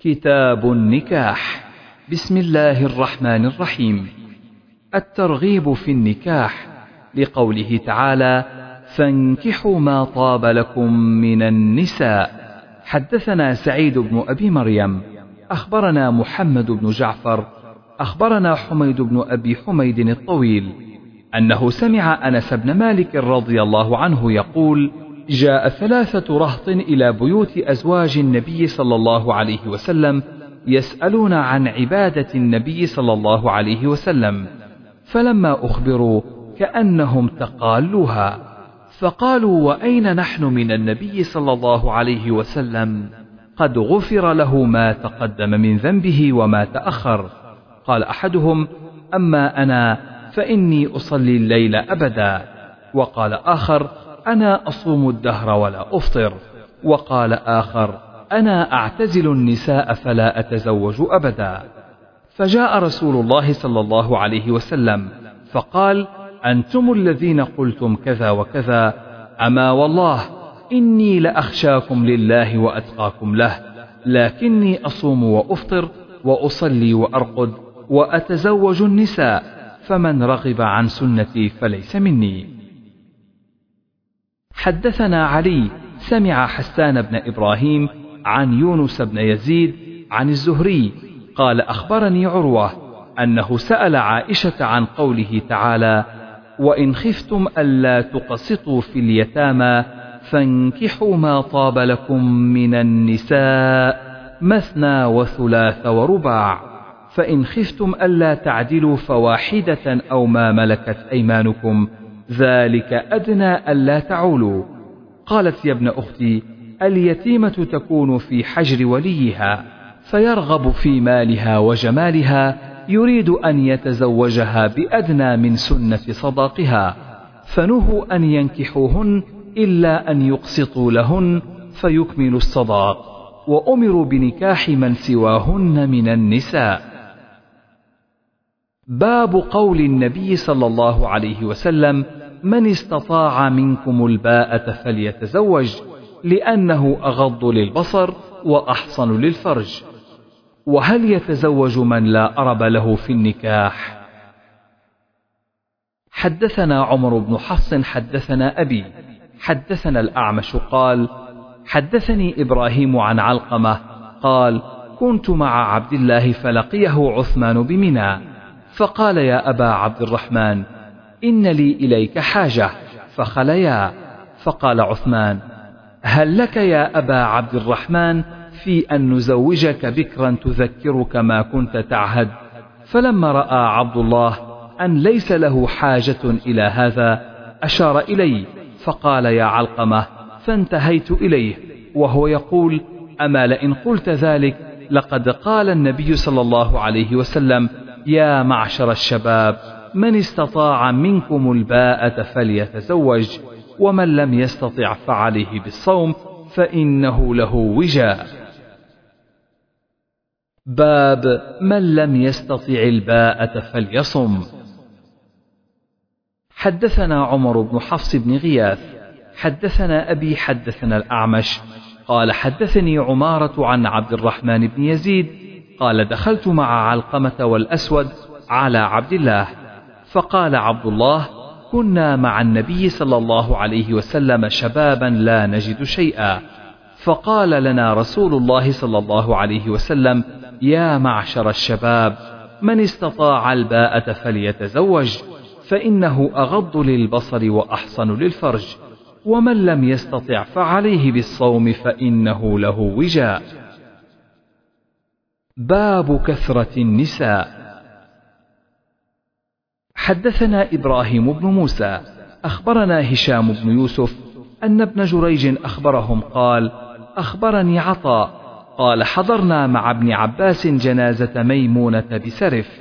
كتاب النكاح. بسم الله الرحمن الرحيم. الترغيب في النكاح. لقوله تعالى فانكحوا ما طاب لكم من النساء. حدثنا سعيد بن أبي مريم. أخبرنا محمد بن جعفر. أخبرنا حميد بن أبي حميد الطويل. أنه سمع أنس بن مالك رضي الله عنه يقول جاء ثلاثة رهط إلى بيوت أزواج النبي صلى الله عليه وسلم يسألون عن عبادة النبي صلى الله عليه وسلم فلما أخبروا كأنهم تقالوها فقالوا وأين نحن من النبي صلى الله عليه وسلم؟ قد غفر له ما تقدم من ذنبه وما تأخر. قال أحدهم أما أنا فإني أصلي الليل أبدا. وقال آخر أنا أصوم الدهر ولا أفطر. وقال آخر أنا أعتزل النساء فلا أتزوج أبدا. فجاء رسول الله صلى الله عليه وسلم فقال أنتم الذين قلتم كذا وكذا أما والله إني لأخشاكم لله وأتقاكم له لكني أصوم وأفطر وأصلي وأرقد وأتزوج النساء فمن رغب عن سنتي فليس مني. حدثنا علي سمع حسان بن إبراهيم عن يونس بن يزيد عن الزهري قال أخبرني عروة أنه سأل عائشة عن قوله تعالى وإن خفتم ألا تقسطوا في اليتامى فانكحوا ما طاب لكم من النساء مثنى وثلاث ورباع فإن خفتم ألا تعدلوا فواحدة أو ما ملكت أيمانكم ذلك أدنى ألا تعولوا. قالت يا ابن أختي اليتيمة تكون في حجر وليها فيرغب في مالها وجمالها يريد أن يتزوجها بأدنى من سنة صداقها فنهوا أن ينكحوهن إلا أن يقسطوا لهن فيكملوا الصداق وأمروا بنكاح من سواهن من النساء. باب قول النبي صلى الله عليه وسلم من استطاع منكم الباءة فليتزوج لأنه أغض للبصر وأحصن للفرج. وهل يتزوج من لا أرب له في النكاح؟ حدثنا عمر بن حفص حدثنا أبي حدثنا الأعمش قال حدثني إبراهيم عن علقمة قال كنت مع عبد الله فلقيه عثمان بمنى. فقال يا أبا عبد الرحمن إن لي إليك حاجة. فخليا. فقال عثمان هل لك يا أبا عبد الرحمن في أن نزوجك بكرا تذكرك ما كنت تعهد؟ فلما رأى عبد الله أن ليس له حاجة إلى هذا أشار إلي. فقال يا علقمة فانتهيت إليه. وهو يقول أما لئن قلت ذلك لقد قال النبي صلى الله عليه وسلم يا معشر الشباب من استطاع منكم الباءة فليتزوج ومن لم يستطع فعليه بالصوم فإنه له وجاء. باب من لم يستطع الباءة فليصم. حدثنا عمر بن حفص بن غياث حدثنا أبي حدثنا الأعمش قال حدثني عمارة عن عبد الرحمن بن يزيد قال دخلت مع علقمة والأسود على عبد الله فقال عبد الله كنا مع النبي صلى الله عليه وسلم شبابا لا نجد شيئا. فقال لنا رسول الله صلى الله عليه وسلم يا معشر الشباب من استطاع الباءة فليتزوج فإنه أغض للبصر وأحصن للفرج ومن لم يستطع فعليه بالصوم فإنه له وجاء. باب كثرة النساء. حدثنا إبراهيم بن موسى أخبرنا هشام بن يوسف أن ابن جريج أخبرهم قال أخبرني عطاء قال حضرنا مع ابن عباس جنازة ميمونة بسرف.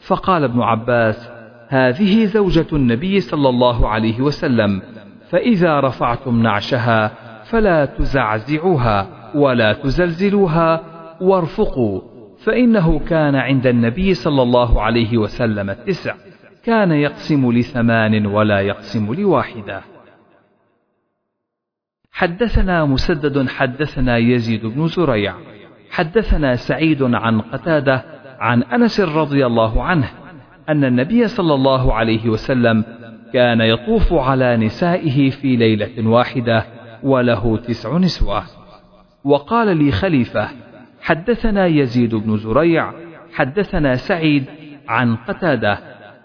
فقال ابن عباس هذه زوجة النبي صلى الله عليه وسلم فإذا رفعتم نعشها فلا تزعزعوها ولا تزلزلوها وارفقوا. فإنه كان عند النبي صلى الله عليه وسلم التسع. كان يقسم لثمان ولا يقسم لواحدة. حدثنا مسدد حدثنا يزيد بن زريع. حدثنا سعيد عن قتادة عن أنس رضي الله عنه أن النبي صلى الله عليه وسلم كان يطوف على نسائه في ليلة واحدة وله تسع نسوة. وقال لي خليفة حدثنا يزيد بن زريع حدثنا سعيد عن قتادة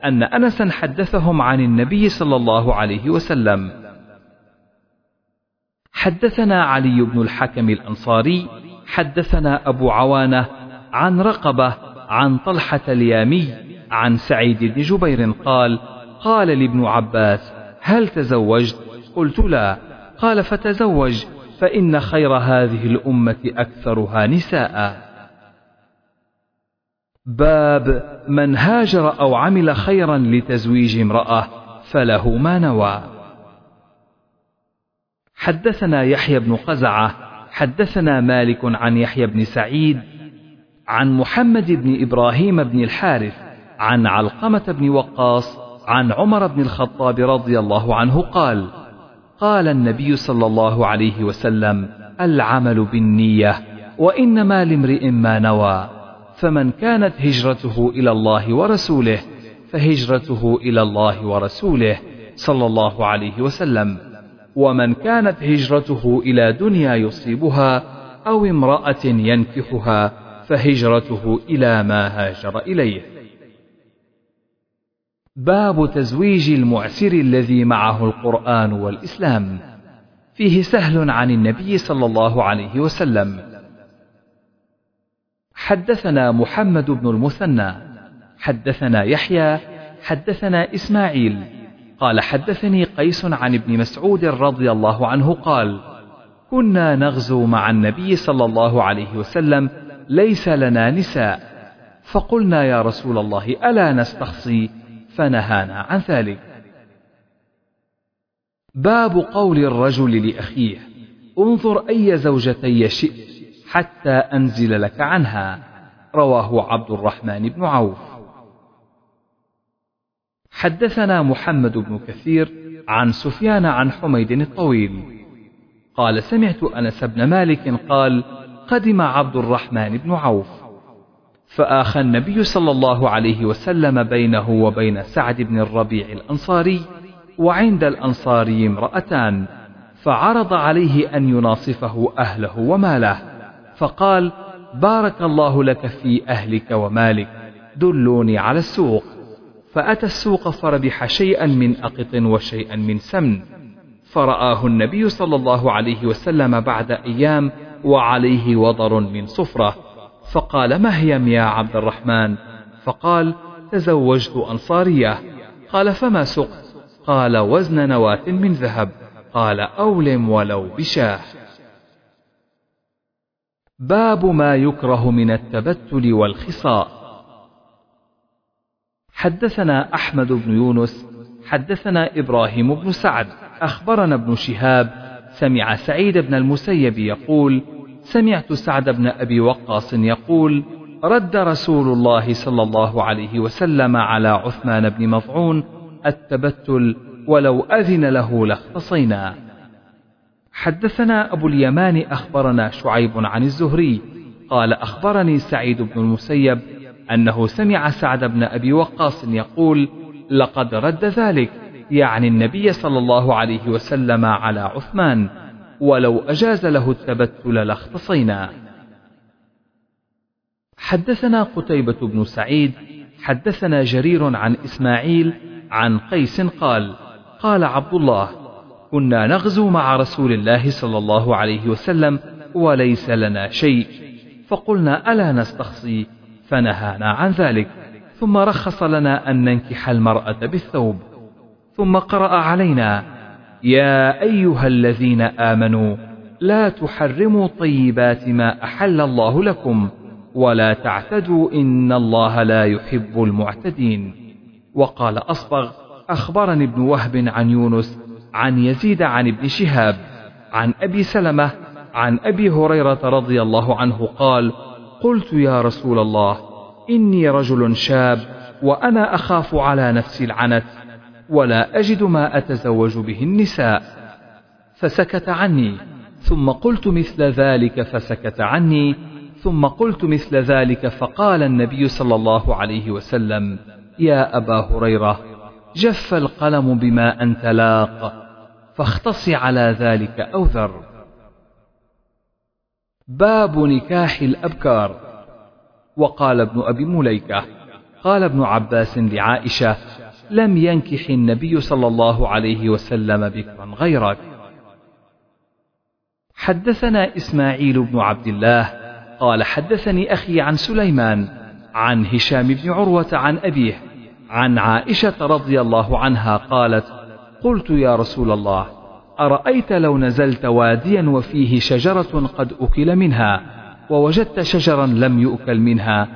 أن انسا حدثهم عن النبي صلى الله عليه وسلم. حدثنا علي بن الحكم الأنصاري حدثنا أبو عوانة عن رقبة عن طلحة اليامي عن سعيد بن جبير قال قال لابن عباس هل تزوجت؟ قلت لا. قال فتزوج. فإن خير هذه الأمة أكثرها نساء. باب من هاجر أو عمل خيرا لتزويج امرأة فله ما نوى. حدثنا يحيى بن قزعة حدثنا مالك عن يحيى بن سعيد عن محمد بن إبراهيم بن الحارث عن علقمة بن وقاص عن عمر بن الخطاب رضي الله عنه قال قال النبي صلى الله عليه وسلم العمل بالنية وإنما لامرئ ما نوى فمن كانت هجرته إلى الله ورسوله فهجرته إلى الله ورسوله صلى الله عليه وسلم. ومن كانت هجرته إلى دنيا يصيبها أو امرأة ينكحها فهجرته إلى ما هاجر إليه. باب تزويج المعسر الذي معه القرآن والإسلام. فيه سهل عن النبي صلى الله عليه وسلم. حدثنا محمد بن المثنى حدثنا يحيى حدثنا إسماعيل. قال حدثني قيس عن ابن مسعود رضي الله عنه قال كنا نغزو مع النبي صلى الله عليه وسلم ليس لنا نساء. فقلنا يا رسول الله ألا نستخصي فنهانا عن ذلك. باب قول الرجل لأخيه انظر أي زوجتي شئت حتى أنزل لك عنها رواه عبد الرحمن بن عوف. حدثنا محمد بن كثير عن سفيان عن حميد الطويل. قال سمعت أنس بن مالك قال قدم عبد الرحمن بن عوف. فآخى النبي صلى الله عليه وسلم بينه وبين سعد بن الربيع الأنصاري وعند الأنصاري امرأتان فعرض عليه أن يناصفه أهله وماله فقال بارك الله لك في أهلك ومالك دلوني على السوق. فأتى السوق فربح شيئا من أقط وشيئا من سمن فرآه النبي صلى الله عليه وسلم بعد أيام وعليه وضر من صفرة. فقال مهيم يا عبد الرحمن؟ فقال تزوجت أنصارية. قال فما سقت؟ قال وزن نواة من ذهب. قال أولم ولو بشاه. باب ما يكره من التبتل والخصاء. حدثنا أحمد بن يونس حدثنا إبراهيم بن سعد أخبرنا ابن شهاب سمع سعيد بن المسيب يقول سمعت سعد بن أبي وقاص يقول رد رسول الله صلى الله عليه وسلم على عثمان بن مظعون التبتل ولو أذن له لاختصينا. حدثنا أبو اليمان أخبرنا شعيب عن الزهري قال أخبرني سعيد بن المسيب أنه سمع سعد بن أبي وقاص يقول لقد رد ذلك يعني النبي صلى الله عليه وسلم على عثمان. ولو أجاز له التبتل لاختصينا. حدثنا قتيبة بن سعيد حدثنا جرير عن إسماعيل عن قيس قال قال عبد الله كنا نغزو مع رسول الله صلى الله عليه وسلم وليس لنا شيء. فقلنا ألا نستخصي فنهانا عن ذلك. ثم رخص لنا أن ننكح المرأة بالثوب. ثم قرأ علينا يا أيها الذين آمنوا لا تحرموا طيبات ما أحل الله لكم ولا تعتدوا إن الله لا يحب المعتدين. وقال أصبغ أخبرني ابن وهب عن يونس عن يزيد عن ابن شهاب عن أبي سلمة عن أبي هريرة رضي الله عنه قال قلت يا رسول الله إني رجل شاب وأنا أخاف على نفسي العنت ولا أجد ما أتزوج به النساء. فسكت عني. ثم قلت مثل ذلك فسكت عني. ثم قلت مثل ذلك فقال النبي صلى الله عليه وسلم يا أبا هريرة جف القلم بما أنت لاق فاختص على ذلك أو ذر. باب نكاح الأبكار. وقال ابن أبي مليكة قال ابن عباس لعائشة لم ينكح النبي صلى الله عليه وسلم بكرا غيرك. حدثنا إسماعيل بن عبد الله قال حدثني أخي عن سليمان عن هشام بن عروة عن أبيه عن عائشة رضي الله عنها قالت قلت يا رسول الله أرأيت لو نزلت واديا وفيه شجرة قد أكل منها ووجدت شجرا لم يؤكل منها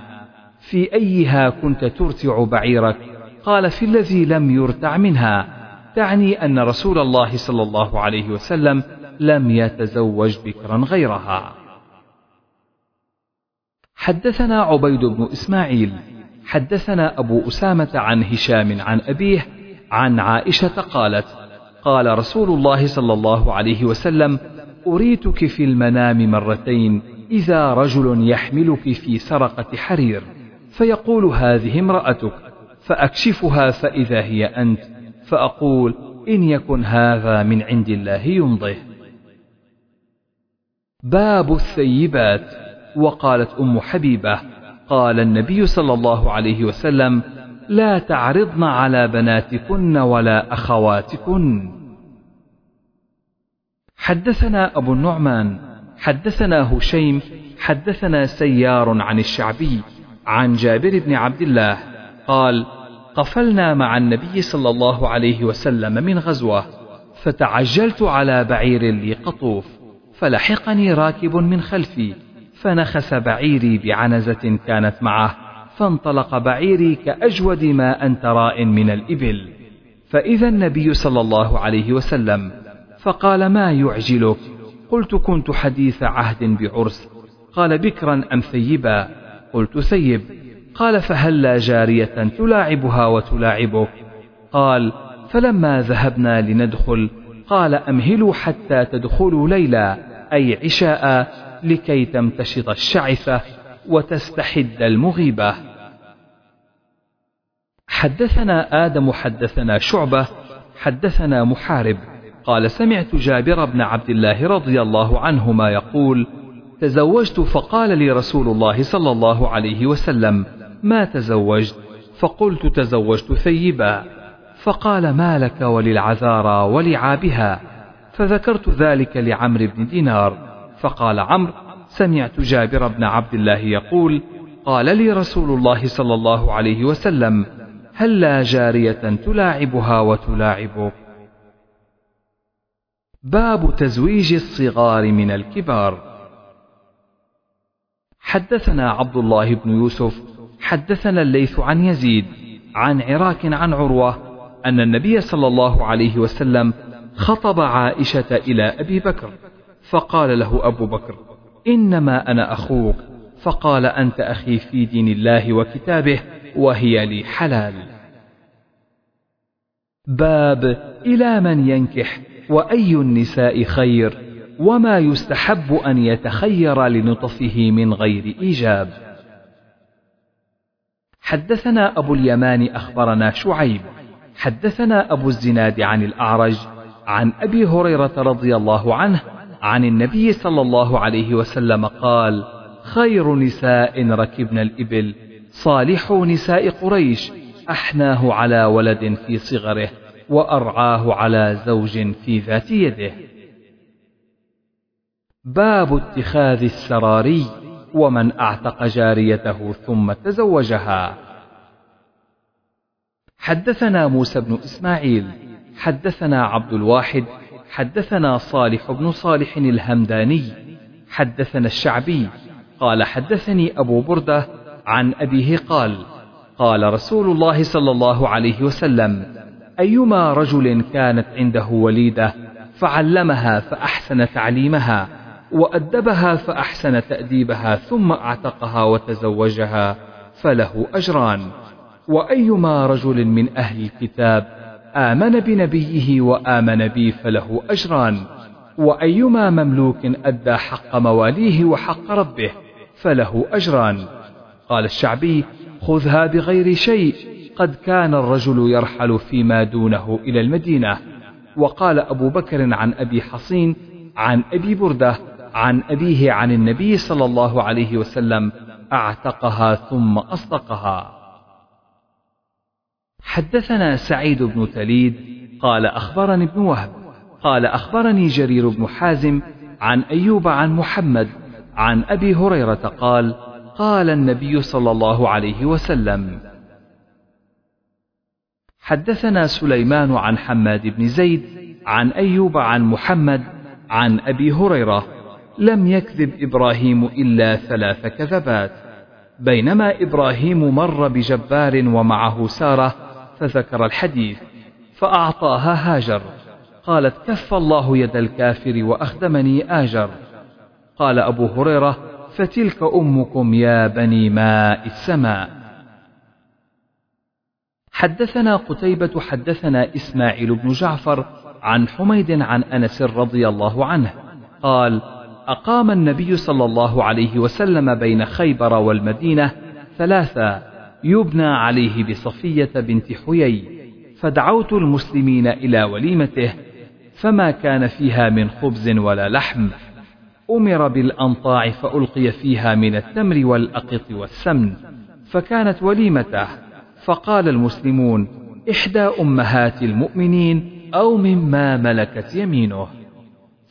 في أيها كنت ترتع بعيرك؟ قال في الذي لم يرتع منها تعني أن رسول الله صلى الله عليه وسلم لم يتزوج بكرا غيرها. حدثنا عبيد بن إسماعيل حدثنا أبو أسامة عن هشام عن أبيه عن عائشة قالت قال رسول الله صلى الله عليه وسلم أريتك في المنام مرتين إذا رجل يحملك في سرقة حرير فيقول هذه امرأتك فأكشفها فإذا هي أنت فأقول إن يكن هذا من عند الله يمضه باب الثيبات وقالت أم حبيبة قال النبي صلى الله عليه وسلم لا تعرضن على بناتكن ولا أخواتكن. حدثنا أبو النعمان حدثنا هشيم حدثنا سيار عن الشعبي عن جابر بن عبد الله قال قفلنا مع النبي صلى الله عليه وسلم من غزوة فتعجلت على بعير لي قطوف فلحقني راكب من خلفي فنخس بعيري بعنزة كانت معه فانطلق بعيري كأجود ما أنت راء من الإبل. فإذا النبي صلى الله عليه وسلم فقال ما يعجلك؟ قلت كنت حديث عهد بعرس. قال بكرا أم ثيبا؟ قلت ثيب. قال فهلا جارية تلاعبها وتلاعبك قال فلما ذهبنا لندخل قال أمهلوا حتى تدخلوا ليلا أي عشاء لكي تمتشط الشعثة وتستحد المغيبة. حدثنا آدم حدثنا شعبة حدثنا محارب. قال سمعت جابر بن عبد الله رضي الله عنهما يقول تزوجت فقال لي رسول الله صلى الله عليه وسلم ما تزوجت؟ فقلت تزوجت ثيبا. فقال ما لك وللعذارى ولعابها؟ فذكرت ذلك لعمرو بن دينار. فقال عمرو سمعت جابر بن عبد الله يقول قال لي رسول الله صلى الله عليه وسلم هل جارية تلاعبها وتلاعبك باب تزويج الصغار من الكبار. حدثنا عبد الله بن يوسف حدثنا الليث عن يزيد عن عراك عن عروة أن النبي صلى الله عليه وسلم خطب عائشة إلى أبي بكر فقال له أبو بكر إنما أنا أخوك فقال أنت أخي في دين الله وكتابه وهي لي حلال. باب إلى من ينكح وأي النساء خير وما يستحب أن يتخير لنطفه من غير إيجاب. حدثنا أبو اليمان أخبرنا شعيب. حدثنا أبو الزناد عن الأعرج عن أبي هريرة رضي الله عنه عن النبي صلى الله عليه وسلم قال خير نساء ركبن الإبل صالح نساء قريش أحناه على ولد في صغره وأرعاه على زوج في ذات يده. باب اتخاذ السراري. ومن أعتق جاريته ثم تزوجها. حدثنا موسى بن إسماعيل حدثنا عبد الواحد حدثنا صالح بن صالح الهمداني حدثنا الشعبي قال حدثني أبو بردة عن أبيه قال قال رسول الله صلى الله عليه وسلم أيما رجل كانت عنده وليدة فعلمها فأحسن تعليمها. وأدبها فأحسن تأديبها ثم أعتقها وتزوجها فله أجران. وأيما رجل من أهل الكتاب آمن بنبيه وآمن بي فله أجران. وأيما مملوك أدى حق مواليه وحق ربه فله أجران. قال الشعبي خذها بغير شيء قد كان الرجل يرحل فيما دونه إلى المدينة. وقال أبو بكر عن أبي حصين عن أبي بردة عن أبيه عن النبي صلى الله عليه وسلم أعتقها ثم أصدقها. حدثنا سعيد بن تليد قال أخبرني ابن وهب قال أخبرني جرير بن حازم عن أيوب عن محمد عن أبي هريرة قال قال النبي صلى الله عليه وسلم. حدثنا سليمان عن حماد بن زيد عن أيوب عن محمد عن أبي هريرة لم يكذب إبراهيم إلا ثلاث كذبات. بينما إبراهيم مر بجبار ومعه سارة فذكر الحديث فأعطاها هاجر. قالت كف الله يد الكافر وأخدمني آجر. قال أبو هريرة فتلك أمكم يا بني ماء السماء. حدثنا قتيبة حدثنا إسماعيل بن جعفر عن حميد عن أنس رضي الله عنه قال أقام النبي صلى الله عليه وسلم بين خيبر والمدينة ثلاثة يبنى عليه بصفية بنت حيي فدعوت المسلمين إلى وليمته فما كان فيها من خبز ولا لحم أمر بالأنطاع فألقي فيها من التمر والأقط والسمن فكانت وليمته فقال المسلمون إحدى أمهات المؤمنين أو مما ملكت يمينه.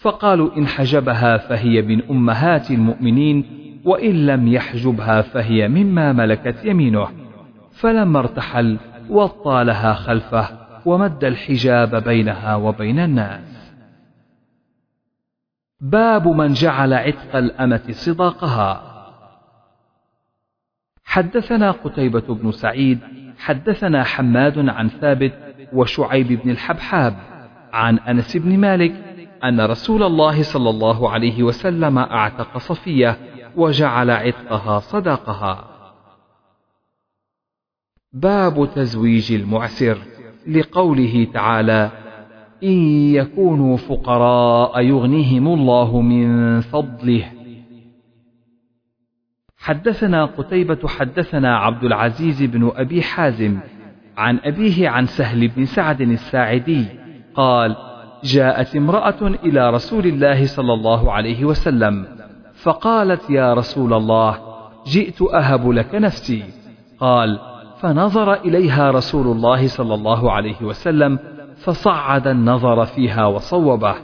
فقالوا إن حجبها فهي من أمهات المؤمنين وإن لم يحجبها فهي مما ملكت يمينه. فلما ارتحل وطى لها خلفه ومد الحجاب بينها وبين الناس. باب من جعل عتق الأمة صداقها. حدثنا قتيبة بن سعيد حدثنا حماد عن ثابت وشعيب بن الحبحاب عن أنس بن مالك أن رسول الله صلى الله عليه وسلم أعتق صفية وجعل عتقها صداقها. باب تزويج المعسر لقوله تعالى إن يكونوا فقراء يغنيهم الله من فضله. حدثنا قتيبة حدثنا عبد العزيز بن أبي حازم عن أبيه عن سهل بن سعد الساعدي قال جاءت امرأة إلى رسول الله صلى الله عليه وسلم فقالت يا رسول الله جئت أهب لك نفسي. قال فنظر إليها رسول الله صلى الله عليه وسلم فصعد النظر فيها وصوبه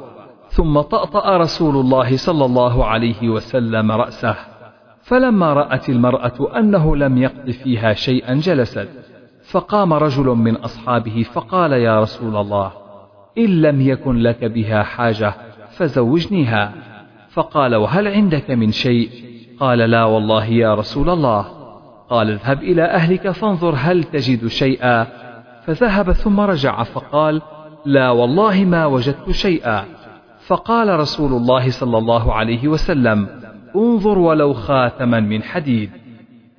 ثم طأطأ رسول الله صلى الله عليه وسلم رأسه. فلما رأت المرأة أنه لم يقض فيها شيئا جلست فقام رجل من أصحابه فقال يا رسول الله إن لم يكن لك بها حاجة فزوجنيها. فقال وهل عندك من شيء؟ قال لا والله يا رسول الله. قال اذهب إلى أهلك فانظر هل تجد شيئا. فذهب ثم رجع فقال لا والله ما وجدت شيئا. فقال رسول الله صلى الله عليه وسلم انظر ولو خاتما من حديد.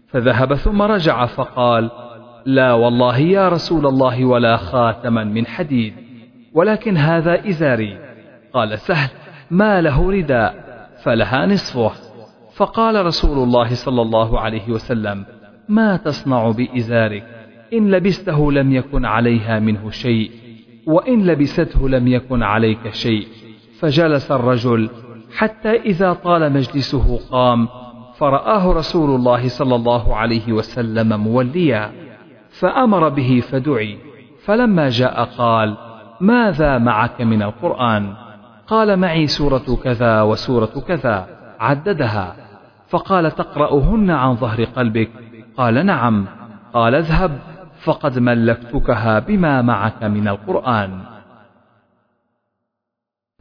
فذهب ثم رجع فقال لا والله يا رسول الله ولا خاتما من حديد. ولكن هذا إزاري. قال سهل ما له رداء فلها نصفه. فقال رسول الله صلى الله عليه وسلم ما تصنع بإزارك؟ إن لبسته لم يكن عليها منه شيء وإن لبسته لم يكن عليك شيء. فجلس الرجل حتى إذا طال مجلسه قام فرآه رسول الله صلى الله عليه وسلم موليا فأمر به فدعي. فلما جاء قال ماذا معك من القرآن؟ قال معي سورة كذا وسورة كذا عددها. فقال تقرأهن عن ظهر قلبك؟ قال نعم. قال اذهب فقد ملكتكها بما معك من القرآن.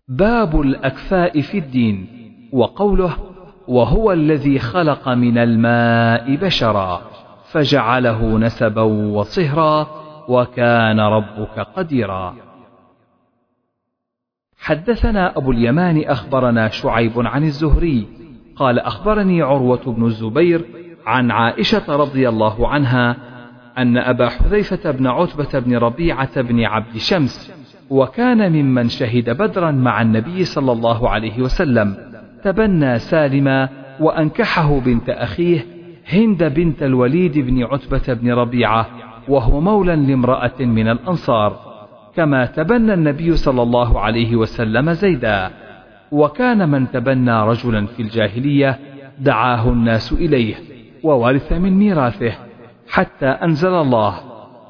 باب الأكفاء في الدين وقوله وهو الذي خلق من الماء بشرا فجعله نسبا وصهرا وكان ربك قديرا. حدثنا أبو اليمان أخبرنا شعيب عن الزهري قال أخبرني عروة بن الزبير عن عائشة رضي الله عنها أن أبا حذيفة بن عتبة بن ربيعة بن عبد شمس وكان ممن شهد بدرا مع النبي صلى الله عليه وسلم تبنى سالما وأنكحه بنت أخيه هند بنت الوليد بن عتبة بن ربيعة وهو مولى لامرأة من الأنصار. كما تبنى النبي صلى الله عليه وسلم زيدا. وكان من تبنى رجلا في الجاهلية دعاه الناس إليه وورث من ميراثه حتى أنزل الله.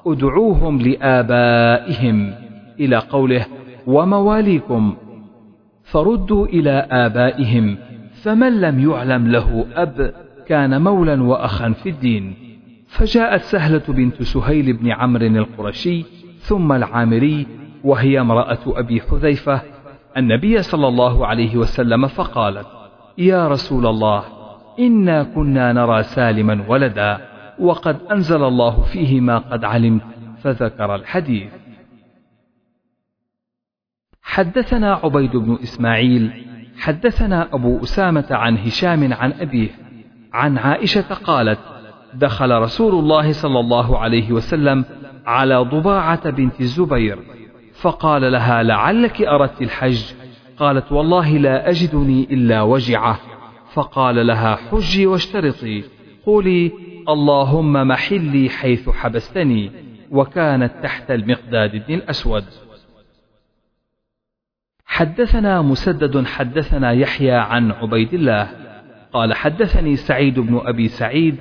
ادعوهم لآبائهم إلى قوله ومواليكم فردوا إلى آبائهم فمن لم يعلم له أب كان مولا وأخا في الدين. فجاءت سهلة بنت سهيل بن عمرو القرشي ثم العامري وهي امرأة أبي حذيفة النبي صلى الله عليه وسلم فقالت يا رسول الله إنا كنا نرى سالما ولدا وقد أنزل الله فيه ما قد علمت فذكر الحديث. حدثنا عبيد بن إسماعيل حدثنا أبو أسامة عن هشام عن أبيه عن عائشة قالت دخل رسول الله صلى الله عليه وسلم على ضباعة بنت الزبير. فقال لها لعلك أردت الحج؟ قالت والله لا أجدني إلا وجعة. فقال لها حجي واشترطي. قولي اللهم محلي حيث حبستني وكانت تحت المقداد بن الأسود. حدثنا مسدد حدثنا يحيى عن عبيد الله. قال حدثني سعيد بن أبي سعيد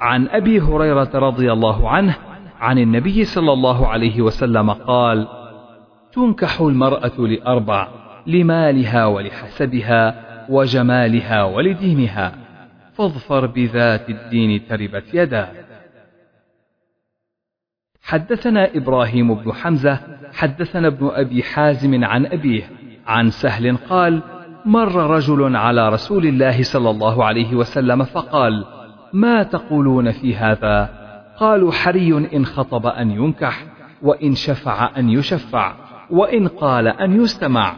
عن أبي هريرة رضي الله عنه عن النبي صلى الله عليه وسلم قال تنكح المرأة لأربع لمالها ولحسبها وجمالها ولدينها فاظفر بذات الدين تربت يداه حدثنا إبراهيم بن حمزة حدثنا ابن أبي حازم عن أبيه عن سهل قال مر رجل على رسول الله صلى الله عليه وسلم فقال ما تقولون في هذا؟ قالوا حري إن خطب أن ينكح وإن شفع أن يشفع وإن قال أن يستمع.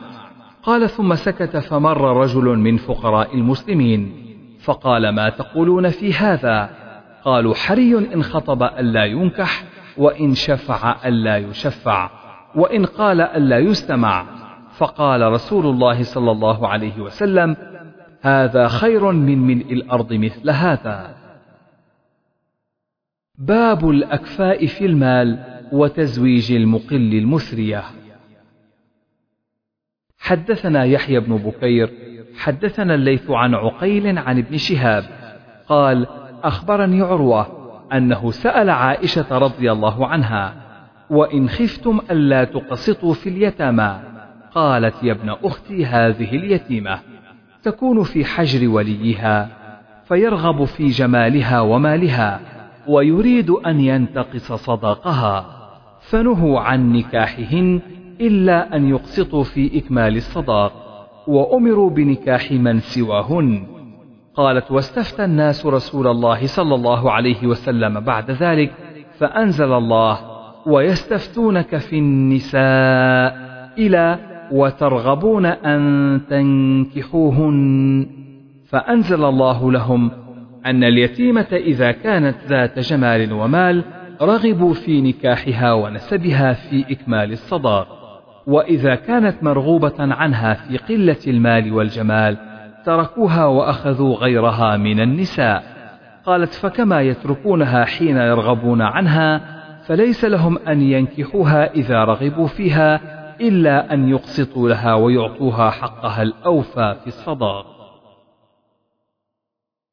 قال ثم سكت فمر رجل من فقراء المسلمين. فقال ما تقولون في هذا؟ قالوا حري إن خطب ألا ينكح وإن شفع ألا يشفع وإن قال ألا يستمع. فقال رسول الله صلى الله عليه وسلم هذا خير من ملء الأرض مثل هذا. باب الأكفاء في المال وتزويج المقل المثرية حدثنا يحيى بن بكير حدثنا الليث عن عقيل عن ابن شهاب قال أخبرني عروة أنه سأل عائشة رضي الله عنها وإن خفتم ألا تقسطوا في اليتامى. قالت يا ابن أختي هذه اليتيمة تكون في حجر وليها فيرغب في جمالها ومالها. ويريد أن ينتقص صداقها فنهوا عن نكاحهن إلا أن يقسطوا في إكمال الصداق وأمروا بنكاح من سواهن. قالت واستفتى الناس رسول الله صلى الله عليه وسلم بعد ذلك فأنزل الله ويستفتونك في النساء إلى وترغبون أن تنكحوهن فأنزل الله لهم أن اليتيمة إذا كانت ذات جمال ومال رغبوا في نكاحها ونسبها في إكمال الصداق. وإذا كانت مرغوبة عنها في قلة المال والجمال تركوها وأخذوا غيرها من النساء. قالت فكما يتركونها حين يرغبون عنها فليس لهم أن ينكحوها إذا رغبوا فيها إلا أن يقسطوا لها ويعطوها حقها الأوفى في الصداق.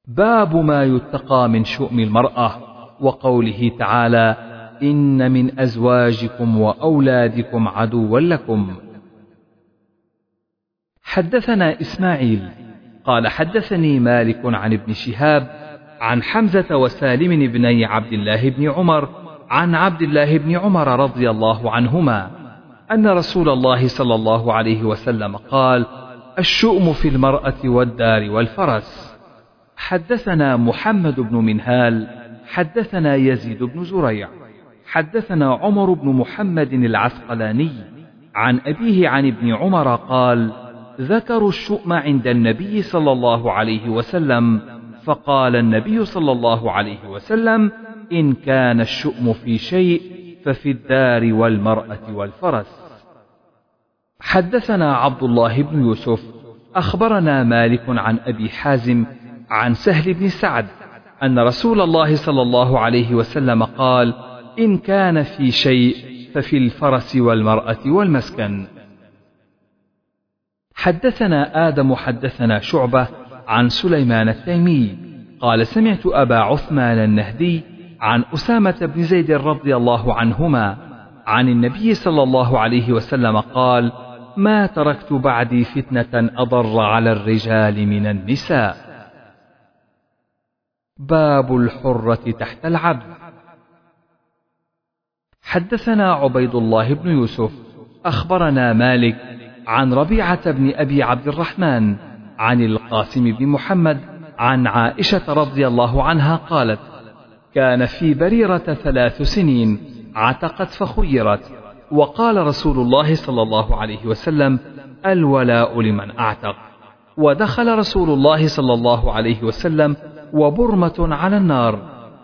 باب ما يتقى من شؤم المرأة وقوله تعالى إن من أزواجكم وأولادكم عدوا لكم. حدثنا إسماعيل قال حدثني مالك عن ابن شهاب عن حمزة وسالم بني عبد الله بن عمر عن عبد الله بن عمر رضي الله عنهما أن رسول الله صلى الله عليه وسلم قال الشؤم في المرأة والدار والفرس. حدثنا محمد بن منهال حدثنا يزيد بن زريع حدثنا عمر بن محمد العسقلاني عن أبيه عن ابن عمر قال ذكروا الشؤم عند النبي صلى الله عليه وسلم فقال النبي صلى الله عليه وسلم إن كان الشؤم في شيء ففي الدار والمرأة والفرس. حدثنا عبد الله بن يوسف أخبرنا مالك عن أبي حازم عن سهل بن سعد أن رسول الله صلى الله عليه وسلم قال إن كان في شيء ففي الفرس والمرأة والمسكن. حدثنا آدم حدثنا شعبة عن سليمان التيمي. قال سمعت أبا عثمان النهدي عن أسامة بن زيد رضي الله عنهما عن النبي صلى الله عليه وسلم قال ما تركت بعدي فتنة أضر على الرجال من النساء. باب الحرة تحت العبد. حدثنا عبيد الله بن يوسف أخبرنا مالك عن ربيعة بن أبي عبد الرحمن عن القاسم بن محمد عن عائشة رضي الله عنها قالت كان في بريرة ثلاث سنين عتقت فخيرت وقال رسول الله صلى الله عليه وسلم الولاء لمن أعتق. ودخل رسول الله صلى الله عليه وسلم وبرمة على النار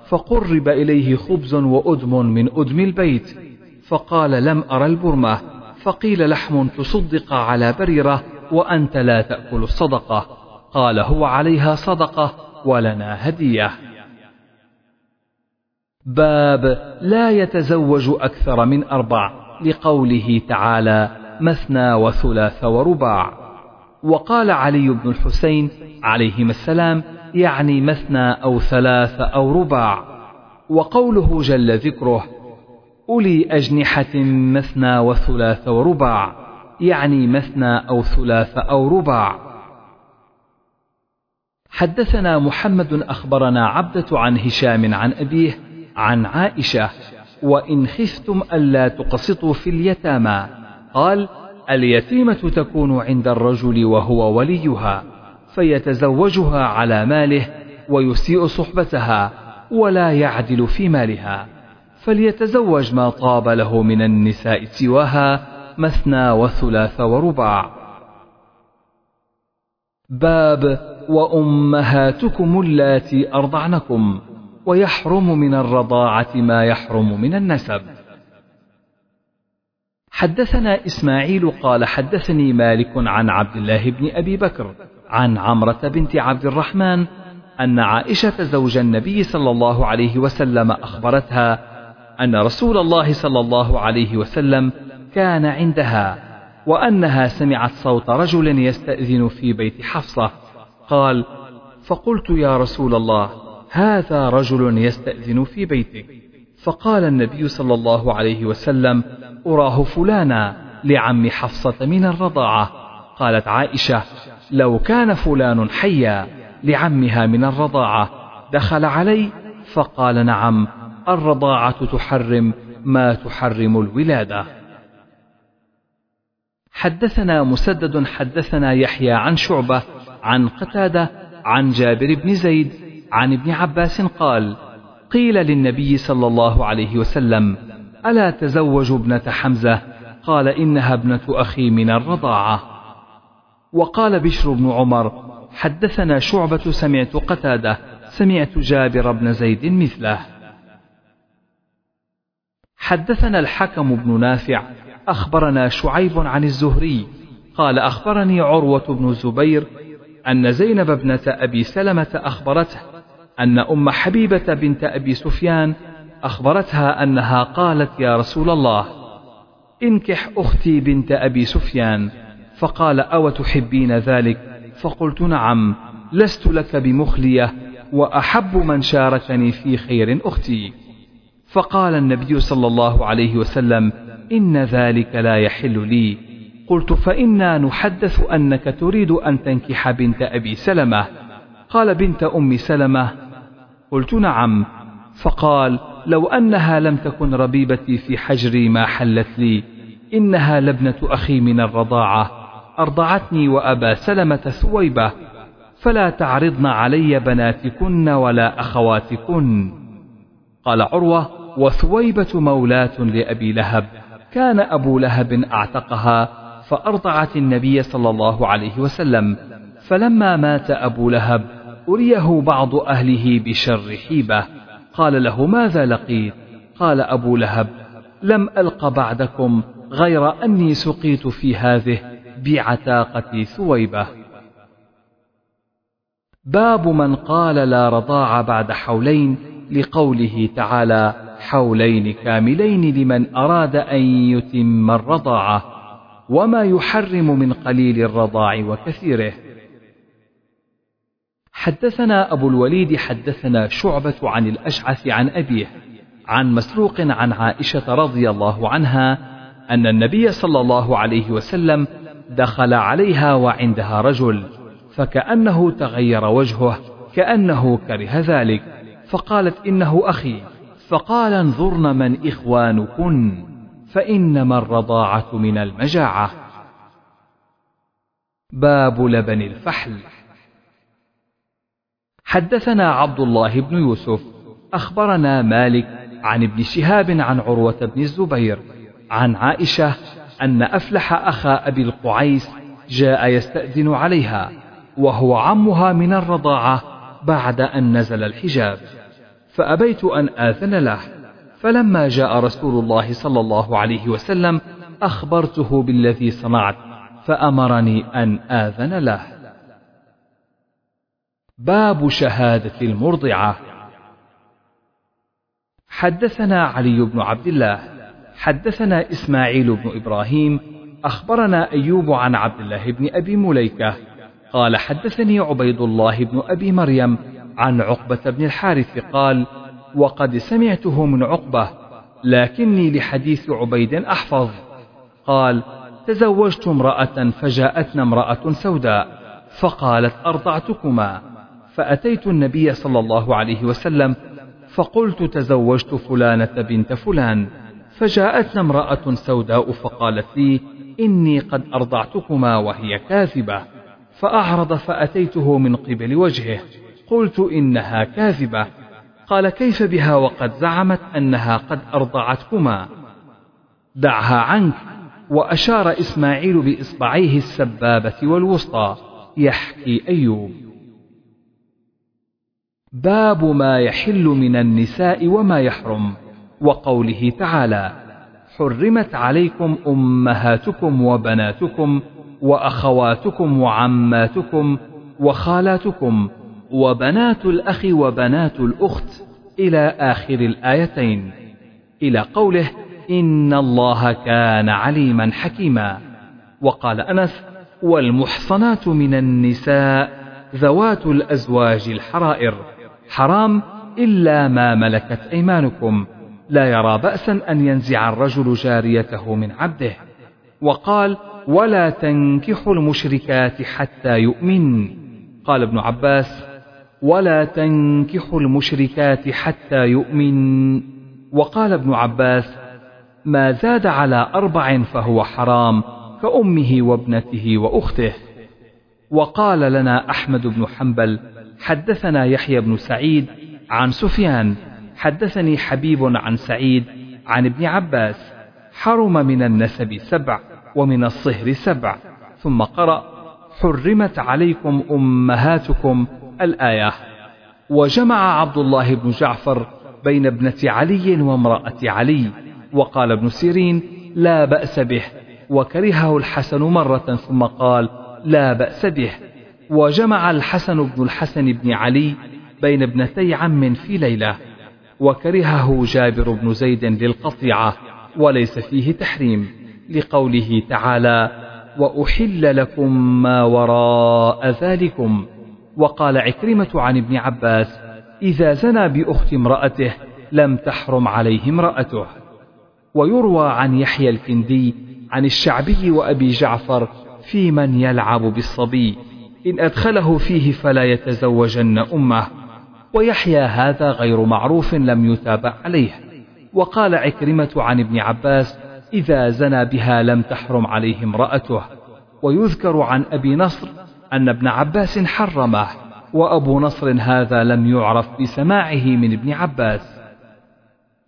فقرب إليه خبز وأدم من أدم البيت فقال لم أرى البرمة فقيل لحم تصدق على بريرة وأنت لا تأكل الصدقة قال هو عليها صدقة ولنا هدية. باب لا يتزوج أكثر من أربع لقوله تعالى مثنى وثلاث ورباع. وقال علي بن الحسين عليهما السلام يعني مثنى أو ثلاث أو رباع وقوله جل ذكره أولي أجنحة مثنى وثلاث ورباع يعني مثنى أو ثلاث أو رباع حدثنا محمد أخبرنا عبدة عن هشام عن أبيه عن عائشة وإن خفتم ألا تقسطوا في اليتامى. قال اليتيمة تكون عند الرجل وهو وليها. فيتزوجها على ماله ويسيء صحبتها ولا يعدل في مالها. فليتزوج ما طاب له من النساء سواها مثنى وثلاث ورباع. باب وأمهاتكم اللاتي أرضعنكم ويحرم من الرضاعة ما يحرم من النسب. حدثنا إسماعيل قال حدثني مالك عن عبد الله بن أبي بكر عن عمرة بنت عبد الرحمن أن عائشة زوج النبي صلى الله عليه وسلم أخبرتها أن رسول الله صلى الله عليه وسلم كان عندها وأنها سمعت صوت رجل يستأذن في بيت حفصة. قال فقلت يا رسول الله هذا رجل يستأذن في بيتك. فقال النبي صلى الله عليه وسلم أراه فلانا لعم حفصة من الرضاعة. قالت عائشة لو كان فلان حيا لعمها من الرضاعة دخل علي فقال نعم الرضاعة تحرم ما تحرم الولادة. حدثنا مسدد حدثنا يحيى عن شعبة عن قتادة عن جابر بن زيد عن ابن عباس قال قيل للنبي صلى الله عليه وسلم ألا تزوج ابنة حمزة؟ قال إنها ابنة أخي من الرضاعة. وقال بشر بن عمر حدثنا شعبة سمعت قتادة سمعت جابر بن زيد مثله. حدثنا الحكم بن نافع أخبرنا شعيب عن الزهري قال أخبرني عروة بن الزبير أن زينب ابنة أبي سلمة أخبرته أن أم حبيبة بنت أبي سفيان أخبرتها أنها قالت يا رسول الله انكح أختي بنت أبي سفيان. فقال أو تحبين ذلك؟ فقلت نعم لست لك بمخلية وأحب من شاركني في خير أختي. فقال النبي صلى الله عليه وسلم إن ذلك لا يحل لي. قلت فإنا نحدث أنك تريد أن تنكح بنت أبي سلمة. قال بنت أم سلمة. قلت نعم. فقال لو أنها لم تكن ربيبتي في حجري ما حلت لي. إنها لابنة أخي من الرضاعة. أرضعتني وأبا سلمة ثويبة فلا تعرضن علي بناتكن ولا أخواتكن. قال عروة وثويبة مولاة لأبي لهب كان أبو لهب أعتقها فأرضعت النبي صلى الله عليه وسلم. فلما مات أبو لهب أريه بعض أهله بشر حيبة. قال له ماذا لقيت؟ قال أبو لهب لم ألق بعدكم غير أني سقيت في هذه بعتاقة ثويبة باب من قال لا رضاع بعد حولين لقوله تعالى حولين كاملين لمن أراد أن يتم الرضاعة وما يحرم من قليل الرضاع وكثيره. حدثنا أبو الوليد حدثنا شعبة عن الأشعث عن أبيه عن مسروق عن عائشة رضي الله عنها أن النبي صلى الله عليه وسلم دخل عليها وعندها رجل فكأنه تغير وجهه كأنه كره ذلك فقالت إنه أخي فقال انظرن من إخوانكن فإنما الرضاعة من المجاعة. باب لبن الفحل. حدثنا عبد الله بن يوسف أخبرنا مالك عن ابن شهاب عن عروة بن الزبير عن عائشة أن أفلح أخا أبي القعيس جاء يستأذن عليها وهو عمها من الرضاعة بعد أن نزل الحجاب. فأبيت أن آذن له. فلما جاء رسول الله صلى الله عليه وسلم أخبرته بالذي صنعت فأمرني أن آذن له. باب شهادة المرضعة. حدثنا علي بن عبد الله. حدثنا إسماعيل بن إبراهيم أخبرنا أيوب عن عبد الله بن أبي مليكة قال حدثني عبيد الله بن أبي مريم عن عقبة بن الحارث قال وقد سمعته من عقبة لكني لحديث عبيد أحفظ. قال تزوجت امرأة فجاءتنا امرأة سوداء فقالت أرضعتكما فأتيت النبي صلى الله عليه وسلم فقلت تزوجت فلانة بنت فلان. فجاءتنا امرأة سوداء فقالت لي إني قد أرضعتكما وهي كاذبة. فأعرض فأتيته من قبل وجهه قلت إنها كاذبة. قال كيف بها وقد زعمت أنها قد أرضعتكما؟ دعها عنك وأشار إسماعيل بإصبعيه السبابة والوسطى يحكي أيوب. باب ما يحل من النساء وما يحرم. وقوله تعالى حرمت عليكم أمهاتكم وبناتكم وأخواتكم وعماتكم وخالاتكم وبنات الأخ وبنات الأخت إلى آخر الآيتين إلى قوله إن الله كان عليما حكيما. وقال أنس والمحصنات من النساء ذوات الأزواج الحرائر حرام إلا ما ملكت أيمانكم. لا يرى بأسا أن ينزع الرجل جاريته من عبده. وقال ولا تنكحوا المشركات حتى يؤمن. قال ابن عباس ولا تنكحوا المشركات حتى يؤمن. وقال ابن عباس ما زاد على أربع فهو حرام كأمه وابنته وأخته. وقال لنا أحمد بن حنبل حدثنا يحيى بن سعيد عن سفيان حدثني حبيب عن سعيد عن ابن عباس حرم من النسب سبع ومن الصهر سبع ثم قرأ حرمت عليكم أمهاتكم الآية. وجمع عبد الله بن جعفر بين ابنة علي وامرأة علي وقال ابن سيرين لا بأس به. وكرهه الحسن مرة ثم قال لا بأس به. وجمع الحسن بن الحسن بن علي بين ابنتي عم في ليلة وكرهه جابر بن زيد للقطيعة وليس فيه تحريم لقوله تعالى وأحل لكم ما وراء ذلكم وقال عكرمة عن ابن عباس إذا زنى بأخت امرأته لم تحرم عليه امرأته ويروى عن يحيى الكندي عن الشعبي وأبي جعفر في من يلعب بالصبي إن أدخله فيه فلا يتزوجن أمه ويحيى هذا غير معروف لم يتابع عليه. وقال عكرمة عن ابن عباس إذا زنى بها لم تحرم عليه امرأته. ويذكر عن أبي نصر أن ابن عباس حرمه وأبو نصر هذا لم يعرف بسماعه من ابن عباس.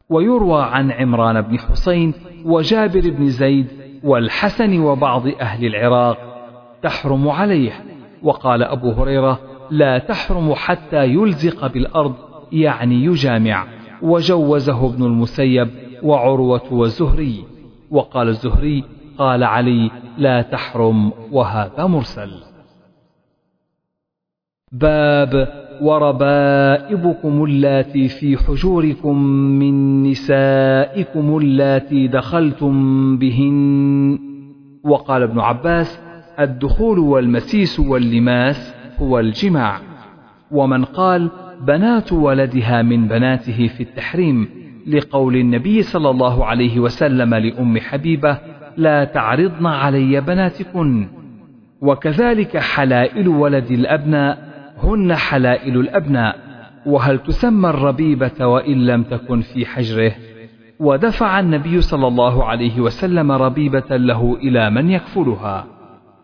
ويروى عن عمران بن حسين وجابر بن زيد والحسن وبعض أهل العراق تحرم عليه. وقال أبو هريرة لا تحرم حتى يلزق بالأرض يعني يجامع. وجوزه ابن المسيب وعروة والزهري وقال الزهري قال علي لا تحرم وهذا مرسل. باب وربائبكم اللاتي في حجوركم من نسائكم اللاتي دخلتم بهن. وقال ابن عباس الدخول والمسيس واللماس هو الجماع ومن قال بنات ولدها من بناته في التحريم لقول النبي صلى الله عليه وسلم لأم حبيبة لا تعرضن علي بناتكن. وكذلك حلائل ولد الأبناء هن حلائل الأبناء وهل تسمى الربيبة وإن لم تكن في حجره؟ ودفع النبي صلى الله عليه وسلم ربيبة له إلى من يكفلها.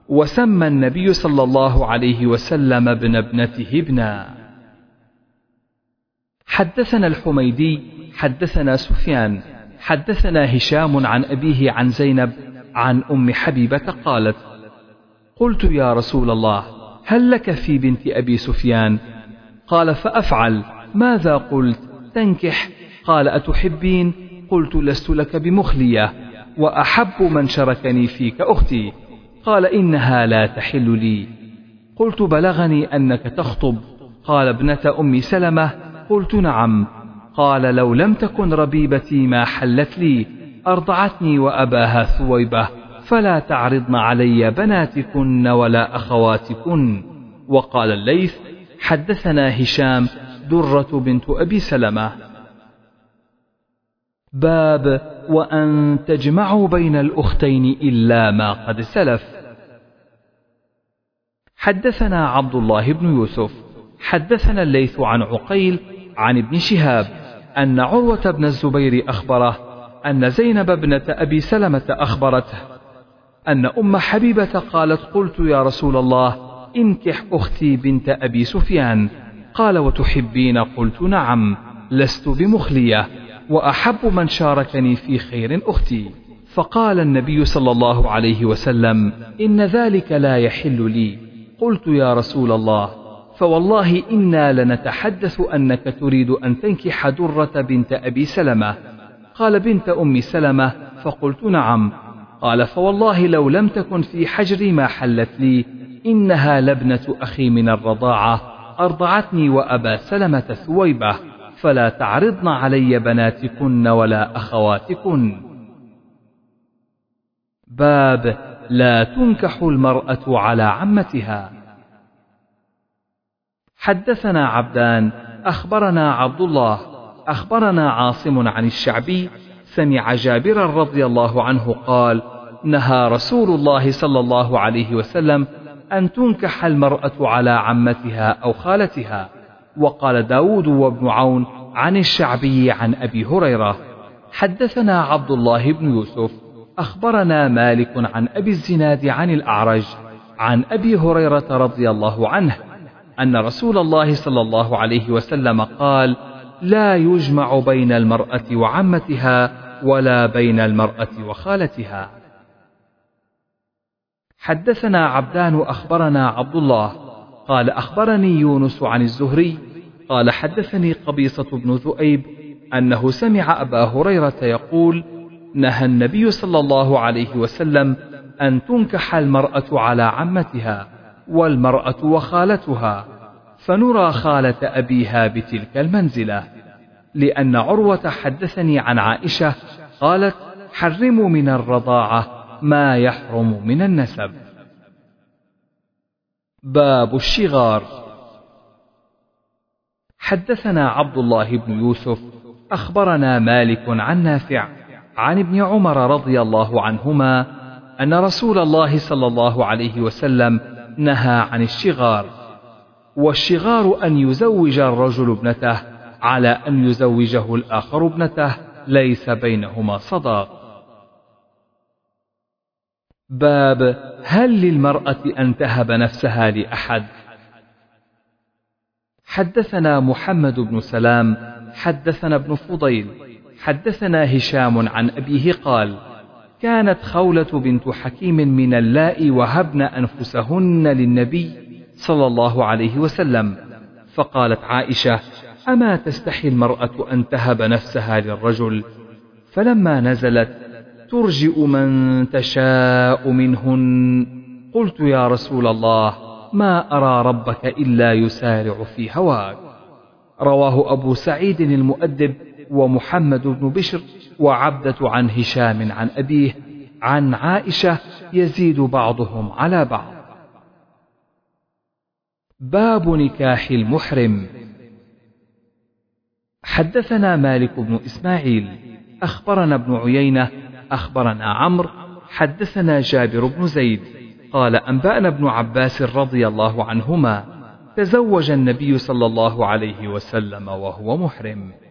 وسمى النبي صلى الله عليه وسلم ابن ابنته ابنا. حدثنا الحميدي حدثنا سفيان حدثنا هشام عن أبيه عن زينب عن أم حبيبة قالت قلت يا رسول الله هل لك في بنت أبي سفيان؟ قال فأفعل ماذا قلت؟ تنكح. قال أتحبين؟ قلت لست لك بمخلية وأحب من شركني فيك أختي. قال إنها لا تحل لي. قلت بلغني أنك تخطب. قال ابنة أم سلمة قلت نعم. قال لو لم تكن ربيبتي ما حلت لي أرضعتني وأباها ثويبة فلا تعرضن علي بناتكن ولا أخواتكن. وقال الليث حدثنا هشام درة بنت أبي سلمة. باب وأن تجمعوا بين الأختين إلا ما قد سلف. حدثنا عبد الله بن يوسف حدثنا الليث عن عقيل عن ابن شهاب أن عروة بن الزبير أخبره أن زينب ابنة أبي سلمة أخبرته أن أم حبيبة قالت قلت يا رسول الله انكح أختي بنت أبي سفيان. قال وتحبين؟ قلت نعم لست بمخلية وأحب من شاركني في خير أختي. فقال النبي صلى الله عليه وسلم إن ذلك لا يحل لي. قلت يا رسول الله فوالله إنا لنتحدث أنك تريد أن تنكح درة بنت أبي سلمة. قال بنت أم سلمة فقلت نعم. قال فوالله لو لم تكن في حجري ما حلت لي إنها لبنة أخي من الرضاعة أرضعتني وأبا سلمة ثويبة فلا تعرضن علي بناتكن ولا أخواتكن. باب لا تنكح المرأة على عمتها. حدثنا عبدان أخبرنا عبد الله أخبرنا عاصم عن الشعبي سمع جابرا رضي الله عنه قال نهى رسول الله صلى الله عليه وسلم أن تنكح المرأة على عمتها أو خالتها. وقال داود وابن عون عن الشعبي عن أبي هريرة حدثنا عبد الله بن يوسف أخبرنا مالك عن أبي الزناد عن الأعرج عن أبي هريرة رضي الله عنه أن رسول الله صلى الله عليه وسلم قال لا يجمع بين المرأة وعمتها ولا بين المرأة وخالتها. حدثنا عبدان أخبرنا عبد الله. قال أخبرني يونس عن الزهري. قال حدثني قبيصة بن ذؤيب أنه سمع أبا هريرة يقول نهى النبي صلى الله عليه وسلم أن تنكح المرأة على عمتها والمرأة وخالتها فنرى خالة أبيها بتلك المنزلة لأن عروة حدثني عن عائشة قالت حرموا من الرضاعة ما يحرم من النسب. باب الشغار. حدثنا عبد الله بن يوسف أخبرنا مالك عن نافع عن ابن عمر رضي الله عنهما أن رسول الله صلى الله عليه وسلم نهى عن الشغار والشغار أن يزوج الرجل ابنته على أن يزوجه الآخر ابنته ليس بينهما صداق. باب هل للمرأة أن تهب نفسها لأحد؟ حدثنا محمد بن سلام حدثنا ابن فضيل حدثنا هشام عن أبيه قال كانت خولة بنت حكيم من اللائي وهبن أنفسهن للنبي صلى الله عليه وسلم. فقالت عائشة أما تستحي المرأة أن تهب نفسها للرجل؟ فلما نزلت ترجئ من تشاء منهن. قلت يا رسول الله ما أرى ربك إلا يسارع في هواك. رواه أبو سعيد المؤدب ومحمد بن بشر وعبدة عن هشام عن أبيه عن عائشة يزيد بعضهم على بعض. باب نكاح المحرم. حدثنا مالك بن إسماعيل. أخبرنا ابن عيينة. أخبرنا عمرو. حدثنا جابر بن زيد. قال أنبأنا ابن عباس رضي الله عنهما. تزوج النبي صلى الله عليه وسلم وهو محرم.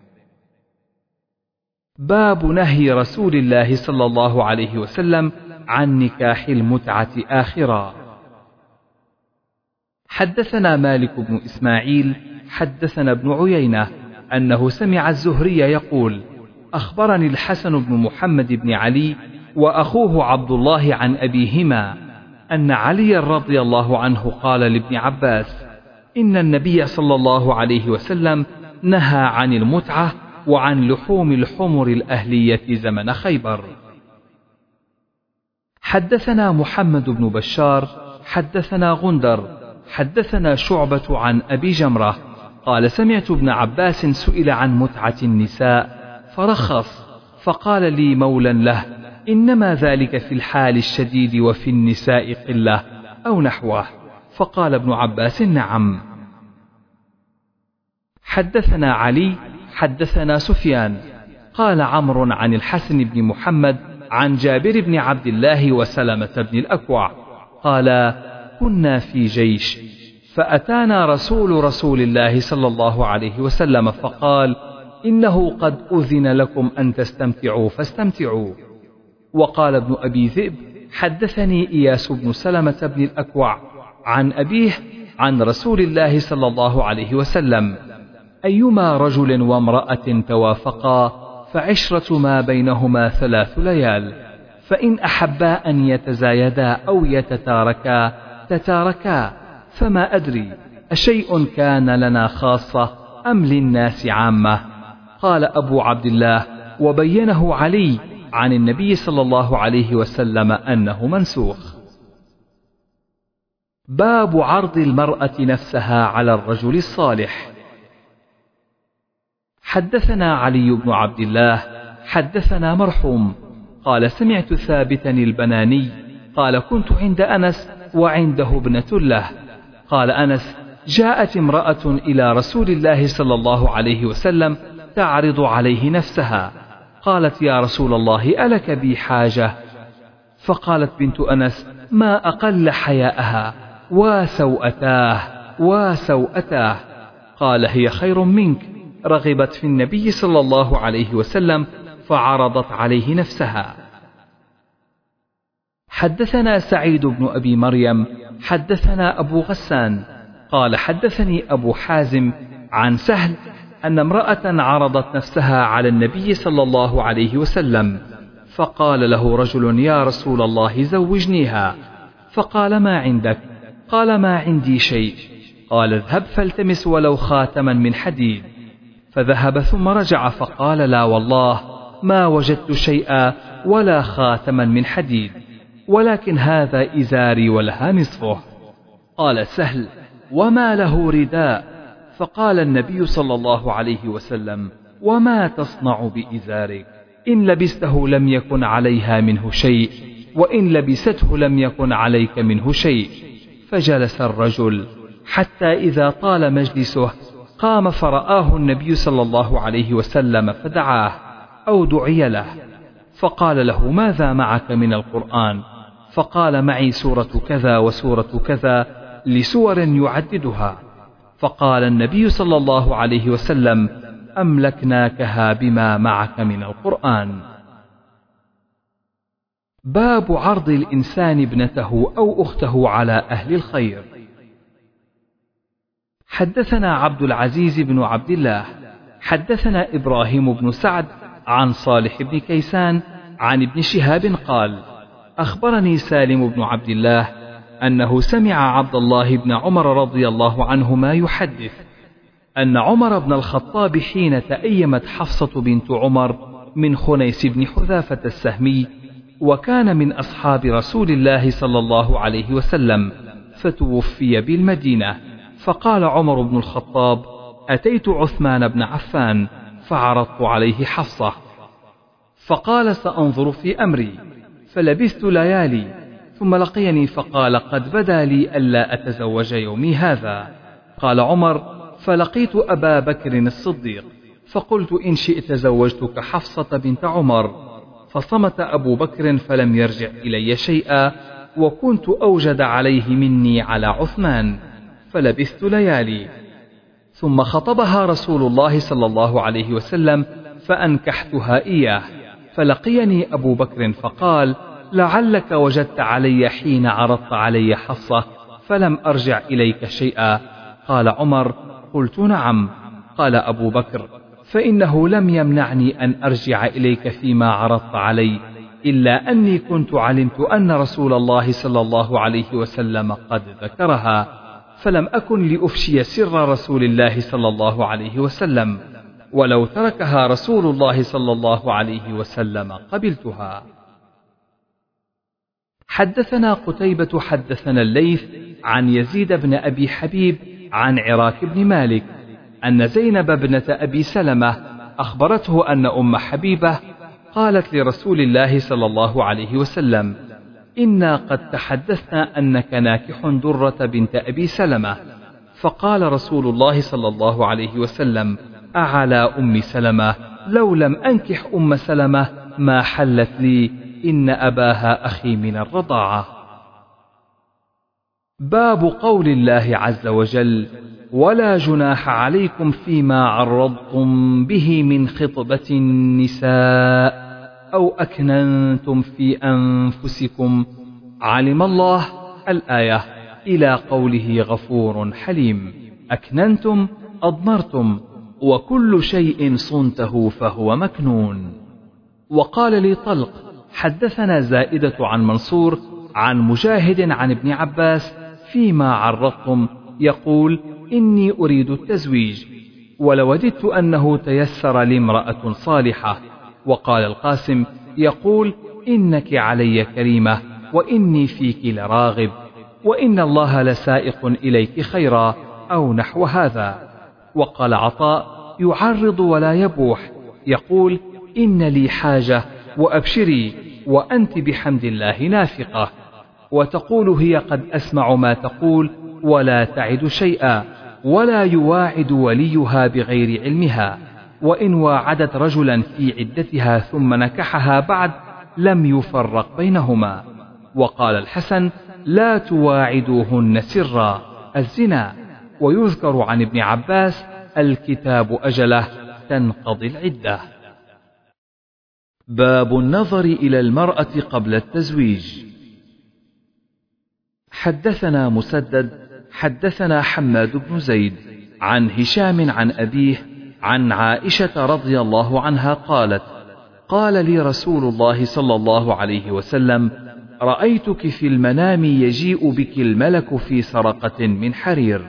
باب نهي رسول الله صلى الله عليه وسلم عن نكاح المتعة آخرا. حدثنا مالك بن إسماعيل حدثنا ابن عيينة أنه سمع الزهري يقول أخبرني الحسن بن محمد بن علي وأخوه عبد الله عن أبيهما أن علي رضي الله عنه قال لابن عباس إن النبي صلى الله عليه وسلم نهى عن المتعة وعن لحوم الحمر الأهلية زمن خيبر. حدثنا محمد بن بشار حدثنا غندر حدثنا شعبة عن أبي جمرة قال سمعت ابن عباس سئل عن متعة النساء فرخص فقال لي مولى له إنما ذلك في الحال الشديد وفي النساء قلة أو نحوه. فقال ابن عباس نعم. حدثنا علي حدثنا سفيان قال عمرو عن الحسن بن محمد عن جابر بن عبد الله وسلمة بن الأكوع قال كنا في جيش فأتانا رسول رسول الله صلى الله عليه وسلم فقال إنه قد أذن لكم أن تستمتعوا فاستمتعوا. وقال ابن أبي ذئب حدثني إياس بن سلمة بن الأكوع عن أبيه عن رسول الله صلى الله عليه وسلم. أيما رجل وامرأة توافقا فعشرة ما بينهما ثلاث ليال. فإن أحبا أن يتزايدا أو يتتاركا تتاركا. فما أدري أشيء كان لنا خاصة أم للناس عامة؟ قال أبو عبد الله وبينه علي عن النبي صلى الله عليه وسلم أنه منسوخ. باب عرض المرأة نفسها على الرجل الصالح. حدثنا علي بن عبد الله حدثنا مرحوم قال سمعت ثابتا البناني قال كنت عند أنس وعنده ابنة له. قال أنس جاءت امرأة إلى رسول الله صلى الله عليه وسلم تعرض عليه نفسها. قالت يا رسول الله ألك بي حاجة؟ فقالت بنت أنس ما أقل حياءها وسوأتاه وسوأتاه قال هي خير منك. رغبت في النبي صلى الله عليه وسلم فعرضت عليه نفسها. حدثنا سعيد بن أبي مريم حدثنا أبو غسان قال حدثني أبو حازم عن سهل أن امرأة عرضت نفسها على النبي صلى الله عليه وسلم فقال له رجل يا رسول الله زوجنيها. فقال ما عندك؟ قال ما عندي شيء. قال اذهب فالتمس ولو خاتما من حديد. فذهب ثم رجع فقال لا والله ما وجدت شيئا ولا خاتما من حديد ولكن هذا إزاري ولها نصفه. قال سهل وما له رداء؟ فقال النبي صلى الله عليه وسلم وما تصنع بإزارك؟ إن لبسته لم يكن عليها منه شيء وإن لبسته لم يكن عليك منه شيء. فجلس الرجل حتى إذا طال مجلسه قام فرآه النبي صلى الله عليه وسلم فدعاه أو دعي له فقال له ماذا معك من القرآن؟ فقال معي سورة كذا وسورة كذا لسور يعددها. فقال النبي صلى الله عليه وسلم أملكناكها بما معك من القرآن. باب عرض الإنسان ابنته أو أخته على أهل الخير. حدثنا عبد العزيز بن عبد الله حدثنا إبراهيم بن سعد عن صالح بن كيسان عن ابن شهاب قال أخبرني سالم بن عبد الله أنه سمع عبد الله بن عمر رضي الله عنهما يحدث أن عمر بن الخطاب حين تأيمت حفصة بنت عمر من خنيس بن حذافة السهمي وكان من أصحاب رسول الله صلى الله عليه وسلم فتوفي بالمدينة. فقال عمر بن الخطاب أتيت عثمان بن عفان فعرضت عليه حفصة. فقال سأنظر في أمري فلبثت ليالي ثم لقيني فقال قد بدا لي ألا أتزوج يومي هذا. قال عمر فلقيت أبا بكر الصديق فقلت إن شئت زوجتك حفصة بنت عمر. فصمت أبو بكر فلم يرجع إلي شيئا وكنت أوجد عليه مني على عثمان. فلبثت ليالي. ثم خطبها رسول الله صلى الله عليه وسلم فأنكحتها إياه. فلقيني أبو بكر فقال لعلك وجدت علي حين عرضت علي حفصة فلم أرجع إليك شيئا. قال عمر قلت نعم. قال أبو بكر فإنه لم يمنعني أن أرجع إليك فيما عرضت علي إلا أني كنت علمت أن رسول الله صلى الله عليه وسلم قد ذكرها. فلم أكن لأفشي سر رسول الله صلى الله عليه وسلم ولو تركها رسول الله صلى الله عليه وسلم قبلتها. حدثنا قتيبة حدثنا الليث عن يزيد بن أبي حبيب عن عراك بن مالك أن زينب ابنة أبي سلمة أخبرته أن أم حبيبة قالت لرسول الله صلى الله عليه وسلم إنا قد تحدثنا أنك ناكح درة بنت أبي سلمة. فقال رسول الله صلى الله عليه وسلم أعلى أم سلمة لو لم أنكح أم سلمة ما حلت لي؟ إن أباها أخي من الرضاعة. باب قول الله عز وجل ولا جناح عليكم فيما عرضتم به من خطبة النساء. أو أكننتم في أنفسكم. علم الله الآية. إلى قوله غفور حليم. أكننتم أضمرتم. وكل شيء صنته فهو مكنون. وقال لي طلق حدثنا زائدة عن منصور عن مجاهد عن ابن عباس فيما عرضتم. يقول إني أريد التزويج. ولوددت أنه تيسر لي امرأة صالحة. وقال القاسم يقول إنك علي كريمة وإني فيك لراغب وإن الله لسائق إليك خيرا أو نحو هذا. وقال عطاء يعرض ولا يبوح يقول إن لي حاجة وأبشري وأنت بحمد الله نافقة. وتقول هي قد أسمع ما تقول ولا تعد شيئا ولا يواعد وليها بغير علمها. وإن واعدت رجلا في عدتها ثم نكحها بعد لم يفرق بينهما. وقال الحسن لا تواعدوهن سرا الزنا. ويذكر عن ابن عباس الكتاب أجله تنقضي العدة. باب النظر إلى المرأة قبل التزويج. حدثنا مسدد حدثنا حماد بن زيد عن هشام عن أبيه عن عائشة رضي الله عنها قالت قال لي رسول الله صلى الله عليه وسلم رأيتك في المنام يجيء بك الملك في سرقة من حرير.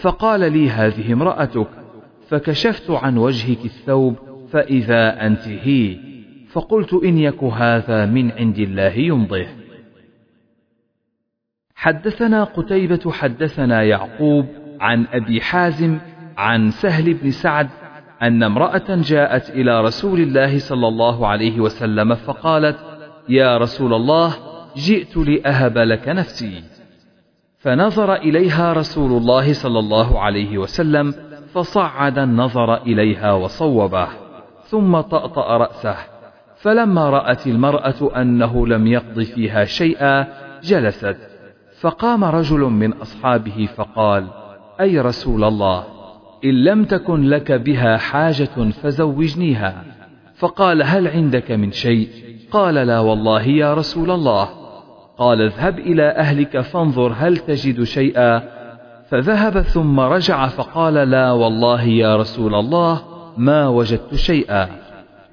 فقال لي هذه امرأتك فكشفت عن وجهك الثوب فإذا أنت هي. فقلت إن يك هذا من عند الله يمضه حدثنا قتيبة حدثنا يعقوب عن أبي حازم عن سهل بن سعد أن امرأة جاءت إلى رسول الله صلى الله عليه وسلم فقالت يا رسول الله جئت لأهب لك نفسي. فنظر إليها رسول الله صلى الله عليه وسلم فصعد النظر إليها وصوبه ثم طأطأ رأسه فلما رأت المرأة أنه لم يقض فيها شيئا جلست فقام رجل من أصحابه فقال أي رسول الله؟ إن لم تكن لك بها حاجة فزوجنيها. فقال هل عندك من شيء؟ قال لا والله يا رسول الله. قال اذهب إلى أهلك فانظر هل تجد شيئا. فذهب ثم رجع فقال لا والله يا رسول الله ما وجدت شيئا.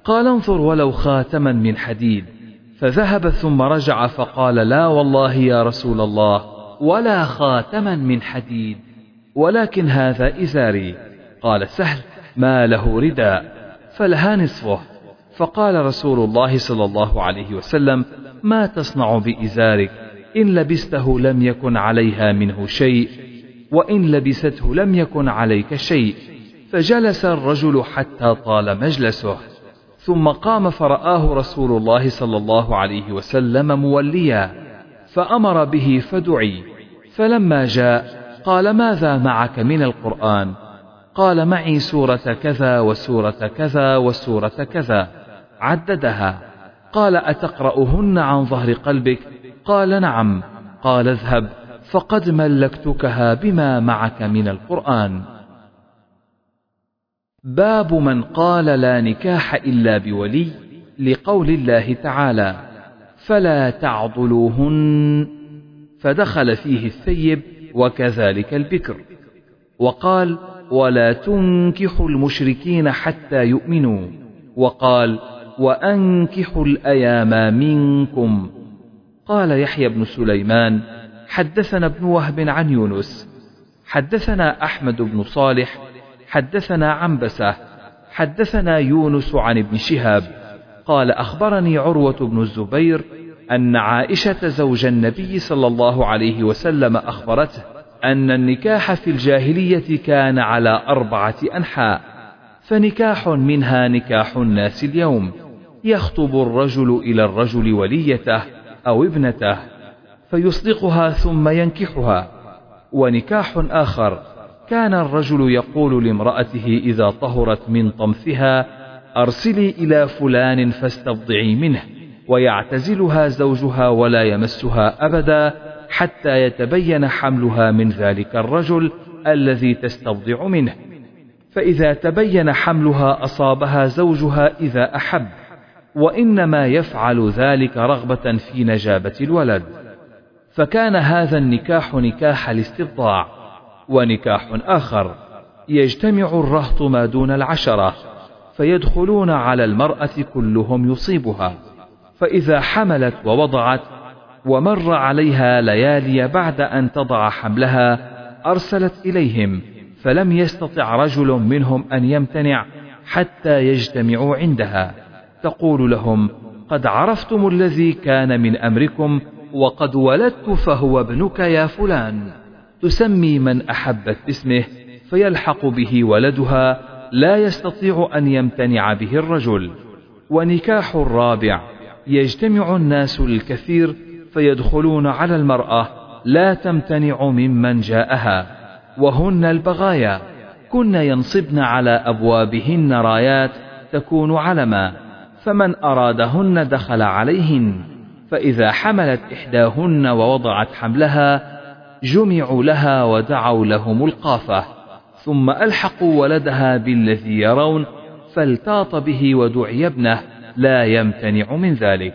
قال انظر ولو خاتما من حديد. فذهب ثم رجع فقال لا والله يا رسول الله ولا خاتما من حديد. ولكن هذا إزاري. قال سهل ما له رداء فلها نصفه. فقال رسول الله صلى الله عليه وسلم ما تصنع بإزارك؟ إن لبسته لم يكن عليها منه شيء وإن لبسته لم يكن عليك شيء. فجلس الرجل حتى طال مجلسه. ثم قام فرآه رسول الله صلى الله عليه وسلم موليا فأمر به فدعي. فلما جاء قال ماذا معك من القرآن؟ قال معي سورة كذا وسورة كذا وسورة كذا. عددها. قال أتقرأهن عن ظهر قلبك؟ قال نعم. قال اذهب فقد ملكتكها بما معك من القرآن. باب من قال لا نكاح إلا بولي لقول الله تعالى فلا تعضلوهن. فدخل فيه الثيب وكذلك البكر. وقال ولا تنكحوا المشركين حتى يؤمنوا. وقال وأنكحوا الأيام منكم. قال يحيى بن سليمان حدثنا ابن وهب عن يونس. حدثنا أحمد بن صالح. حدثنا عنبسة. حدثنا يونس عن ابن شهاب. قال أخبرني عروة بن الزبير أن عائشة زوج النبي صلى الله عليه وسلم أخبرته أن النكاح في الجاهلية كان على أربعة أنحاء فنكاح منها نكاح الناس اليوم يخطب الرجل إلى الرجل وليته أو ابنته فيصدقها ثم ينكحها ونكاح آخر كان الرجل يقول لامرأته إذا طهرت من طمثها أرسلي إلى فلان فاستبضعي منه. ويعتزلها زوجها ولا يمسها أبدا حتى يتبين حملها من ذلك الرجل الذي تستبضع منه. فإذا تبين حملها أصابها زوجها إذا أحب وإنما يفعل ذلك رغبة في نجابة الولد. فكان هذا النكاح نكاح الاستبضاع ونكاح آخر. يجتمع الرهط ما دون العشرة فيدخلون على المرأة كلهم يصيبها. فإذا حملت ووضعت ومر عليها ليالي بعد أن تضع حملها أرسلت إليهم فلم يستطع رجل منهم أن يمتنع حتى يجتمعوا عندها. تقول لهم قد عرفتم الذي كان من أمركم وقد ولدت فهو ابنك يا فلان. تسمي من أحبت باسمه فيلحق به ولدها لا يستطيع أن يمتنع به الرجل. ونكاح الرابع يجتمع الناس الكثير فيدخلون على المرأة لا تمتنع ممن جاءها. وهن البغايا. كن ينصبن على أبوابهن رايات تكون علما. فمن أرادهن دخل عليهن. فإذا حملت إحداهن ووضعت حملها جمعوا لها ودعوا له ملقافة ثم ألحقوا ولدها بالذي يرون فالتاط به ودعي ابنه. لا يمتنع من ذلك.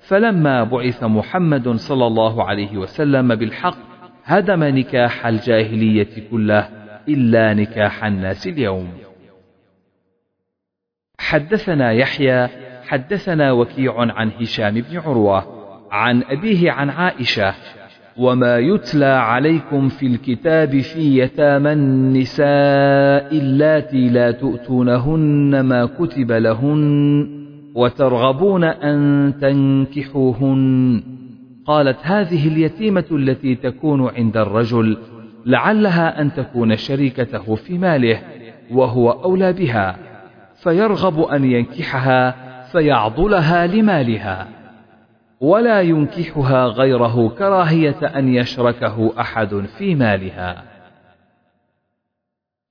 فلما بعث محمد صلى الله عليه وسلم بالحق هدم نكاح الجاهلية كله إلا نكاح الناس اليوم. حدثنا يحيى حدثنا وكيع عن هشام بن عروة عن أبيه عن عائشة وما يتلى عليكم في الكتاب في يتامى النساء اللاتي لا تؤتونهن ما كتب لهن وترغبون أن تنكحوهن. قالت هذه اليتيمة التي تكون عند الرجل لعلها أن تكون شريكته في ماله وهو أولى بها فيرغب أن ينكحها فيعضلها لمالها. ولا ينكحها غيره كراهية أن يشركه أحد في مالها.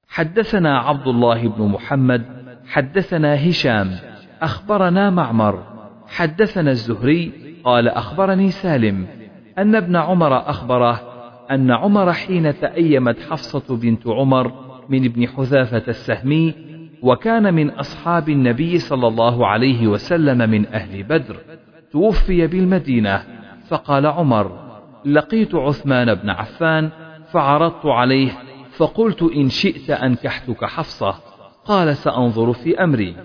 حدثنا عبد الله بن محمد حدثنا هشام أخبرنا معمر. حدثنا الزهري قال أخبرني سالم أن ابن عمر أخبره أن عمر حين تأيمت حفصة بنت عمر من ابن حذافة السهمي وكان من أصحاب النبي صلى الله عليه وسلم من أهل بدر توفي بالمدينة فقال عمر لقيت عثمان بن عفان فعرضت عليه فقلت إن شئت أنكحتك حفصة قال سأنظر في أمري.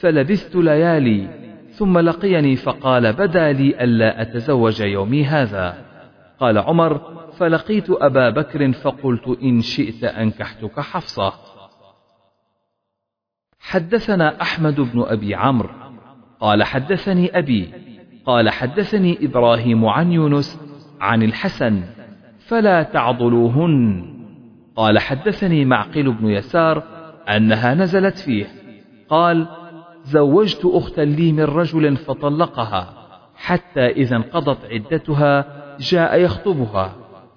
فلبثت ليالي ثم لقيني فقال بدا لي ألا أتزوج يومي هذا. قال عمر فلقيت أبا بكر فقلت إن شئت أنكحتك حفصة. حدثنا أحمد بن أبي عمرو. قال حدثني أبي. قال حدثني إبراهيم عن يونس عن الحسن. فلا تعضلوهن. قال حدثني معقل بن يسار أنها نزلت فيه. قال زوجت أختا لي من رجل فطلقها حتى إذا انقضت عدتها جاء يخطبها.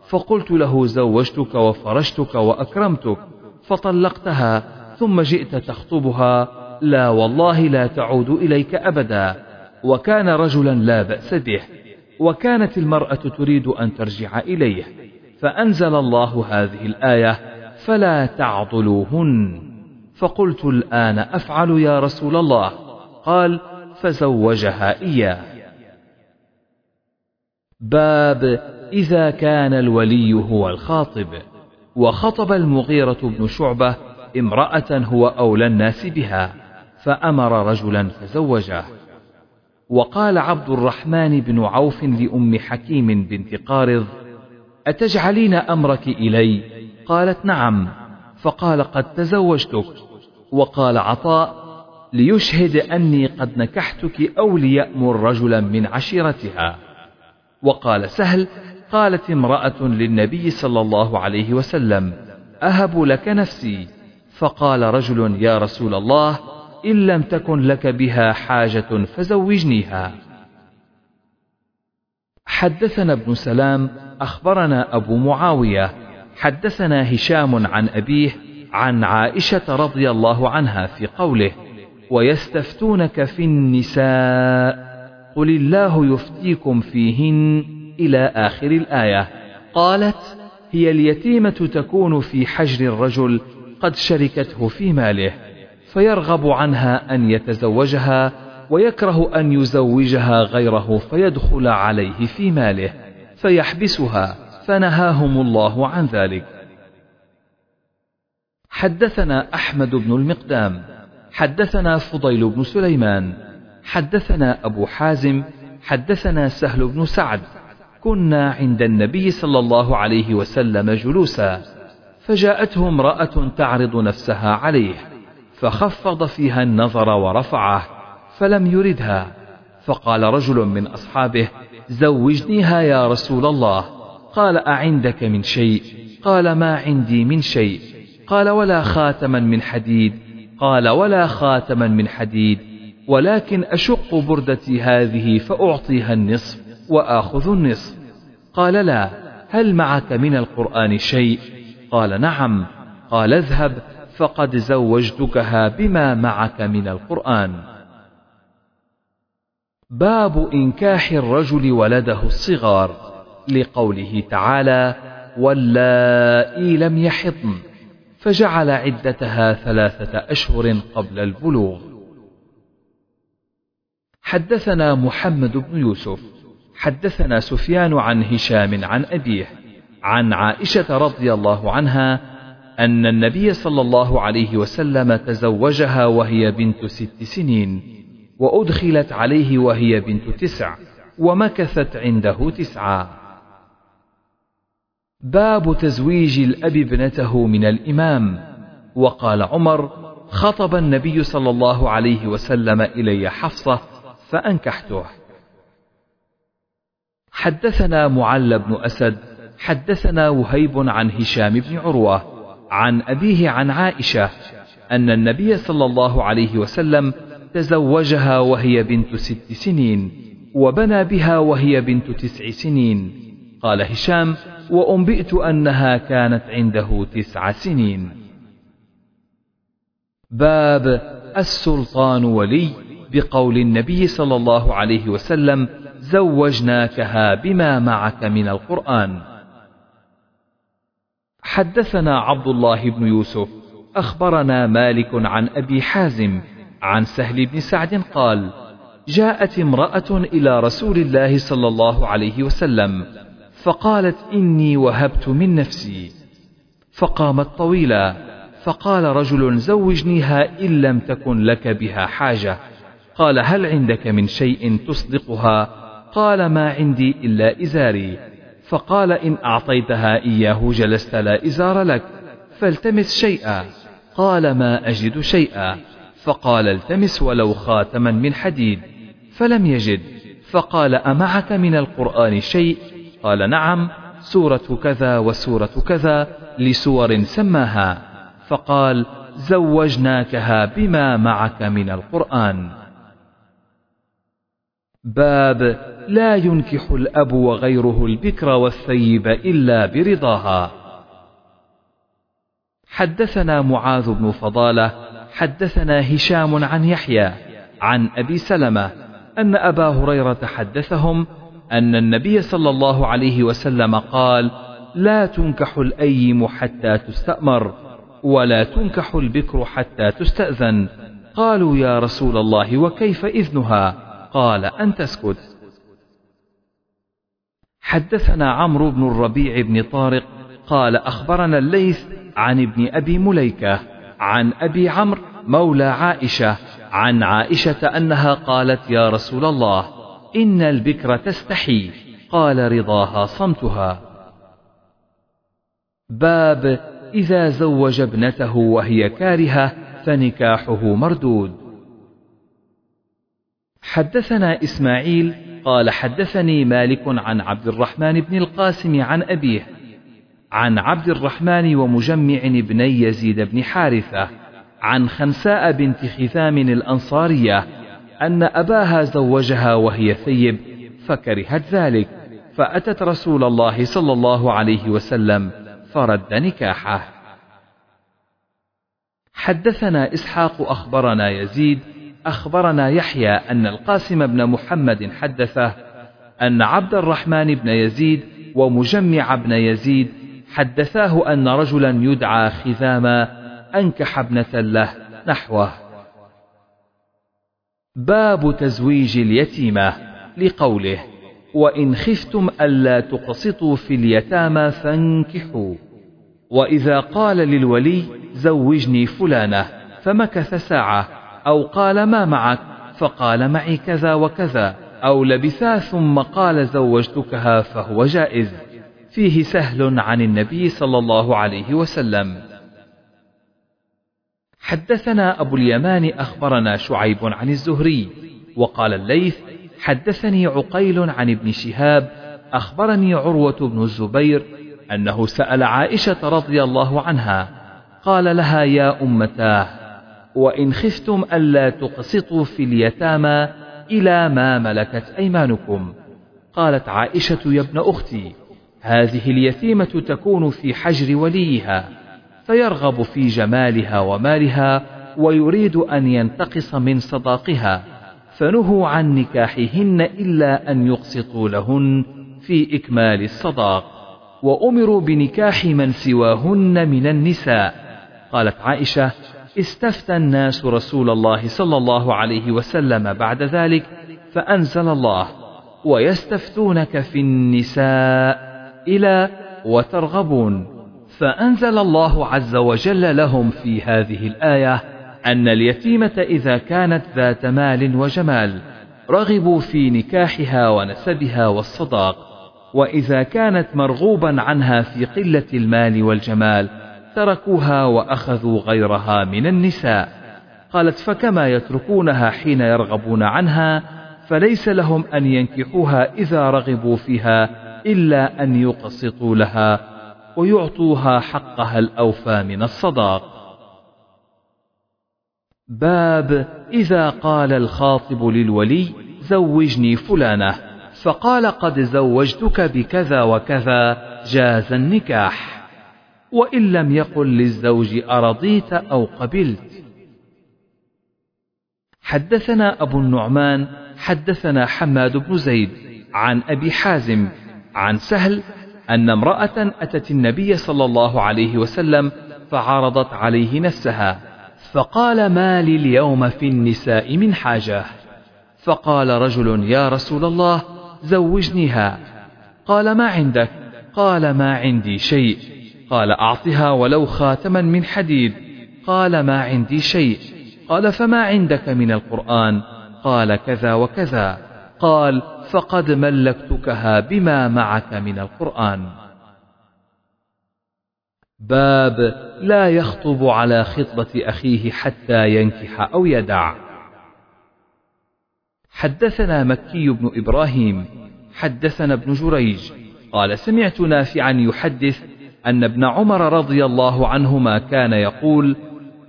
فقلت له زوجتك وفرشتك وأكرمتك فطلقتها ثم جئت تخطبها. لا والله لا تعود إليك أبدا. وكان رجلا لا بأس به وكانت المرأة تريد أن ترجع إليه. فأنزل الله هذه الآية فلا تعضلوهن فقلت الآن أفعل يا رسول الله. قال فزوجها إياه. باب إذا كان الولي هو الخاطب. وخطب المغيرة بن شعبة امرأة هو أولى الناس بها فأمر رجلا فزوجه وقال عبد الرحمن بن عوف لأم حكيم بنت قارض أتجعلين أمرك إلي؟ قالت نعم. فقال قد تزوجتك. وقال عطاء ليشهد أني قد نكحتك أو ليأمر رجلا من عشيرتها. وقال سهل قالت امرأة للنبي صلى الله عليه وسلم أهب لك نفسي؟ فقال رجل يا رسول الله إن لم تكن لك بها حاجة فزوجنيها. حدثنا ابن سلام أخبرنا أبو معاوية حدثنا هشام عن أبيه عن عائشة رضي الله عنها في قوله ويستفتونك في النساء قل الله يفتيكم فيهن إلى آخر الآية. قالت هي اليتيمة تكون في حجر الرجل قد شركته في ماله فيرغب عنها أن يتزوجها ويكره أن يزوجها غيره فيدخل عليه في ماله فيحبسها فنهاهم الله عن ذلك. حدثنا أحمد بن المقدام حدثنا فضيل بن سليمان حدثنا أبو حازم حدثنا سهل بن سعد. كنا عند النبي صلى الله عليه وسلم جلوسا فجاءته امرأة تعرض نفسها عليه فخفض فيها النظر ورفعه فلم يردها. فقال رجل من أصحابه زوجنيها يا رسول الله. قال أعندك من شيء؟ قال ما عندي من شيء. قال ولا خاتما من حديد. قال ولا خاتما من حديد. ولكن أشق بردتي هذه فأعطيها النصف وآخذ النصف. قال لا هل معك من القرآن شيء؟ قال نعم. قال اذهب فقد زوجتكها بما معك من القرآن. باب إنكاح الرجل ولده الصغار. لقوله تعالى واللائي لم يحضن فجعل عدتها ثلاثة أشهر قبل البلوغ. حدثنا محمد بن يوسف حدثنا سفيان عن هشام عن أبيه عن عائشة رضي الله عنها أن النبي صلى الله عليه وسلم تزوجها وهي بنت ست سنين وأدخلت عليه وهي بنت تسع ومكثت عنده تسعا باب تزويج الأب ابنته من الإمام. وقال عمر خطب النبي صلى الله عليه وسلم إلي حفصة فأنكحته. حدثنا معل بن أسد حدثنا وهيب عن هشام بن عروة عن أبيه عن عائشة أن النبي صلى الله عليه وسلم تزوجها وهي بنت ست سنين وبنى بها وهي بنت تسع سنين. قال هشام وأنبئت أنها كانت عنده تسع سنين. باب السلطان ولي بقول النبي صلى الله عليه وسلم زوجناكها بما معك من القرآن. حدثنا عبد الله بن يوسف أخبرنا مالك عن أبي حازم عن سهل بن سعد قال جاءت امرأة إلى رسول الله صلى الله عليه وسلم فقالت إني وهبت من نفسي. فقامت طويلا فقال رجل زوجنيها إن لم تكن لك بها حاجة. قال هل عندك من شيء تصدقها؟ قال ما عندي إلا إزاري. فقال إن أعطيتها إياه جلست لا إزار لك فالتمس شيئا. قال ما أجد شيئا. فقال التمس ولو خاتما من حديد فلم يجد. فقال أمعك من القرآن شيء؟ قال نعم سورة كذا وسورة كذا لسور سماها. فقال زوجناكها بما معك من القرآن. باب لا ينكح الأب وغيره البكر والثيب إلا برضاها. حدثنا معاذ بن فضالة حدثنا هشام عن يحيى عن أبي سلمة أن أبا هريرة حدثهم أن النبي صلى الله عليه وسلم قال لا تنكح الأيم حتى تستأمر ولا تنكح البكر حتى تستأذن. قالوا يا رسول الله وكيف إذنها؟ قال أن تسكت. حدثنا عمرو بن الربيع بن طارق قال أخبرنا الليث عن ابن أبي مليكة عن أبي عمرو مولى عائشة عن عائشة أنها قالت يا رسول الله إن البكر تستحي قال رضاها صمتها. باب إذا زوج ابنته وهي كارهة فنكاحه مردود. حدثنا إسماعيل قال حدثني مالك عن عبد الرحمن بن القاسم عن أبيه عن عبد الرحمن ومجمع بن يزيد بن حارثة عن خنساء بنت خثام الأنصارية أن أباها زوجها وهي ثيب فكرهت ذلك فأتت رسول الله صلى الله عليه وسلم فرد نكاحه. حدثنا إسحاق أخبرنا يزيد أخبرنا يحيى أن القاسم بن محمد حدثه أن عبد الرحمن بن يزيد ومجمع بن يزيد حدثاه أن رجلا يدعى خذاما أنكح ابنة له نحوه. باب تزويج اليتيمة لقوله وإن خفتم ألا تقسطوا في اليتامى فانكحوا. وإذا قال للولي زوجني فلانة فمكث ساعة أو قال ما معك فقال معي كذا وكذا أو لبثا ثم قال زوجتكها فهو جائز. فيه سهل عن النبي صلى الله عليه وسلم. حدثنا أبو اليمان أخبرنا شعيب عن الزهري وقال الليث حدثني عقيل عن ابن شهاب أخبرني عروة بن الزبير أنه سأل عائشة رضي الله عنها قال لها يا أمتاه وإن خفتم ألا تقسطوا في اليتامى إلى ما ملكت أيمانكم. قالت عائشة يا ابن أختي هذه اليتيمة تكون في حجر وليها. فيرغب في جمالها ومالها ويريد أن ينتقص من صداقها فنهوا عن نكاحهن إلا أن يقسطوا لهن في إكمال الصداق. وأمروا بنكاح من سواهن من النساء. قالت عائشة استفتى الناس رسول الله صلى الله عليه وسلم بعد ذلك فأنزل الله ويستفتونك في النساء إلى وترغبون. فأنزل الله عز وجل لهم في هذه الآية أن اليتيمة إذا كانت ذات مال وجمال رغبوا في نكاحها ونسبها والصداق وإذا كانت مرغوبا عنها في قلة المال والجمال تركوها وأخذوا غيرها من النساء. قالت فكما يتركونها حين يرغبون عنها فليس لهم أن ينكحوها إذا رغبوا فيها إلا أن يقسطوا لها ويعطوها حقها الأوفى من الصداق. باب إذا قال الخاطب للولي زوجني فلانة فقال قد زوجتك بكذا وكذا جاز النكاح. وإن لم يقل للزوج أرضيت أو قبلت. حدثنا أبو النعمان حدثنا حماد بن زيد عن أبي حازم عن سهل أن امرأة أتت النبي صلى الله عليه وسلم فعرضت عليه نفسها فقال ما لي اليوم في النساء من حاجة؟ فقال رجل يا رسول الله زوجنيها. قال ما عندك؟ قال ما عندي شيء. قال أعطها ولو خاتما من حديد. قال ما عندي شيء. قال فما عندك من القرآن؟ قال كذا وكذا. قال فقد ملكتكها بما معك من القرآن. باب لا يخطب على خطبة أخيه حتى ينكح أو يدع. حدثنا مكي بن إبراهيم حدثنا ابن جريج قال سمعت نافعا يحدث أن ابن عمر رضي الله عنهما كان يقول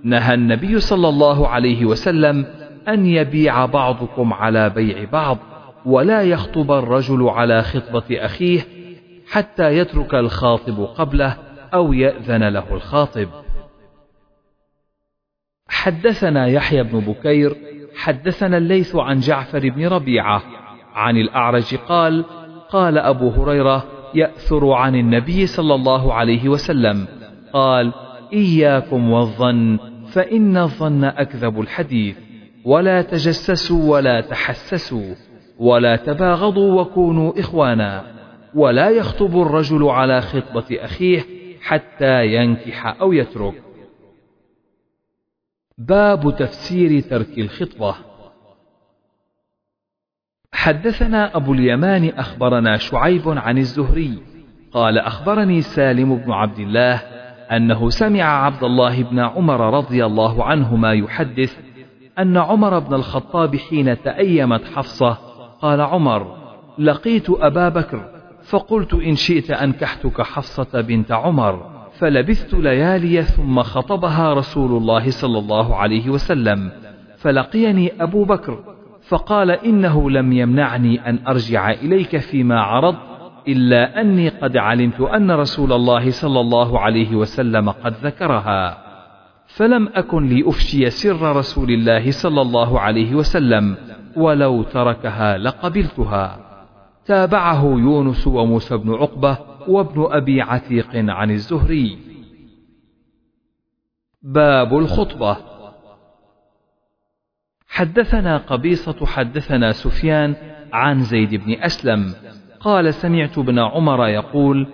نهى النبي صلى الله عليه وسلم أن يبيع بعضكم على بيع بعض. ولا يخطب الرجل على خطبة أخيه حتى يترك الخاطب قبله أو يأذن له الخاطب. حدثنا يحيى بن بكير حدثنا الليث عن جعفر بن ربيعة عن الأعرج قال قال أبو هريرة يأثر عن النبي صلى الله عليه وسلم قال إياكم والظن فإن الظن أكذب الحديث ولا تجسسوا ولا تحسسوا. ولا تباغضوا وكونوا إخوانا ولا يخطب الرجل على خطبة أخيه حتى ينكح أو يترك. باب تفسير ترك الخطبة. حدثنا أبو اليمان أخبرنا شعيب عن الزهري قال أخبرني سالم بن عبد الله أنه سمع عبد الله بن عمر رضي الله عنهما يحدث أن عمر بن الخطاب حين تأيمت حفصة قال عمر لقيت أبا بكر فقلت إن شئت أنكحتك حفصة بنت عمر فلبثت ليالي ثم خطبها رسول الله صلى الله عليه وسلم فلقيني أبو بكر فقال إنه لم يمنعني أن أرجع إليك فيما عرض إلا أني قد علمت أن رسول الله صلى الله عليه وسلم قد ذكرها. فلم أكن لأفشي سر رسول الله صلى الله عليه وسلم ولو تركها لقبلتها. تابعه يونس وموسى بن عقبة وابن أبي عتيق عن الزهري. باب الخطبة. حدثنا قبيصة حدثنا سفيان عن زيد بن أسلم. قال سمعت ابن عمر يقول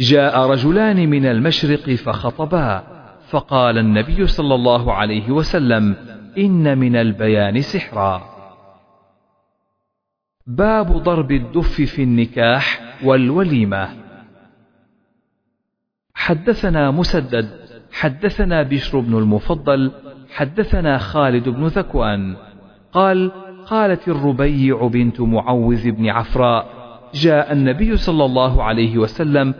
جاء رجلان من المشرق فخطبا. فقال النبي صلى الله عليه وسلم إن من البيان سحرا. باب ضرب الدف في النكاح والوليمة. حدثنا مسدد حدثنا بشر بن المفضل حدثنا خالد بن ذكوان. قال قالت الربيع بنت معوذ بن عفراء جاء النبي صلى الله عليه وسلم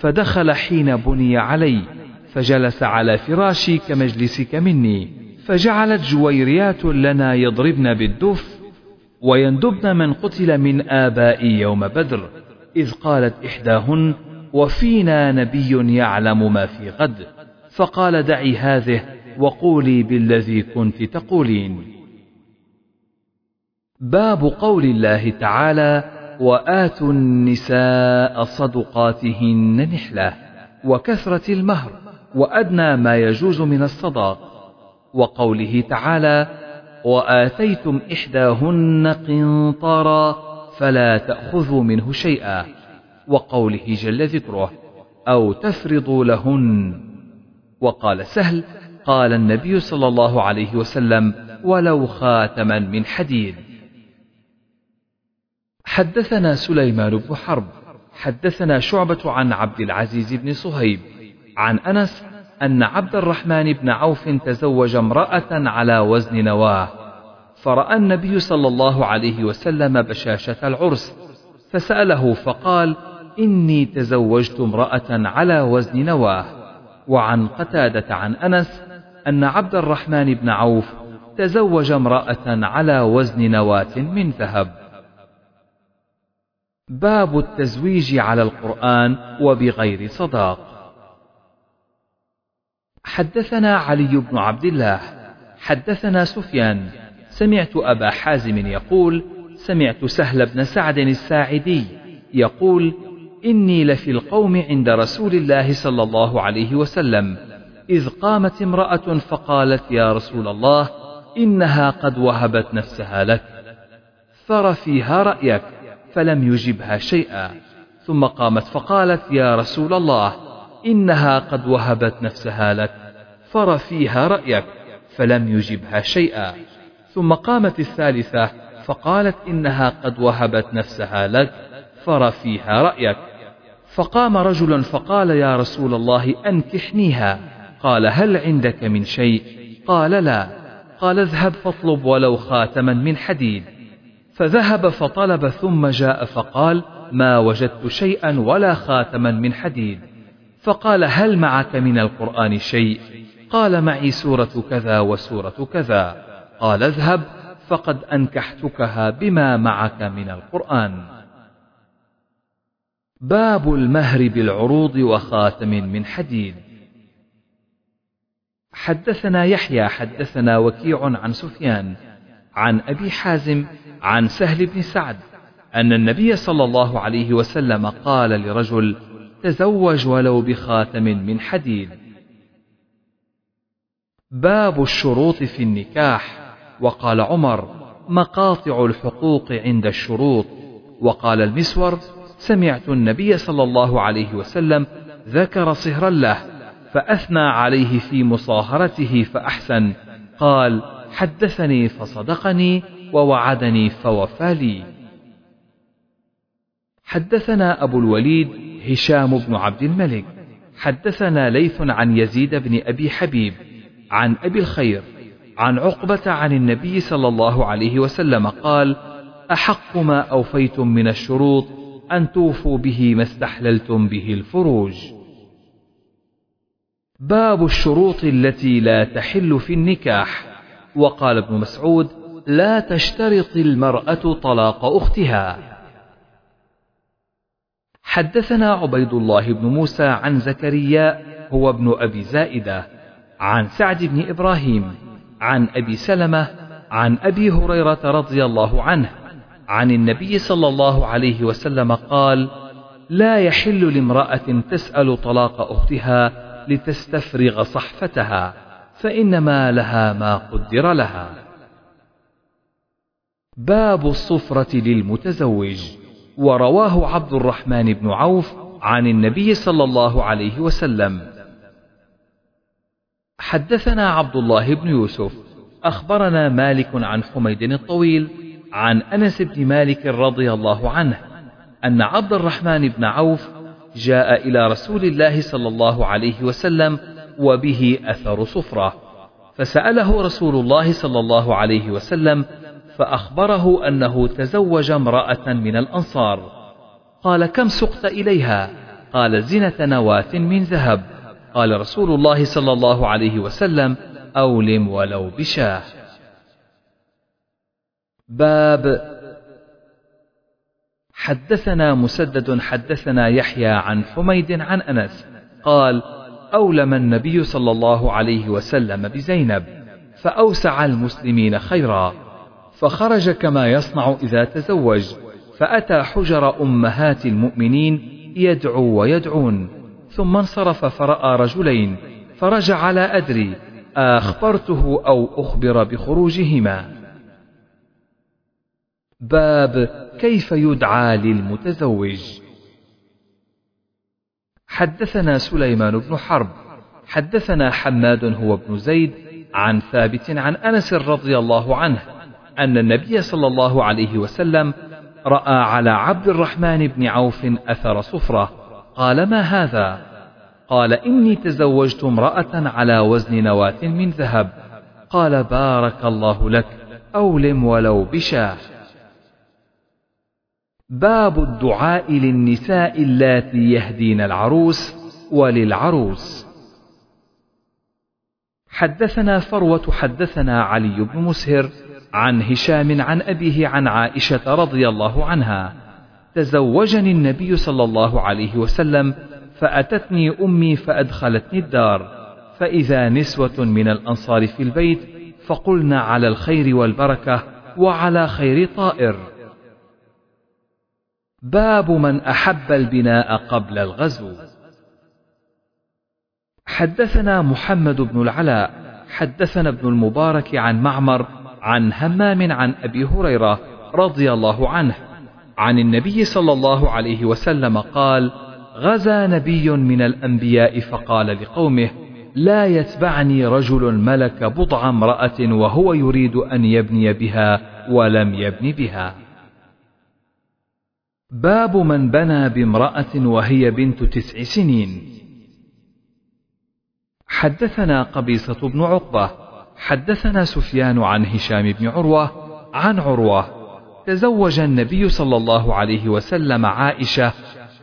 فدخل حين بني علي فجلس على فراشي كمجلسك مني فجعلت جويريات لنا يضربن بالدف ويندبن من قتل من آبائي يوم بدر إذ قالت إحداهن وفينا نبي يعلم ما في غد. فقال دعي هذه وقولي بالذي كنت تقولين. باب قول الله تعالى وآتوا النساء صدقاتهن نحلة وكثرة المهر وأدنى ما يجوز من الصداق. وقوله تعالى وآتيتم إحداهن قنطارا فلا تأخذوا منه شيئا وقوله جل ذكره أو تفرضوا لهن. وقال سهل قال النبي صلى الله عليه وسلم ولو خاتما من حديد. حدثنا سليمان بن حرب حدثنا شعبة عن عبد العزيز بن صهيب عن أنس أن عبد الرحمن بن عوف تزوج امرأة على وزن نواه. فرأى النبي صلى الله عليه وسلم بشاشة العرس فسأله فقال إني تزوجت امرأة على وزن نواه وعن قتادة عن أنس أن عبد الرحمن بن عوف تزوج امرأة على وزن نواة من ذهب. باب التزويج على القرآن وبغير صداق. حدثنا علي بن عبد الله حدثنا سفيان سمعت أبا حازم يقول سمعت سهل بن سعد الساعدي يقول إني لفي القوم عند رسول الله صلى الله عليه وسلم إذ قامت امرأة فقالت يا رسول الله إنها قد وهبت نفسها لك فرفيها رأيك فلم يجبها شيئا. ثم قامت فقالت يا رسول الله إنها قد وهبت نفسها لك فر فيها رأيك فلم يجبها شيئا. ثم قامت الثالثة فقالت إنها قد وهبت نفسها لك فر فيها رأيك. فقام رجل فقال يا رسول الله أنكحنيها. قال هل عندك من شيء؟ قال لا. قال اذهب فاطلب ولو خاتما من حديد. فذهب فطلب ثم جاء فقال ما وجدت شيئا ولا خاتما من حديد. فقال هل معك من القرآن شيء؟ قال معي سورة كذا وسورة كذا. قال اذهب فقد أنكحتكها بما معك من القرآن. باب المهر بالعروض وخاتم من حديد. حدثنا يحيى حدثنا وكيع عن سفيان عن أبي حازم عن سهل بن سعد أن النبي صلى الله عليه وسلم قال لرجل تزوج ولو بخاتم من حديد. باب الشروط في النكاح. وقال عمر مقاطع الحقوق عند الشروط. وقال المسور سمعت النبي صلى الله عليه وسلم ذكر صهرا له فأثنى عليه في مصاهرته فأحسن. قال حدثني فصدقني ووعدني فوفى لي. حدثنا أبو الوليد هشام بن عبد الملك. حدثنا ليث عن يزيد بن أبي حبيب عن أبي الخير عن عقبة عن النبي صلى الله عليه وسلم قال أحق ما أوفيتم من الشروط أن توفوا به ما استحللتم به الفروج. باب الشروط التي لا تحل في النكاح. وقال ابن مسعود لا تشترط المرأة طلاق أختها. حدثنا عبيد الله بن موسى عن زكريا هو ابن أبي زائدة عن سعد بن إبراهيم عن أبي سلمة عن أبي هريرة رضي الله عنه عن النبي صلى الله عليه وسلم قال لا يحل لامرأة تسأل طلاق أختها لتستفرغ صحفتها فإنما لها ما قدر لها. باب الصفرة للمتزوج. ورواه عبد الرحمن بن عوف عن النبي صلى الله عليه وسلم. حدثنا عبد الله بن يوسف أخبرنا مالك عن حميد الطويل عن أنس بن مالك رضي الله عنه أن عبد الرحمن بن عوف جاء إلى رسول الله صلى الله عليه وسلم وبه أثر صفرة فسأله رسول الله صلى الله عليه وسلم فأخبره أنه تزوج امرأة من الأنصار قال كم سقت إليها؟ قال زنة نواة من ذهب. قال رسول الله صلى الله عليه وسلم أولم ولو بشاه. باب حدثنا مسدد حدثنا يحيى عن حميد عن أنس قال أولم النبي صلى الله عليه وسلم بزينب فأوسع المسلمين خيرا فخرج كما يصنع إذا تزوج فأتى حجر أمهات المؤمنين يدعو ويدعون. ثم انصرف فرأى رجلين فرجع لا أدري أخبرته أو أخبر بخروجهما. باب كيف يدعى للمتزوج. حدثنا سليمان بن حرب حدثنا حماد هو ابن زيد عن ثابت عن أنس رضي الله عنه أن النبي صلى الله عليه وسلم رأى على عبد الرحمن بن عوف أثر صفرة قال ما هذا؟ قال إني تزوجت امرأة على وزن نواة من ذهب. قال بارك الله لك أولم ولو بشاه باب الدعاء للنساء اللاتي يهدين العروس وللعروس. حدثنا فروة حدثنا علي بن مسهر عن هشام عن أبيه عن عائشة رضي الله عنها. تزوجني النبي صلى الله عليه وسلم فأتتني أمي فأدخلتني الدار. فإذا نسوة من الأنصار في البيت فقلنا على الخير والبركة وعلى خير طائر. باب من أحب البناء قبل الغزو. حدثنا محمد بن العلاء حدثنا ابن المبارك عن معمر عن همام عن أبي هريرة رضي الله عنه. عن النبي صلى الله عليه وسلم قال غزا نبي من الأنبياء فقال لقومه لا يتبعني رجل ملك بضع امرأة وهو يريد أن يبني بها ولم يبن بها. باب من بنى بامرأة وهي بنت تسع سنين. حدثنا قبيصة بن عقبة حدثنا سفيان عن هشام بن عروة عن عروة تزوج النبي صلى الله عليه وسلم عائشة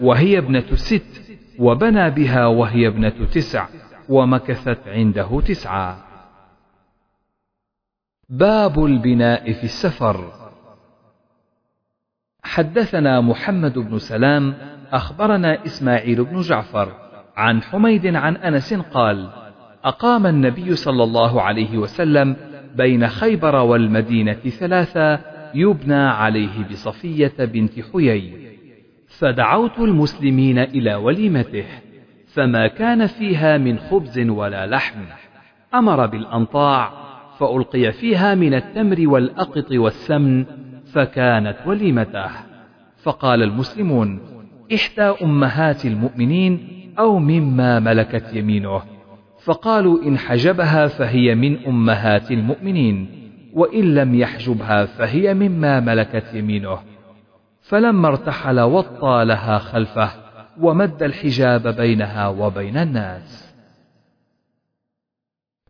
وهي ابنة ست وبنى بها وهي ابنة تسع ومكثت عنده تسعة. باب البناء في السفر. حدثنا محمد بن سلام أخبرنا إسماعيل بن جعفر عن حميد عن أنس قال أقام النبي صلى الله عليه وسلم بين خيبر والمدينة ثلاثة يبنى عليه بصفية بنت حيي. فدعوت المسلمين إلى وليمته فما كان فيها من خبز ولا لحم. أمر بالأنطاع فألقي فيها من التمر والأقط والسمن فكانت وليمته. فقال المسلمون إحدى أمهات المؤمنين أو مما ملكت يمينه. فقالوا إن حجبها فهي من أمهات المؤمنين. وإن لم يحجبها فهي مما ملكت يمينه. فلما ارتحل وطى لها خلفه ومد الحجاب بينها وبين الناس.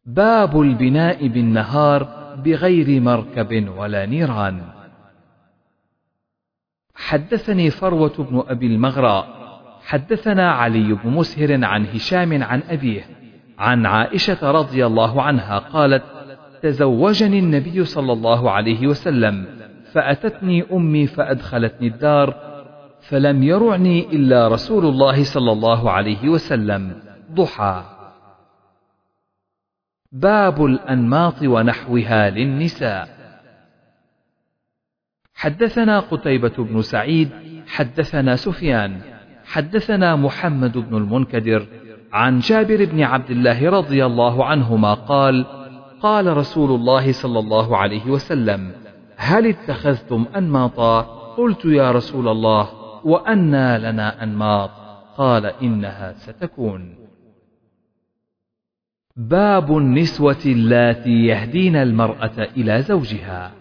باب البناء بالنهار بغير مركب ولا نيران. حدثني فروة بن أبي المغراء. حدثنا علي بن مسهر عن هشام عن أبيه. عن عائشة رضي الله عنها قالت تزوجني النبي صلى الله عليه وسلم فأتتني أمي فأدخلتني الدار فلم يرعني إلا رسول الله صلى الله عليه وسلم. ضحى. باب الأنماط ونحوها للنساء. حدثنا قتيبة بن سعيد حدثنا سفيان حدثنا محمد بن المنكدر عن جابر بن عبد الله رضي الله عنهما قال قال رسول الله صلى الله عليه وسلم هل اتخذتم أنماطا؟ قلت يا رسول الله وأنى لنا أنماط. قال إنها ستكون. باب النسوة اللاتي يهدين المرأة إلى زوجها.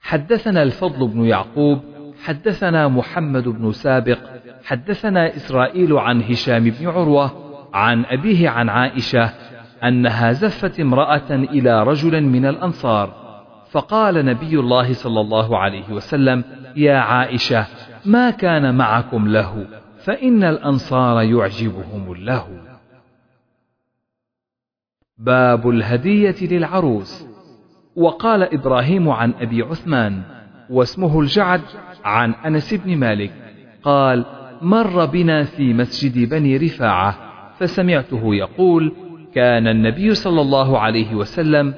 حدثنا الفضل بن يعقوب حدثنا محمد بن سابق حدثنا إسرائيل عن هشام بن عروة عن أبيه عن عائشة أنها زفت امرأة إلى رجل من الأنصار فقال نبي الله صلى الله عليه وسلم يا عائشة ما كان معكم له فإن الأنصار يعجبهم الله باب الهدية للعروس. وقال إبراهيم عن أبي عثمان واسمه الجعد عن أنس بن مالك قال مر بنا في مسجد بني رفاعة فسمعته يقول كان النبي صلى الله عليه وسلم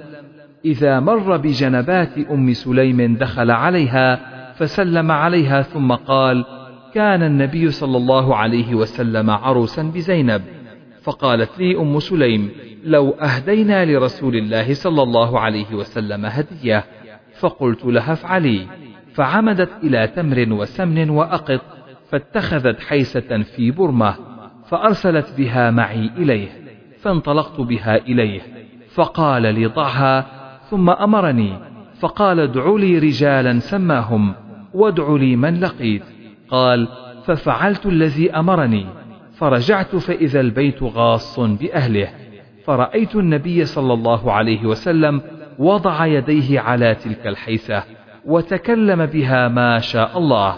إذا مر بجنبات أم سليم دخل عليها فسلم عليها ثم قال كان النبي صلى الله عليه وسلم عروسا بزينب فقالت لي أم سليم لو أهدينا لرسول الله صلى الله عليه وسلم هدية فقلت لها افعلي فعمدت إلى تمر وسمن وأقط فاتخذت حيسة في برمة فأرسلت بها معي إليه فانطلقت بها إليه فقال لي ضعها ثم أمرني فقال ادع لي رجالا سماهم وادع لي من لقيت. قال ففعلت الذي أمرني فرجعت فإذا البيت غاص بأهله. فرأيت النبي صلى الله عليه وسلم وضع يديه على تلك الحيثة وتكلم بها ما شاء الله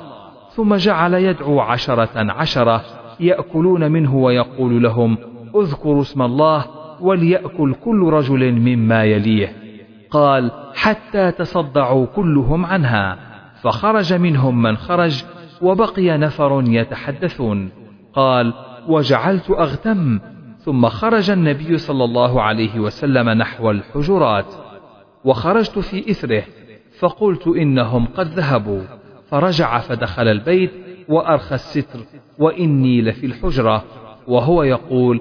ثم جعل يدعو عشرة عشرة يأكلون منه ويقول لهم اذكروا اسم الله وليأكل كل رجل مما يليه. قال حتى تصدعوا كلهم عنها. فخرج منهم من خرج وبقي نفر يتحدثون. قال وجعلت أغتم. ثم خرج النبي صلى الله عليه وسلم نحو الحجرات. وخرجت في إثره فقلت إنهم قد ذهبوا. فرجع فدخل البيت وأرخى الستر وإني لفي الحجرة. وهو يقول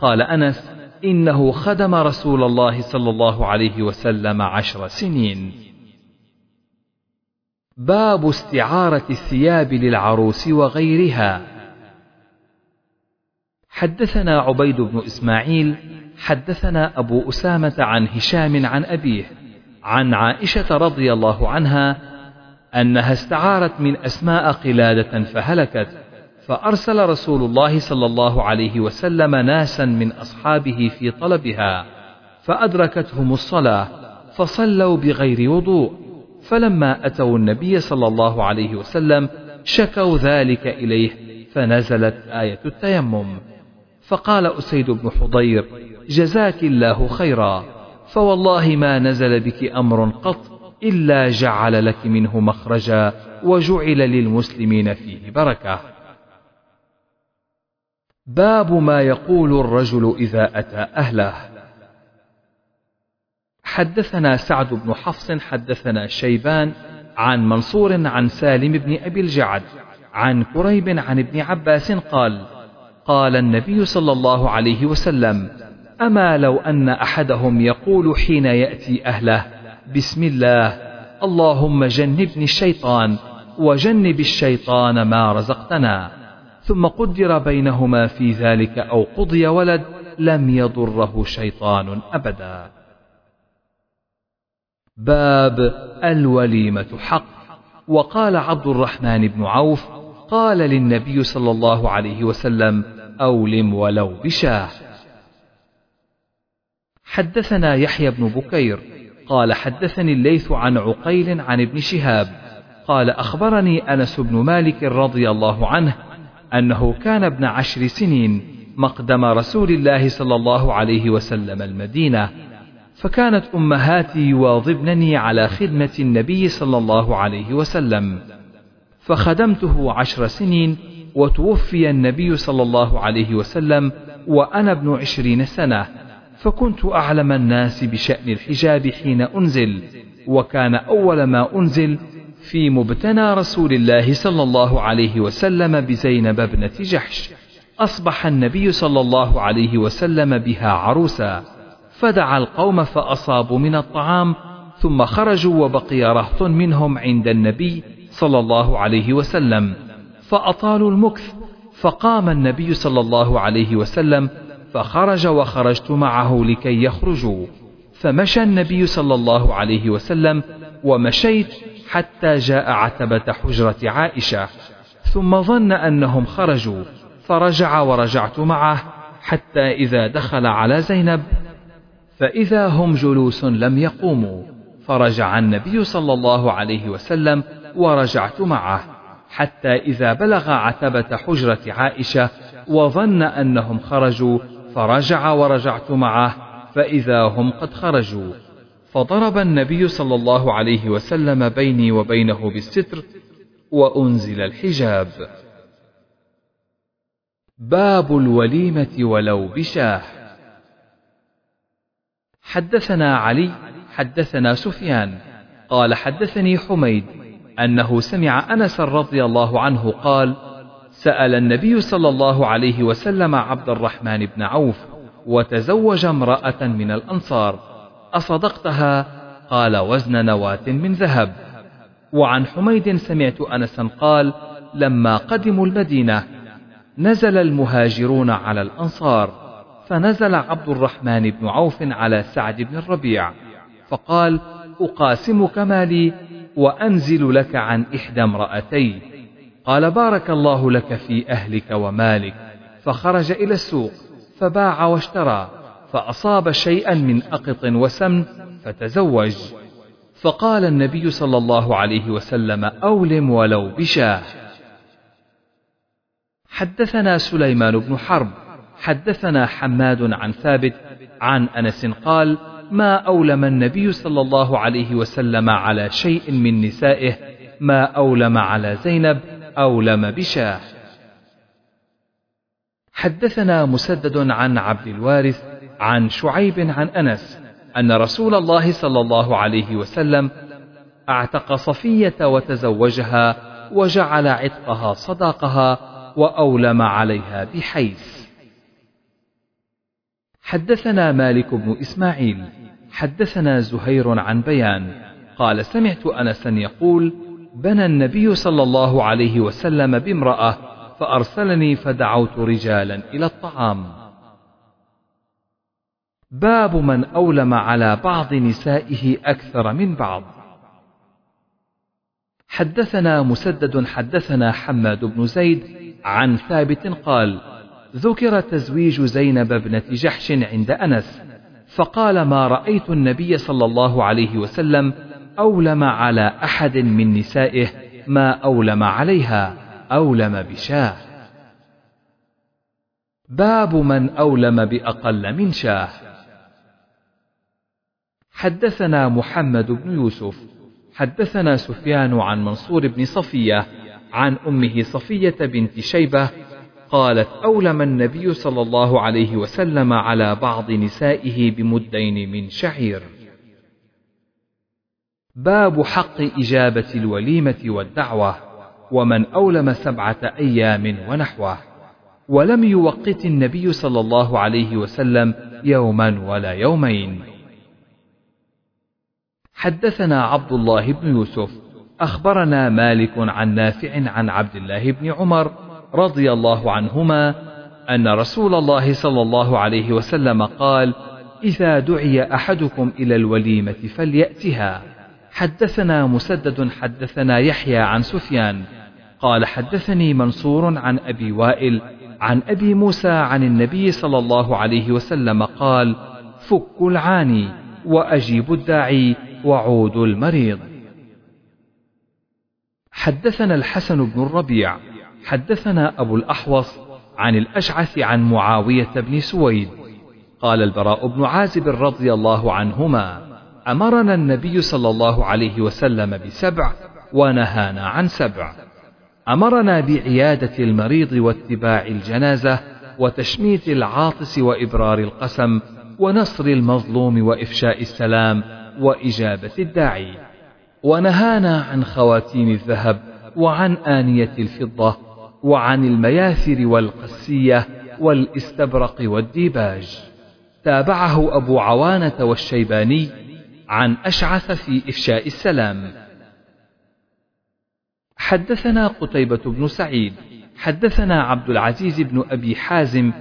قال أنس إنه خدم رسول الله صلى الله عليه وسلم عشر سنين. باب استعارة الثياب للعروس وغيرها. حدثنا عبيد بن إسماعيل حدثنا أبو أسامة عن هشام عن أبيه عن عائشة رضي الله عنها أنها استعارت من أسماء قلادة فهلكت. فأرسل رسول الله صلى الله عليه وسلم ناسا من أصحابه في طلبها فأدركتهم الصلاة فصلوا بغير وضوء فلما أتوا النبي صلى الله عليه وسلم شكوا ذلك إليه فنزلت آية التيمم. فقال أسيد بن حضير جزاك الله خيرا فوالله ما نزل بك أمر قط إلا جعل لك منه مخرجا وجعل للمسلمين فيه بركة. باب ما يقول الرجل إذا أتى أهله. حدثنا سعد بن حفص حدثنا شيبان عن منصور عن سالم بن أبي الجعد عن كريب عن ابن عباس قال قال النبي صلى الله عليه وسلم أما لو أن أحدهم يقول حين يأتي أهله بسم الله اللهم جنبني الشيطان وجنب الشيطان ما رزقتنا. ثم قدر بينهما في ذلك أو قضي ولد لم يضره شيطان أبدا. باب الوليمة حق. وقال عبد الرحمن بن عوف قال للنبي صلى الله عليه وسلم أولم ولو بشاه. حدثنا يحيى بن بكير قال حدثني الليث عن عقيل عن ابن شهاب قال أخبرني أنس بن مالك رضي الله عنه أنه كان ابن عشر سنين مقدم رسول الله صلى الله عليه وسلم المدينة فكانت أمهاتي يواظبنني على خدمة النبي صلى الله عليه وسلم. فخدمته عشر سنين وتوفي النبي صلى الله عليه وسلم وأنا ابن عشرين سنة فكنت أعلم الناس بشأن الحجاب حين أنزل وكان أول ما أنزل في مبتنى رسول الله صلى الله عليه وسلم بزينب ابنة جحش. أصبح النبي صلى الله عليه وسلم بها عروسا. فدعا القوم فأصابوا من الطعام ثم خرجوا وبقي رهط منهم عند النبي صلى الله عليه وسلم. فأطالوا المكث فقام النبي صلى الله عليه وسلم فخرج وخرجت معه لكي يخرجوا. فمشى النبي صلى الله عليه وسلم ومشيت حتى جاء عتبة حجرة عائشة ثم ظن أنهم خرجوا فرجع ورجعت معه حتى إذا دخل على زينب. فإذا هم جلوس لم يقوموا فرجع النبي صلى الله عليه وسلم ورجعت معه حتى إذا بلغ عتبة حجرة عائشة وظن أنهم خرجوا فرجع ورجعت معه فإذا هم قد خرجوا. فضرب النبي صلى الله عليه وسلم بيني وبينه بالستر وأنزل الحجاب. باب الوليمة ولو بشاه. حدثنا علي حدثنا سفيان. قال حدثني حميد أنه سمع أنس رضي الله عنه قال سأل النبي صلى الله عليه وسلم عبد الرحمن بن عوف وتزوج امرأة من الأنصار. أصدقتها؟ قال وزن نواة من ذهب. وعن حميد سمعت أنسا قال لما قدموا المدينة نزل المهاجرون على الأنصار فنزل عبد الرحمن بن عوف على سعد بن الربيع فقال أقاسمك مالي وأنزل لك عن إحدى امرأتي. قال بارك الله لك في أهلك ومالك. فخرج إلى السوق فباع واشترى. فأصاب شيئا من أقط وسمن فتزوج. فقال النبي صلى الله عليه وسلم أولم ولو بشاه حدثنا سليمان بن حرب حدثنا حماد عن ثابت عن أنس قال ما أولم النبي صلى الله عليه وسلم على شيء من نسائه ما أولم على زينب أولم بشاه. حدثنا مسدد عن عبد الوارث عن شعيب عن أنس أن رسول الله صلى الله عليه وسلم أعتق صفية وتزوجها وجعل عتقها صداقها وأولم عليها بحيث. حدثنا مالك بن إسماعيل حدثنا زهير عن بيان قال سمعت أنسا يقول بنى النبي صلى الله عليه وسلم بامرأة فأرسلني فدعوت رجالا إلى الطعام. باب من أولم على بعض نسائه أكثر من بعض. حدثنا مسدد حدثنا حماد بن زيد عن ثابت قال ذكر تزويج زينب ابنة جحش عند أنس فقال ما رأيت النبي صلى الله عليه وسلم أولم على أحد من نسائه ما أولم عليها أولم بشاه. باب من أولم بأقل من شاه. حدثنا محمد بن يوسف حدثنا سفيان عن منصور بن صفية عن أمه صفية بنت شيبة قالت أولم النبي صلى الله عليه وسلم على بعض نسائه بمدين من شعير. باب حق إجابة الوليمة والدعوة ومن أولم سبعة أيام ونحوه ولم يوقت النبي صلى الله عليه وسلم يوما ولا يومين. حدثنا عبد الله بن يوسف أخبرنا مالك عن نافع عن عبد الله بن عمر رضي الله عنهما أن رسول الله صلى الله عليه وسلم قال إذا دعي أحدكم إلى الوليمة فليأتها. حدثنا مسدد حدثنا يحيى عن سفيان قال حدثني منصور عن أبي وائل عن أبي موسى عن النبي صلى الله عليه وسلم قال فك العاني وأجيب الداعي وعود المريض. حدثنا الحسن بن الربيع حدثنا أبو الأحوص عن الأشعث عن معاوية بن سويد. قال البراء بن عازب رضي الله عنهما أمرنا النبي صلى الله عليه وسلم بسبع ونهانا عن سبع. أمرنا بعيادة المريض واتباع الجنازة وتشميت العاطس وإبرار القسم ونصر المظلوم وإفشاء السلام وإجابة الداعي. ونهانا عن خواتيم الذهب وعن آنية الفضة وعن المياثر والقسية والاستبرق والديباج. تابعه أبو عوانة والشيباني عن أشعث في إفشاء السلام. حدثنا قتيبة بن سعيد حدثنا عبد العزيز بن أبي حازم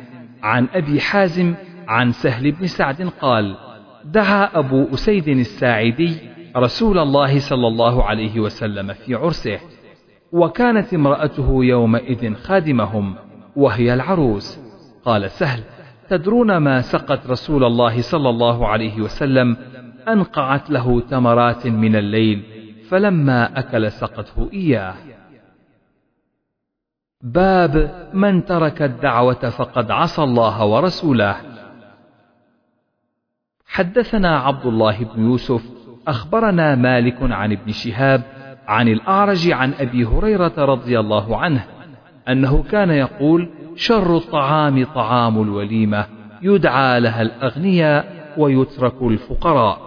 عن أبي حازم عن سهل بن سعد قال دعا أبو أسيد الساعدي رسول الله صلى الله عليه وسلم في عرسه وكانت امرأته يومئذ خادمهم وهي العروس. قال سهل تدرون ما سقت رسول الله صلى الله عليه وسلم؟ أنقعت له تمرات من الليل فلما أكل سقته إياه. باب من ترك الدعوة فقد عصى الله ورسوله. حدثنا عبد الله بن يوسف أخبرنا مالك عن ابن شهاب عن الأعرج عن أبي هريرة رضي الله عنه أنه كان يقول شر الطعام طعام الوليمة يدعى لها الأغنياء ويترك الفقراء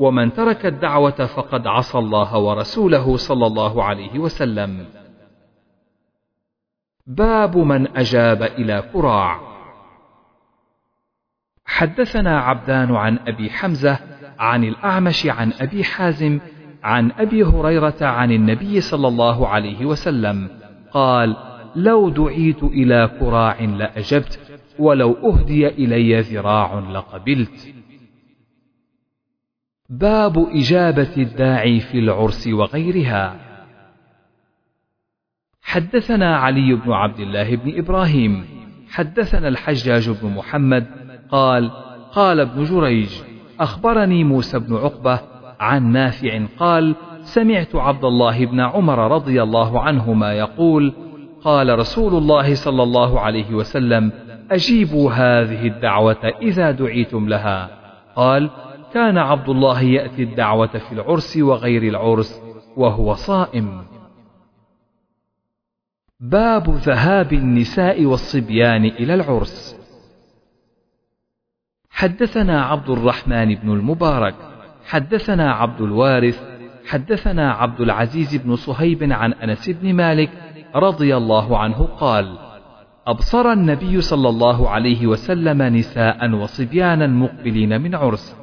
ومن ترك الدعوة فقد عصى الله ورسوله صلى الله عليه وسلم. باب من أجاب إلى كراع حدثنا عبدان عن أبي حمزة عن الأعمش عن أبي حازم عن أبي هريرة عن النبي صلى الله عليه وسلم قال لو دعيت إلى كراع لأجبت ولو أهدي إلي ذراع لقبلت. باب إجابة الداعي في العرس وغيرها. حدثنا علي بن عبد الله بن إبراهيم حدثنا الحجاج بن محمد قال قال ابن جريج أخبرني موسى بن عقبة عن نافع قال سمعت عبد الله بن عمر رضي الله عنهما يقول قال رسول الله صلى الله عليه وسلم أجيبوا هذه الدعوة إذا دعيتم لها. قال كان عبد الله يأتي الدعوة في العرس وغير العرس وهو صائم. باب ذهاب النساء والصبيان إلى العرس. حدثنا عبد الرحمن بن المبارك حدثنا عبد الوارث حدثنا عبد العزيز بن صهيب عن أنس بن مالك رضي الله عنه قال أبصر النبي صلى الله عليه وسلم نساء وصبيانا مقبلين من عرس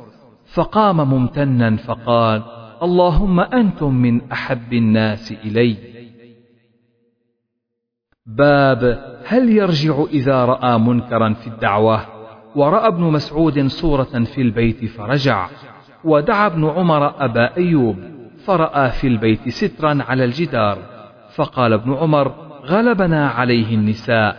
فقام ممتنا فقال اللهم أنتم من أحب الناس إلي. باب هل يرجع إذا رأى منكرا في الدعوة؟ ورأى ابن مسعود صورة في البيت فرجع ودعا ابن عمر أبا أيوب فرأى في البيت سترا على الجدار فقال ابن عمر غلبنا عليه النساء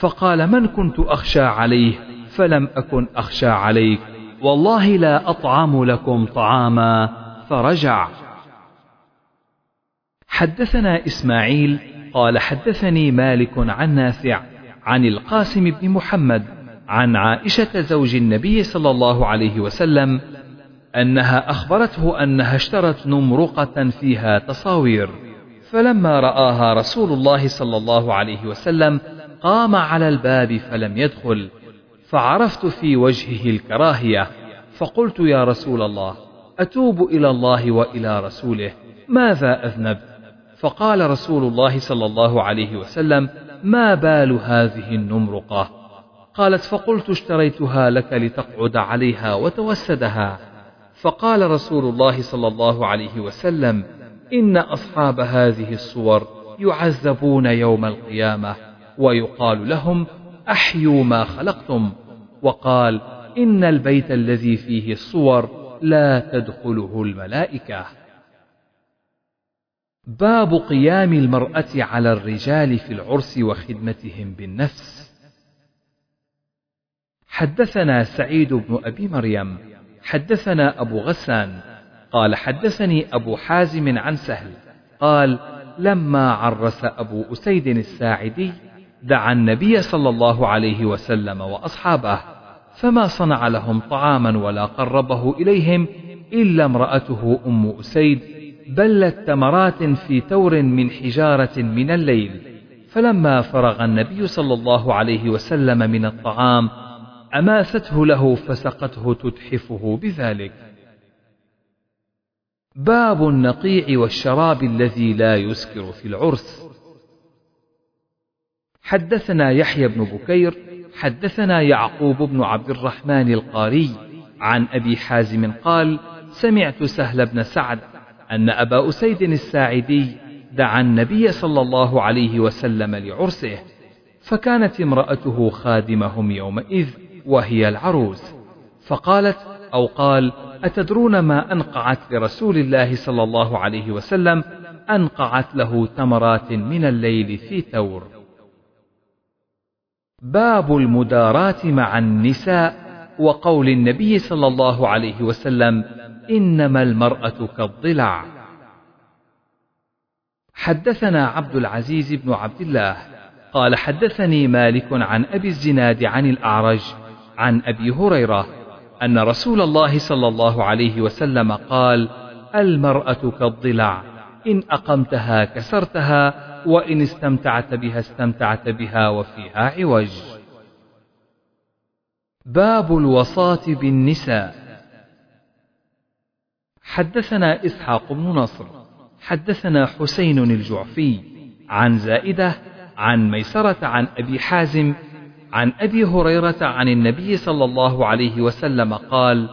فقال من كنت أخشى عليه؟ فلم أكن أخشى عليك والله لا أطعم لكم طعاما فرجع. حدثنا إسماعيل قال حدثني مالك عن نافع عن القاسم بن محمد عن عائشة زوج النبي صلى الله عليه وسلم أنها أخبرته أنها اشترت نمرقة فيها تصاوير فلما رآها رسول الله صلى الله عليه وسلم قام على الباب فلم يدخل فعرفت في وجهه الكراهية فقلت يا رسول الله أتوب إلى الله وإلى رسوله ماذا أذنبت فقال رسول الله صلى الله عليه وسلم ما بال هذه النمرقة؟ قالت فقلت اشتريتها لك لتقعد عليها وتوسدها. فقال رسول الله صلى الله عليه وسلم إن أصحاب هذه الصور يعذبون يوم القيامة ويقال لهم أحيوا ما خلقتم. وقال إن البيت الذي فيه الصور لا تدخله الملائكة. باب قيام المرأة على الرجال في العرس وخدمتهم بالنفس. حدثنا سعيد بن أبي مريم حدثنا أبو غسان قال حدثني أبو حازم عن سهل قال لما عرس أبو أسيد الساعدي دعا النبي صلى الله عليه وسلم وأصحابه فما صنع لهم طعاما ولا قربه إليهم إلا امرأته أم أسيد بلت تمرات في تور من حجارة من الليل فلما فرغ النبي صلى الله عليه وسلم من الطعام أماسته له فسقته تتحفه بذلك. باب النقيع والشراب الذي لا يسكر في العرس. حدثنا يحيى بن بكير حدثنا يعقوب بن عبد الرحمن القاري عن أبي حازم قال سمعت سهل بن سعد أن أبا أسيد الساعدي دعا النبي صلى الله عليه وسلم لعرسه فكانت امرأته خادمهم يومئذ. وهي العروس. فقالت أو قال أتدرون ما أنقعت لرسول الله صلى الله عليه وسلم؟ أنقعت له تمرات من الليل في ثور. باب المداراة مع النساء وقول النبي صلى الله عليه وسلم إنما المرأة كالضلع. حدثنا عبد العزيز بن عبد الله قال حدثني مالك عن أبي الزناد عن الأعرج عن أبي هريرة أن رسول الله صلى الله عليه وسلم قال المرأة كالضلع إن أقمتها كسرتها وإن استمتعت بها استمتعت بها وفيها عوج. باب الوصاة بالنساء. حدثنا إسحاق بن نصر حدثنا حسين الجعفي عن زائدة عن ميسرة عن أبي حازم عن أبي هريرة عن النبي صلى الله عليه وسلم قال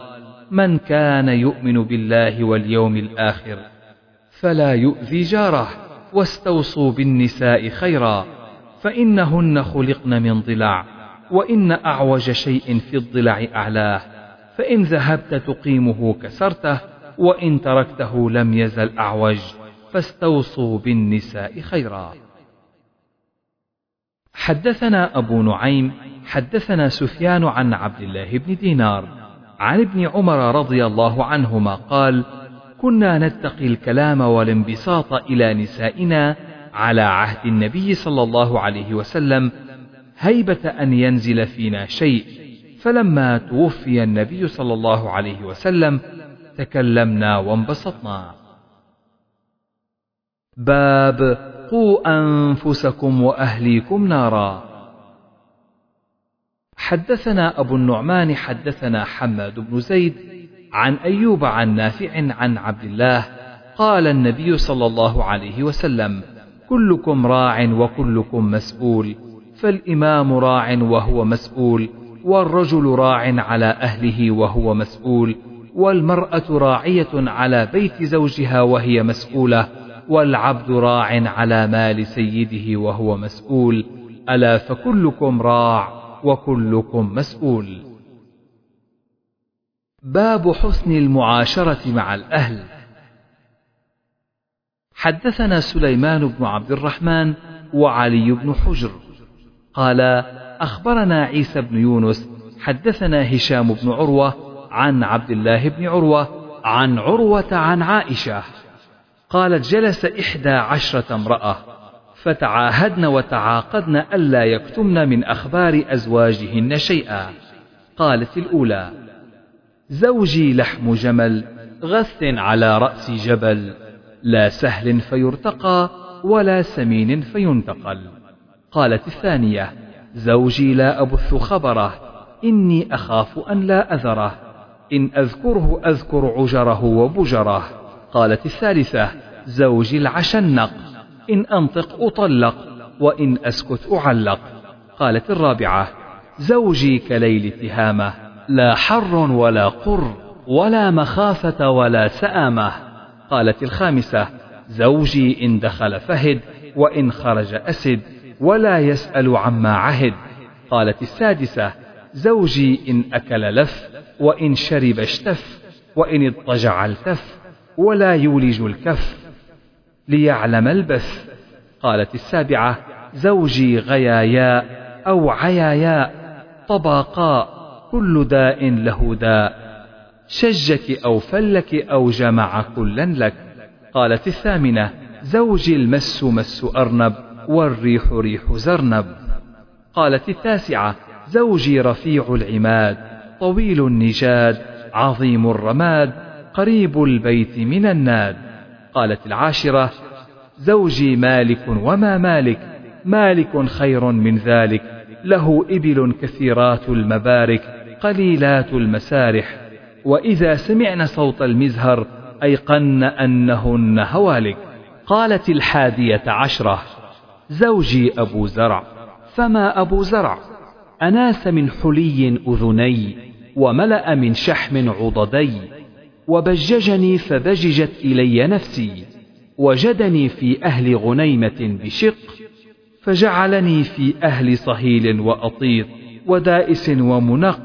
من كان يؤمن بالله واليوم الآخر فلا يؤذي جاره واستوصوا بالنساء خيرا فإنهن خلقن من ضلع وإن أعوج شيء في الضلع أعلاه فإن ذهبت تقيمه كسرته وإن تركته لم يزل أعوج فاستوصوا بالنساء خيرا. حدثنا أبو نعيم حدثنا سفيان عن عبد الله بن دينار عن ابن عمر رضي الله عنهما قال كنا نتقي الكلام والانبساط إلى نسائنا على عهد النبي صلى الله عليه وسلم هيبة أن ينزل فينا شيء فلما توفي النبي صلى الله عليه وسلم تكلمنا وانبسطنا. باب قوا أنفسكم وأهليكم نارا. حدثنا أبو النعمان حدثنا حماد بن زيد عن أيوب عن نافع عن عبد الله قال النبي صلى الله عليه وسلم كلكم راع وكلكم مسؤول فالإمام راع وهو مسؤول والرجل راع على أهله وهو مسؤول والمرأة راعية على بيت زوجها وهي مسؤولة والعبد راع على مال سيده وهو مسؤول. ألا فكلكم راع وكلكم مسؤول. باب حسن المعاشرة مع الأهل. حدثنا سليمان بن عبد الرحمن وعلي بن حجر. قال أخبرنا عيسى بن يونس حدثنا هشام بن عروة عن عبد الله بن عروة عن عروة عن عائشة. قالت جلس إحدى عشرة امرأة فتعاهدن وتعاقدن ألا يكتمن من أخبار أزواجهن شيئا. قالت الأولى زوجي لحم جمل غث على رأس جبل لا سهل فيرتقى ولا سمين فينتقل. قالت الثانية زوجي لا أبث خبره إني أخاف أن لا أذره إن أذكره أذكر عجره وبجره. قالت الثالثة زوجي العشنق. إن أنطق أطلق وإن أسكت أعلق. قالت الرابعة زوجي كليل تهامة لا حر ولا قر ولا مخافة ولا سآمة. قالت الخامسة زوجي إن دخل فهد وإن خرج أسد ولا يسأل عما عهد. قالت السادسة زوجي إن أكل لف وإن شرب اشتف وإن اضطجع التف ولا يولج الكف. ليعلم البث. قالت السابعة زوجي غياياء أو عياياء طباقاء كل داء له داء. شجك أو فلك أو جمع كلا لك. قالت الثامنة زوجي المس مس أرنب والريح ريح زرنب. قالت التاسعة زوجي رفيع العماد طويل النجاد عظيم الرماد قريب البيت من الناد. قالت العاشرة زوجي مالك وما مالك مالك خير من ذلك له إبل كثيرات المبارك قليلات المسارح وإذا سمعن صوت المزهر أيقن أنهن هوالك. قالت الحادية عشرة زوجي أبو زرع. فما أبو زرع؟ أناس من حلي أذني وملأ من شحم عضدي. وبججني فبججت إلي نفسي وجدني في أهل غنيمة بشق فجعلني في أهل صهيل وأطيط ودائس ومنق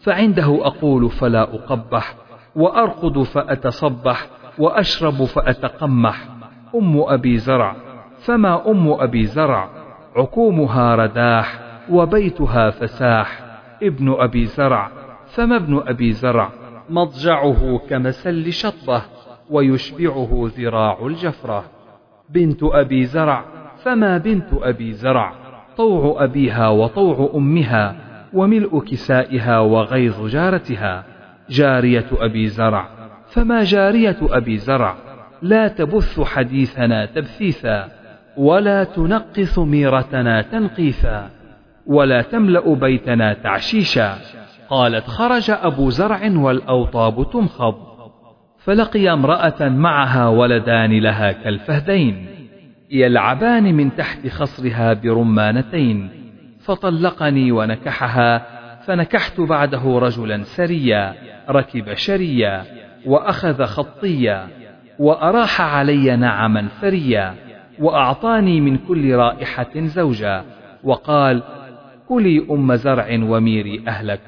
فعنده أقول فلا أقبح وأرقد فأتصبح وأشرب فأتقمح أم أبي زرع فما أم أبي زرع؟ عكومها رداح وبيتها فساح ابن أبي زرع فما ابن أبي زرع؟ مضجعه كمسل شطبة ويشبعه ذراع الجفرة. بنت أبي زرع فما بنت أبي زرع؟ طوع أبيها وطوع أمها وملء كسائها وغيظ جارتها. جارية أبي زرع فما جارية أبي زرع؟ لا تبث حديثنا تبثيثا ولا تنقص ميرتنا تنقيثا ولا تملأ بيتنا تعشيشا. قالت خرج أبو زرع والأوطاب تمخض فلقي امرأة معها ولدان لها كالفهدين يلعبان من تحت خصرها برمانتين فطلقني ونكحها فنكحت بعده رجلا سريا ركب شريا وأخذ خطيا وأراح علي نعما فريا وأعطاني من كل رائحة زوجا وقال كلي أم زرع وميري أهلك.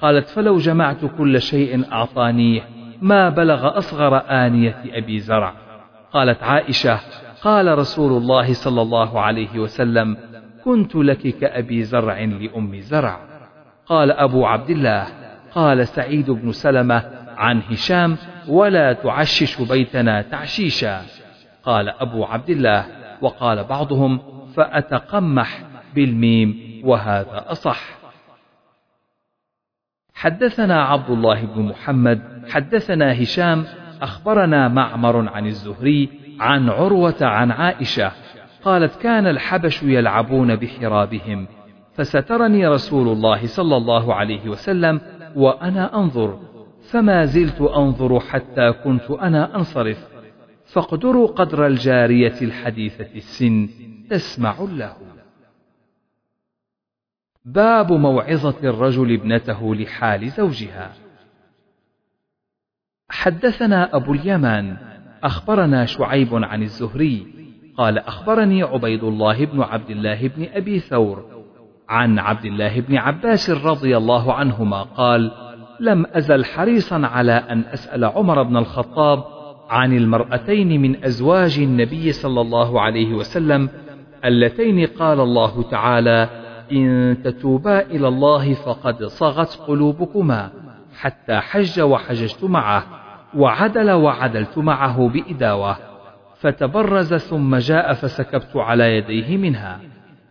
قالت فلو جمعت كل شيء أعطانيه ما بلغ أصغر آنية أبي زرع. قالت عائشة قال رسول الله صلى الله عليه وسلم كنت لك كأبي زرع لأم زرع. قال أبو عبد الله قال سعيد بن سلمة عن هشام ولا تعشش بيتنا تعشيشا. قال أبو عبد الله وقال بعضهم فأتقمح بالميم وهذا أصح. حدثنا عبد الله بن محمد حدثنا هشام أخبرنا معمر عن الزهري عن عروة عن عائشة قالت كان الحبش يلعبون بحرابهم فسترني رسول الله صلى الله عليه وسلم وأنا أنظر فما زلت أنظر حتى كنت أنا أنصرف فاقدروا قدر الجارية الحديثة السن تسمع له. باب موعظة الرجل ابنته لحال زوجها. حدثنا أبو اليمان أخبرنا شعيب عن الزهري قال أخبرني عبيد الله بن عبد الله بن أبي ثور عن عبد الله بن عباس رضي الله عنهما قال لم أزل حريصا على أن أسأل عمر بن الخطاب عن المرأتين من أزواج النبي صلى الله عليه وسلم اللتين قال الله تعالى إن تتوبا إلى الله فقد صغت قلوبكما حتى حج وحججت معه وعدل وعدلت معه بإداوة فتبرز ثم جاء فسكبت على يديه منها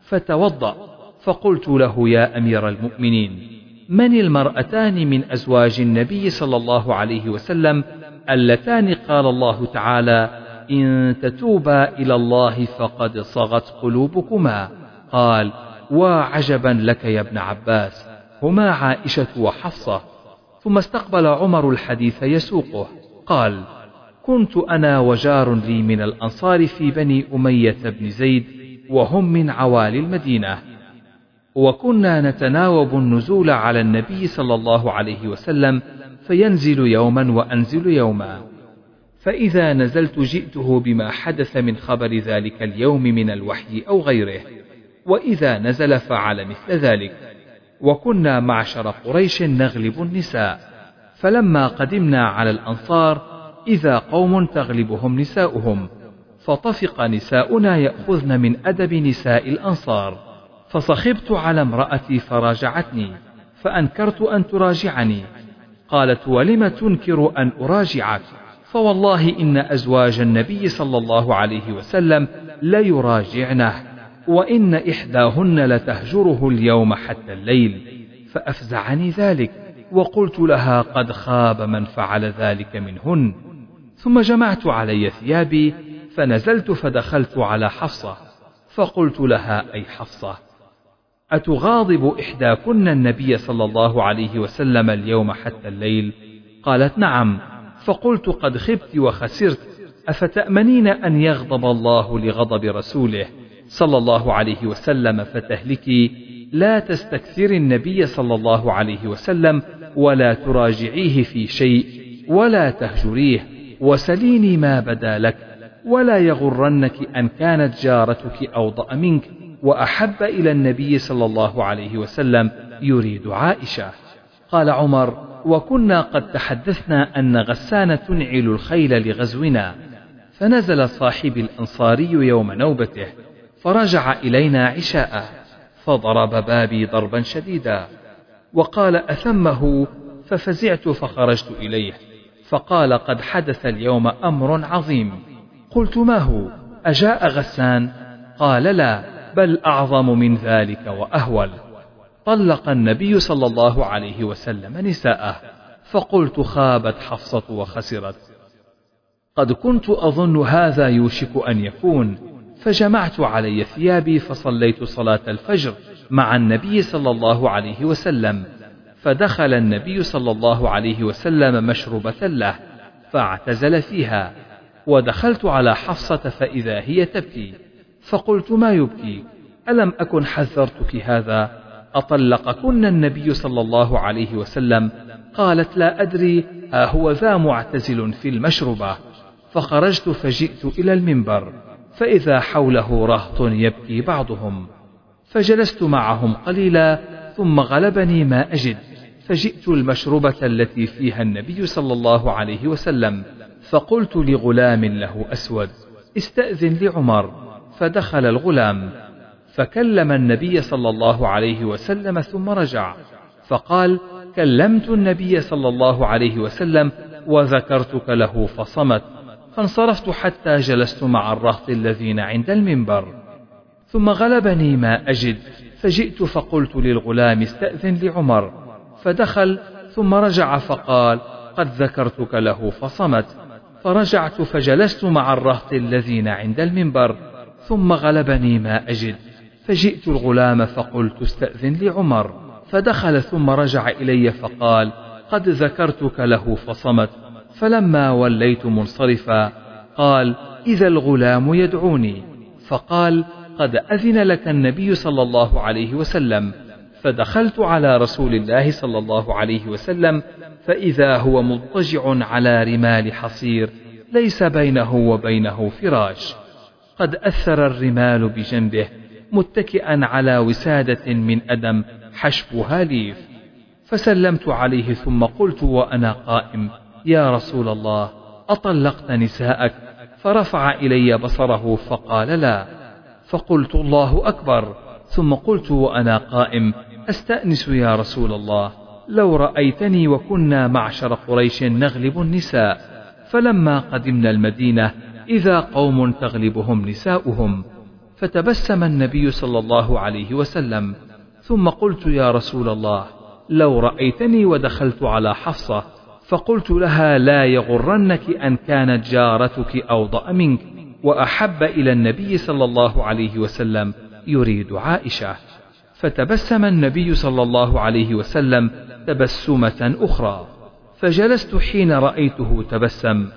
فتوضأ فقلت له يا أمير المؤمنين من المرأتان من أزواج النبي صلى الله عليه وسلم اللتان قال الله تعالى إن تتوبا إلى الله فقد صغت قلوبكما؟ قال وعجبا لك يا ابن عباس. هما عائشة وحفصة. ثم استقبل عمر الحديث يسوقه. قال كنت أنا وجار لي من الأنصار في بني أمية بن زيد وهم من عوالي المدينة. وكنا نتناوب النزول على النبي صلى الله عليه وسلم فينزل يوما وأنزل يوما. فإذا نزلت جئته بما حدث من خبر ذلك اليوم من الوحي أو غيره. وإذا نزل فعل مثل ذلك. وكنا معشر قريش نغلب النساء. فلما قدمنا على الأنصار إذا قوم تغلبهم نساؤهم. فطفق نساؤنا يأخذن من أدب نساء الأنصار. فصخبت على امرأتي فراجعتني. فأنكرت أن تراجعني. قالت ولم تنكر أن أراجعك؟ فوالله إن أزواج النبي صلى الله عليه وسلم ليراجعنه. وإن إحداهن لتهجره اليوم حتى الليل فأفزعني ذلك وقلت لها قد خاب من فعل ذلك منهن. ثم جمعت علي ثيابي فنزلت فدخلت على حفصة فقلت لها أي حفصة أتغاضب إحداكن النبي صلى الله عليه وسلم اليوم حتى الليل؟ قالت نعم. فقلت قد خبت وخسرت أفتأمنين أن يغضب الله لغضب رسوله؟ صلى الله عليه وسلم فتهلكي لا تستكثر النبي صلى الله عليه وسلم ولا تراجعيه في شيء ولا تهجريه وسليني ما بدا لك ولا يغرنك أن كانت جارتك أوضأ منك وأحب إلى النبي صلى الله عليه وسلم يريد عائشة. قال عمر وكنا قد تحدثنا أن غسان تنعل الخيل لغزونا فنزل صاحب الأنصاري يوم نوبته فرجع إلينا عشاء فضرب بابي ضربا شديدا وقال أثمه ففزعت فخرجت إليه. فقال قد حدث اليوم أمر عظيم. قلت ما هو؟ أجاء غسان؟ قال لا بل أعظم من ذلك وأهول. طلق النبي صلى الله عليه وسلم نساءه فقلت خابت حفصة وخسرت. قد كنت أظن هذا يوشك أن يكون فجمعت علي ثيابي فصليت صلاة الفجر مع النبي صلى الله عليه وسلم. فدخل النبي صلى الله عليه وسلم مشربة له فاعتزل فيها. ودخلت على حفصة فإذا هي تبكي. فقلت ما يبكي؟ ألم أكن حذرتك هذا؟ أطلقكن النبي صلى الله عليه وسلم. قالت لا أدري هو ذا معتزل في المشربة. فخرجت فجئت إلى المنبر. فإذا حوله رهط يبكي بعضهم فجلست معهم قليلا ثم غلبني ما أجد فجئت المشربة التي فيها النبي صلى الله عليه وسلم فقلت لغلام له أسود استأذن لعمر فدخل الغلام فكلم النبي صلى الله عليه وسلم ثم رجع فقال كلمت النبي صلى الله عليه وسلم وذكرتك له فصمت فانصرفت حتى جلست مع الرهط الذين عند المنبر. ثم غلبني ما أجد فجئت فقلت للغلام استأذن لعمر. فدخل ثم رجع فقال قد ذكرتك له فصمت. فرجعت فجلست مع الرهط الذين عند المنبر. ثم غلبني ما أجد فجئت الغلام فقلت استأذن لعمر. فدخل ثم رجع إلي فقال قد ذكرتك له فصمت. فلما وليت منصرفا قال إذا الغلام يدعوني. فقال قد أذن لك النبي صلى الله عليه وسلم. فدخلت على رسول الله صلى الله عليه وسلم فإذا هو مضطجع على رمال حصير ليس بينه وبينه فراش. قد أثر الرمال بجنبه متكئا على وسادة من أدم حشبها ليف. فسلمت عليه ثم قلت وأنا قائم. يا رسول الله أطلقت نساءك؟ فرفع إلي بصره فقال لا. فقلت الله أكبر. ثم قلت وأنا قائم أستأنس يا رسول الله. لو رأيتني وكنا معشر قريش نغلب النساء فلما قدمنا المدينة إذا قوم تغلبهم نساؤهم. فتبسم النبي صلى الله عليه وسلم. ثم قلت يا رسول الله لو رأيتني ودخلت على حفصة فقلت لها لا يغرنك أن كانت جارتك أوضأ منك وأحب إلى النبي صلى الله عليه وسلم يريد عائشة. فتبسم النبي صلى الله عليه وسلم تبسمة أخرى. فجلست حين رأيته تبسم.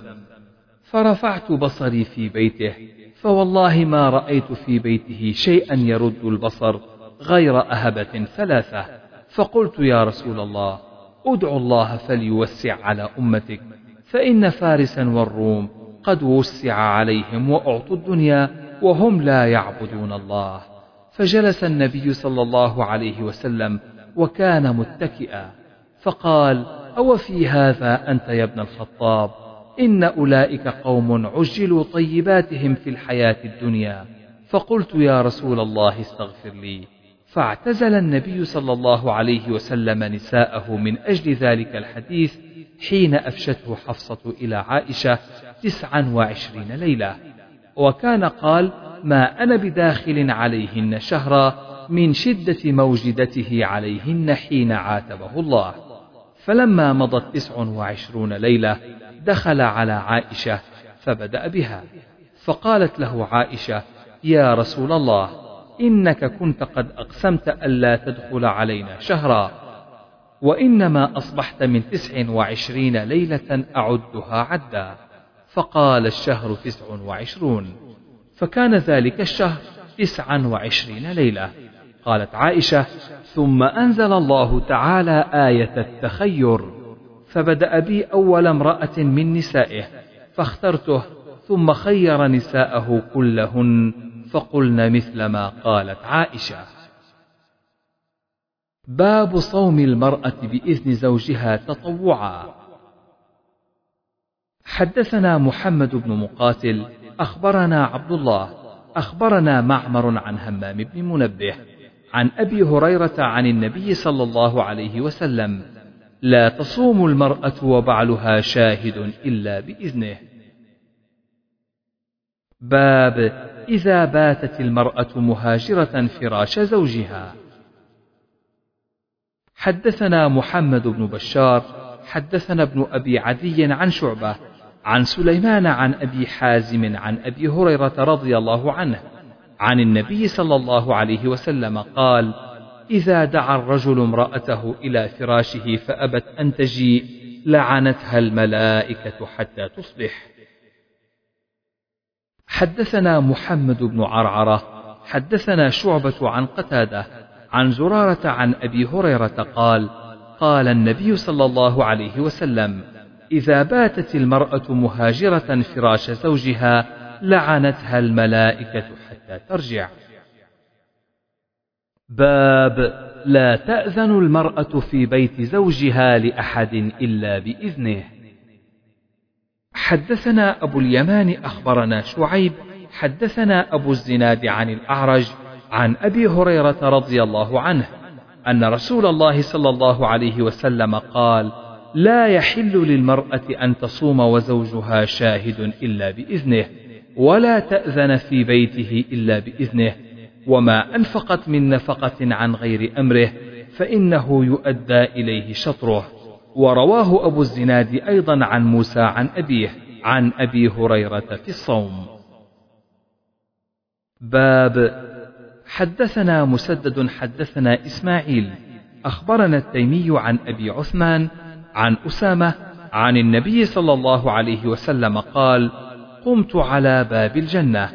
فرفعت بصري في بيته. فوالله ما رأيت في بيته شيئا يرد البصر غير أهبة ثلاثة. فقلت يا رسول الله ادع الله فليوسع على أمتك فإن فارسا والروم قد وسع عليهم وأعطوا الدنيا وهم لا يعبدون الله. فجلس النبي صلى الله عليه وسلم وكان متكئا فقال أو في هذا أنت يا ابن الخطاب؟ إن أولئك قوم عجلوا طيباتهم في الحياة الدنيا. فقلت يا رسول الله استغفر لي. فاعتزل النبي صلى الله عليه وسلم نساءه من أجل ذلك الحديث حين أفشته حفصة إلى عائشة تسعا وعشرين ليلة. وكان قال ما أنا بداخل عليهن شهرا من شدة موجدته عليهن حين عاتبه الله. فلما مضت تسع وعشرون ليلة دخل على عائشة فبدأ بها. فقالت له عائشة يا رسول الله إنك كنت قد أقسمت ألا تدخل علينا شهرا. وإنما أصبحت من تسع وعشرين ليلة أعدها عدا. فقال الشهر تسع وعشرون. فكان ذلك الشهر تسعا وعشرين ليلة. قالت عائشة ثم أنزل الله تعالى آية التخير. فبدأ بي أول امرأة من نسائه فاخترته ثم خير نساءه كلهن. فقلن مثل ما قالت عائشة. باب صوم المرأة بإذن زوجها تطوعا. حدثنا محمد بن مقاتل أخبرنا عبد الله أخبرنا معمر عن همام بن منبه عن أبي هريرة عن النبي صلى الله عليه وسلم. لا تصوم المرأة وبعلها شاهد إلا بإذنه. باب إذا باتت المرأة مهاجرة فراش زوجها. حدثنا محمد بن بشار حدثنا ابن أبي عدي عن شعبة عن سليمان عن أبي حازم عن أبي هريرة رضي الله عنه عن النبي صلى الله عليه وسلم قال إذا دعا الرجل امرأته إلى فراشه فأبت أن تجيء لعنتها الملائكة حتى تصبح. حدثنا محمد بن عرعرة حدثنا شعبة عن قتادة عن زرارة عن أبي هريرة قال قال النبي صلى الله عليه وسلم إذا باتت المرأة مهاجرة فراش زوجها لعنتها الملائكة حتى ترجع. باب لا تأذن المرأة في بيت زوجها لأحد إلا بإذنه. حدثنا أبو اليمان أخبرنا شعيب حدثنا أبو الزناد عن الأعرج عن أبي هريرة رضي الله عنه أن رسول الله صلى الله عليه وسلم قال لا يحل للمرأة أن تصوم وزوجها شاهد إلا بإذنه ولا تأذن في بيته إلا بإذنه وما أنفقت من نفقة عن غير أمره فإنه يؤدى إليه شطره. ورواه أبو الزناد أيضا عن موسى عن أبيه عن أبي هريرة في الصوم. باب حدثنا مسدد حدثنا إسماعيل. أخبرنا التيمي عن أبي عثمان عن أسامة عن النبي صلى الله عليه وسلم قال قمت على باب الجنة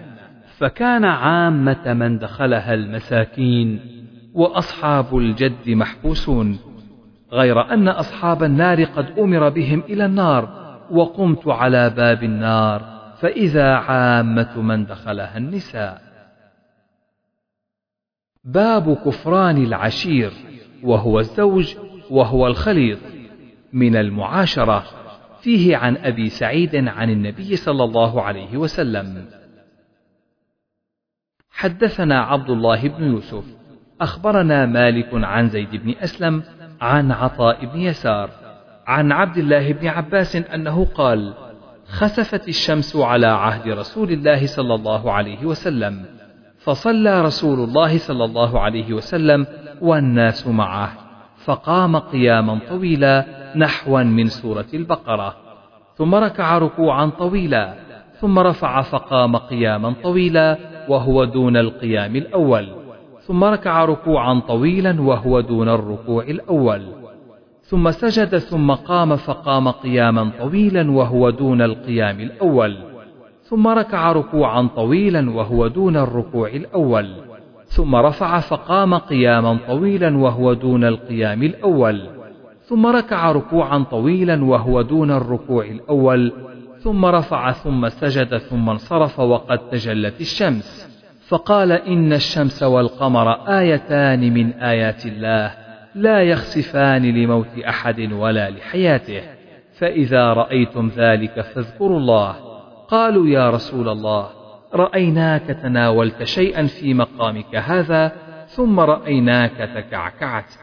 فكان عامة من دخلها المساكين وأصحاب الجد محبوسون. غير أن أصحاب النار قد أمر بهم إلى النار وقمت على باب النار فإذا عامة من دخلها النساء. باب كفران العشير وهو الزوج وهو الخليط. من المعاشرة فيه عن أبي سعيد عن النبي صلى الله عليه وسلم. حدثنا عبد الله بن يوسف أخبرنا مالك عن زيد بن أسلم عن عطاء بن يسار عن عبد الله بن عباس أنه قال خسفت الشمس على عهد رسول الله صلى الله عليه وسلم فصلى رسول الله صلى الله عليه وسلم والناس معه فقام قياما طويلا نحوا من سورة البقرة ثم ركع ركوعا طويلا ثم رفع فقام قياما طويلا وهو دون القيام الأول. ثم ركع ركوعا طويلا وهو دون الركوع الأول. ثم سجد ثم قام فقام قياما طويلا وهو دون القيام الأول. ثم ركع ركوعا طويلا وهو دون الركوع الأول. ثم رفع فقام قياما طويلا وهو دون القيام الأول. ثم ركع ركوعا طويلا وهو دون الركوع الأول. ثم رفع ثم سجد ثم انصرف وقد تجلت الشمس. فقال إن الشمس والقمر آيتان من آيات الله لا يخسفان لموت أحد ولا لحياته فإذا رأيتم ذلك فاذكروا الله. قالوا يا رسول الله رأيناك تناولت شيئا في مقامك هذا ثم رأيناك تكعكعت.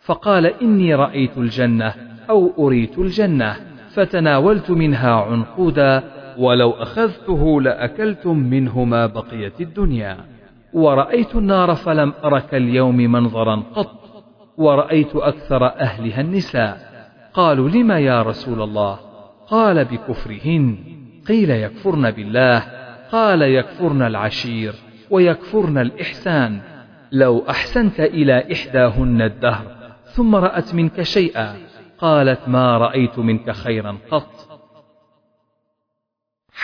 فقال إني رأيت الجنة أو أريت الجنة فتناولت منها عنقودا ولو أخذته لأكلتم منه ما بقيت الدنيا. ورأيت النار فلم أرك اليوم منظرا قط ورأيت أكثر أهلها النساء. قالوا لم يا رسول الله؟ قال بكفرهن. قيل يكفرن بالله قال يكفرن العشير ويكفرن الإحسان. لو أحسنت إلى إحداهن الدهر ثم رأت منك شيئا قالت ما رأيت منك خيرا قط.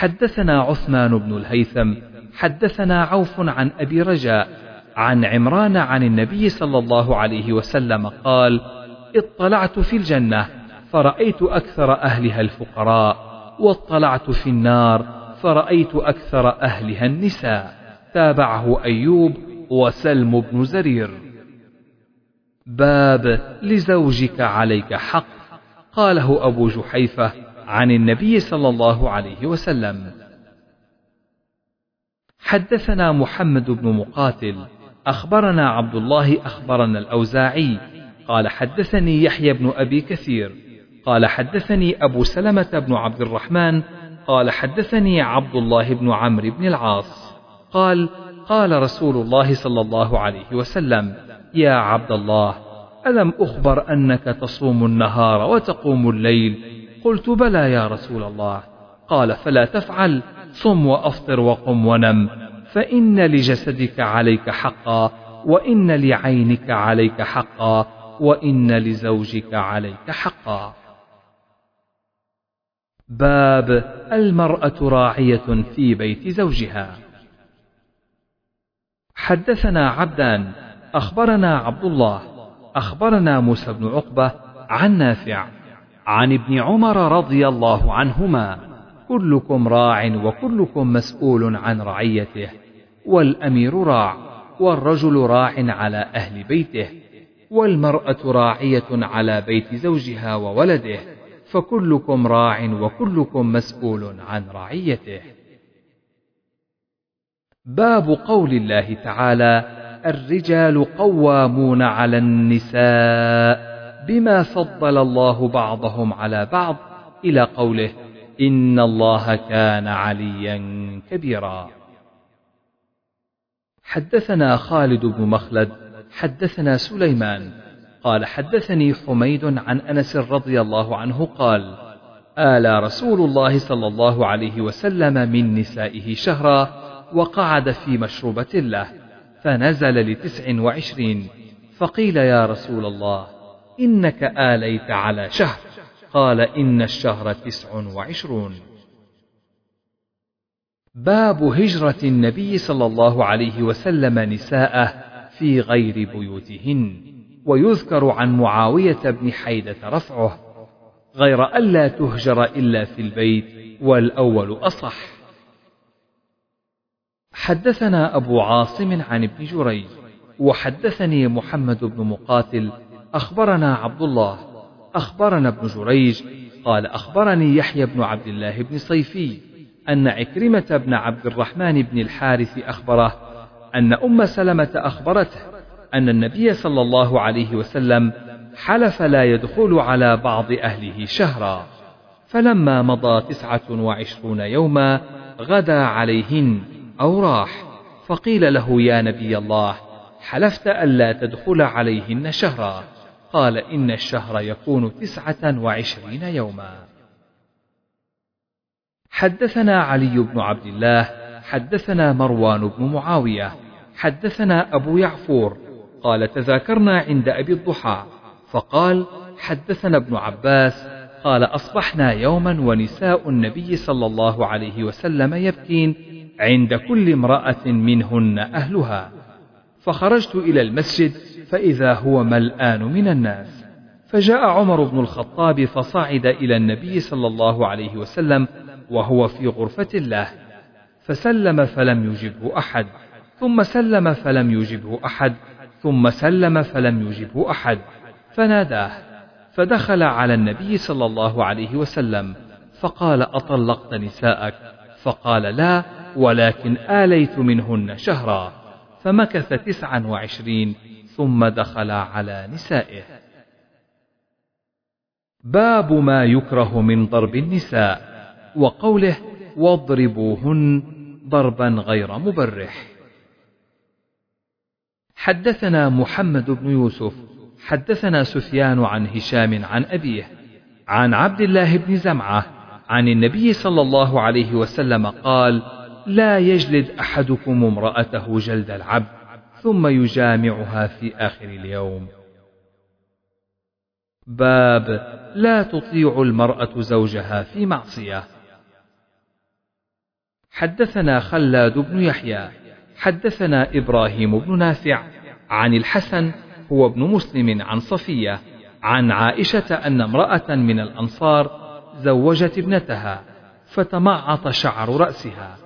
حدثنا عثمان بن الهيثم حدثنا عوف عن أبي رجاء عن عمران عن النبي صلى الله عليه وسلم قال اطلعت في الجنة فرأيت أكثر أهلها الفقراء واطلعت في النار فرأيت أكثر أهلها النساء تابعه أيوب وسلم بن زرير. باب لزوجك عليك حق قاله أبو جحيفة عن النبي صلى الله عليه وسلم. حدثنا محمد بن مقاتل أخبرنا عبد الله أخبرنا الأوزاعي قال حدثني يحيى بن أبي كثير قال حدثني أبو سلمة بن عبد الرحمن قال حدثني عبد الله بن عمرو بن العاص قال قال رسول الله صلى الله عليه وسلم يا عبد الله ألم أخبر أنك تصوم النهار وتقوم الليل؟ قلت بلى يا رسول الله. قال فلا تفعل صم وأفطر وقم ونم. فإن لجسدك عليك حقا وإن لعينك عليك حقا وإن لزوجك عليك حقا. باب المرأة راعية في بيت زوجها. حدثنا عبدان أخبرنا عبد الله أخبرنا موسى بن عقبة عن نافع عن ابن عمر رضي الله عنهما. كلكم راع وكلكم مسؤول عن رعيته والأمير راع والرجل راع على أهل بيته والمرأة راعية على بيت زوجها وولده فكلكم راع وكلكم مسؤول عن رعيته. باب قول الله تعالى الرجال قوامون على النساء. بما فضل الله بعضهم على بعض إلى قوله إن الله كان عليا كبيرا. حدثنا خالد بن مخلد حدثنا سليمان قال حدثني حميد عن أنس رضي الله عنه قال آلى رسول الله صلى الله عليه وسلم من نسائه شهرا وقعد في مشروبة له فنزل لتسع وعشرين فقيل يا رسول الله إنك آليت على شهر. قال إن الشهر تسع وعشرون. باب هجرة النبي صلى الله عليه وسلم نساءه في غير بيوتهن ويذكر عن معاوية بن حيدة رفعه غير ألا تهجر إلا في البيت والأول أصح. حدثنا أبو عاصم عن ابن جريج وحدثني محمد بن مقاتل أخبرنا عبد الله أخبرنا ابن جريج قال أخبرني يحيى بن عبد الله بن صيفي أن عكرمة بن عبد الرحمن بن الحارث أخبره أن أم سلمة أخبرته أن النبي صلى الله عليه وسلم حلف لا يدخل على بعض أهله شهرا فلما مضى تسعة وعشرون يوما غدا عليهن أو راح فقيل له يا نبي الله حلفت ألا تدخل عليهن شهرا. قال إن الشهر يكون تسعة وعشرين يوما. حدثنا علي بن عبد الله حدثنا مروان بن معاوية حدثنا أبو يعفور قال تذاكرنا عند أبي الضحى فقال حدثنا ابن عباس قال أصبحنا يوما ونساء النبي صلى الله عليه وسلم يبكين عند كل امرأة منهن أهلها. فخرجت إلى المسجد فإذا هو ملآن من الناس. فجاء عمر بن الخطاب فصعد إلى النبي صلى الله عليه وسلم وهو في غرفة له فسلم فلم يجبه أحد ثم سلم فلم يجبه أحد ثم سلم فلم يجبه أحد. فناداه فدخل على النبي صلى الله عليه وسلم فقال أطلقت نساءك؟ فقال لا ولكن آليت منهن شهرا. فمكث تسعا وعشرين ثم دخل على نسائه. باب ما يكره من ضرب النساء وقوله واضربوهن ضربا غير مبرح حدثنا محمد بن يوسف حدثنا سفيان عن هشام عن أبيه عن عبد الله بن زمعة عن النبي صلى الله عليه وسلم قال لا يجلد أحدكم امرأته جلد العبد ثم يجامعها في آخر اليوم. باب لا تطيع المرأة زوجها في معصية. حدثنا خلاد بن يحيى حدثنا إبراهيم بن نافع عن الحسن هو ابن مسلم عن صفية عن عائشة أن امرأة من الأنصار زوجت ابنتها فتمعط شعر رأسها.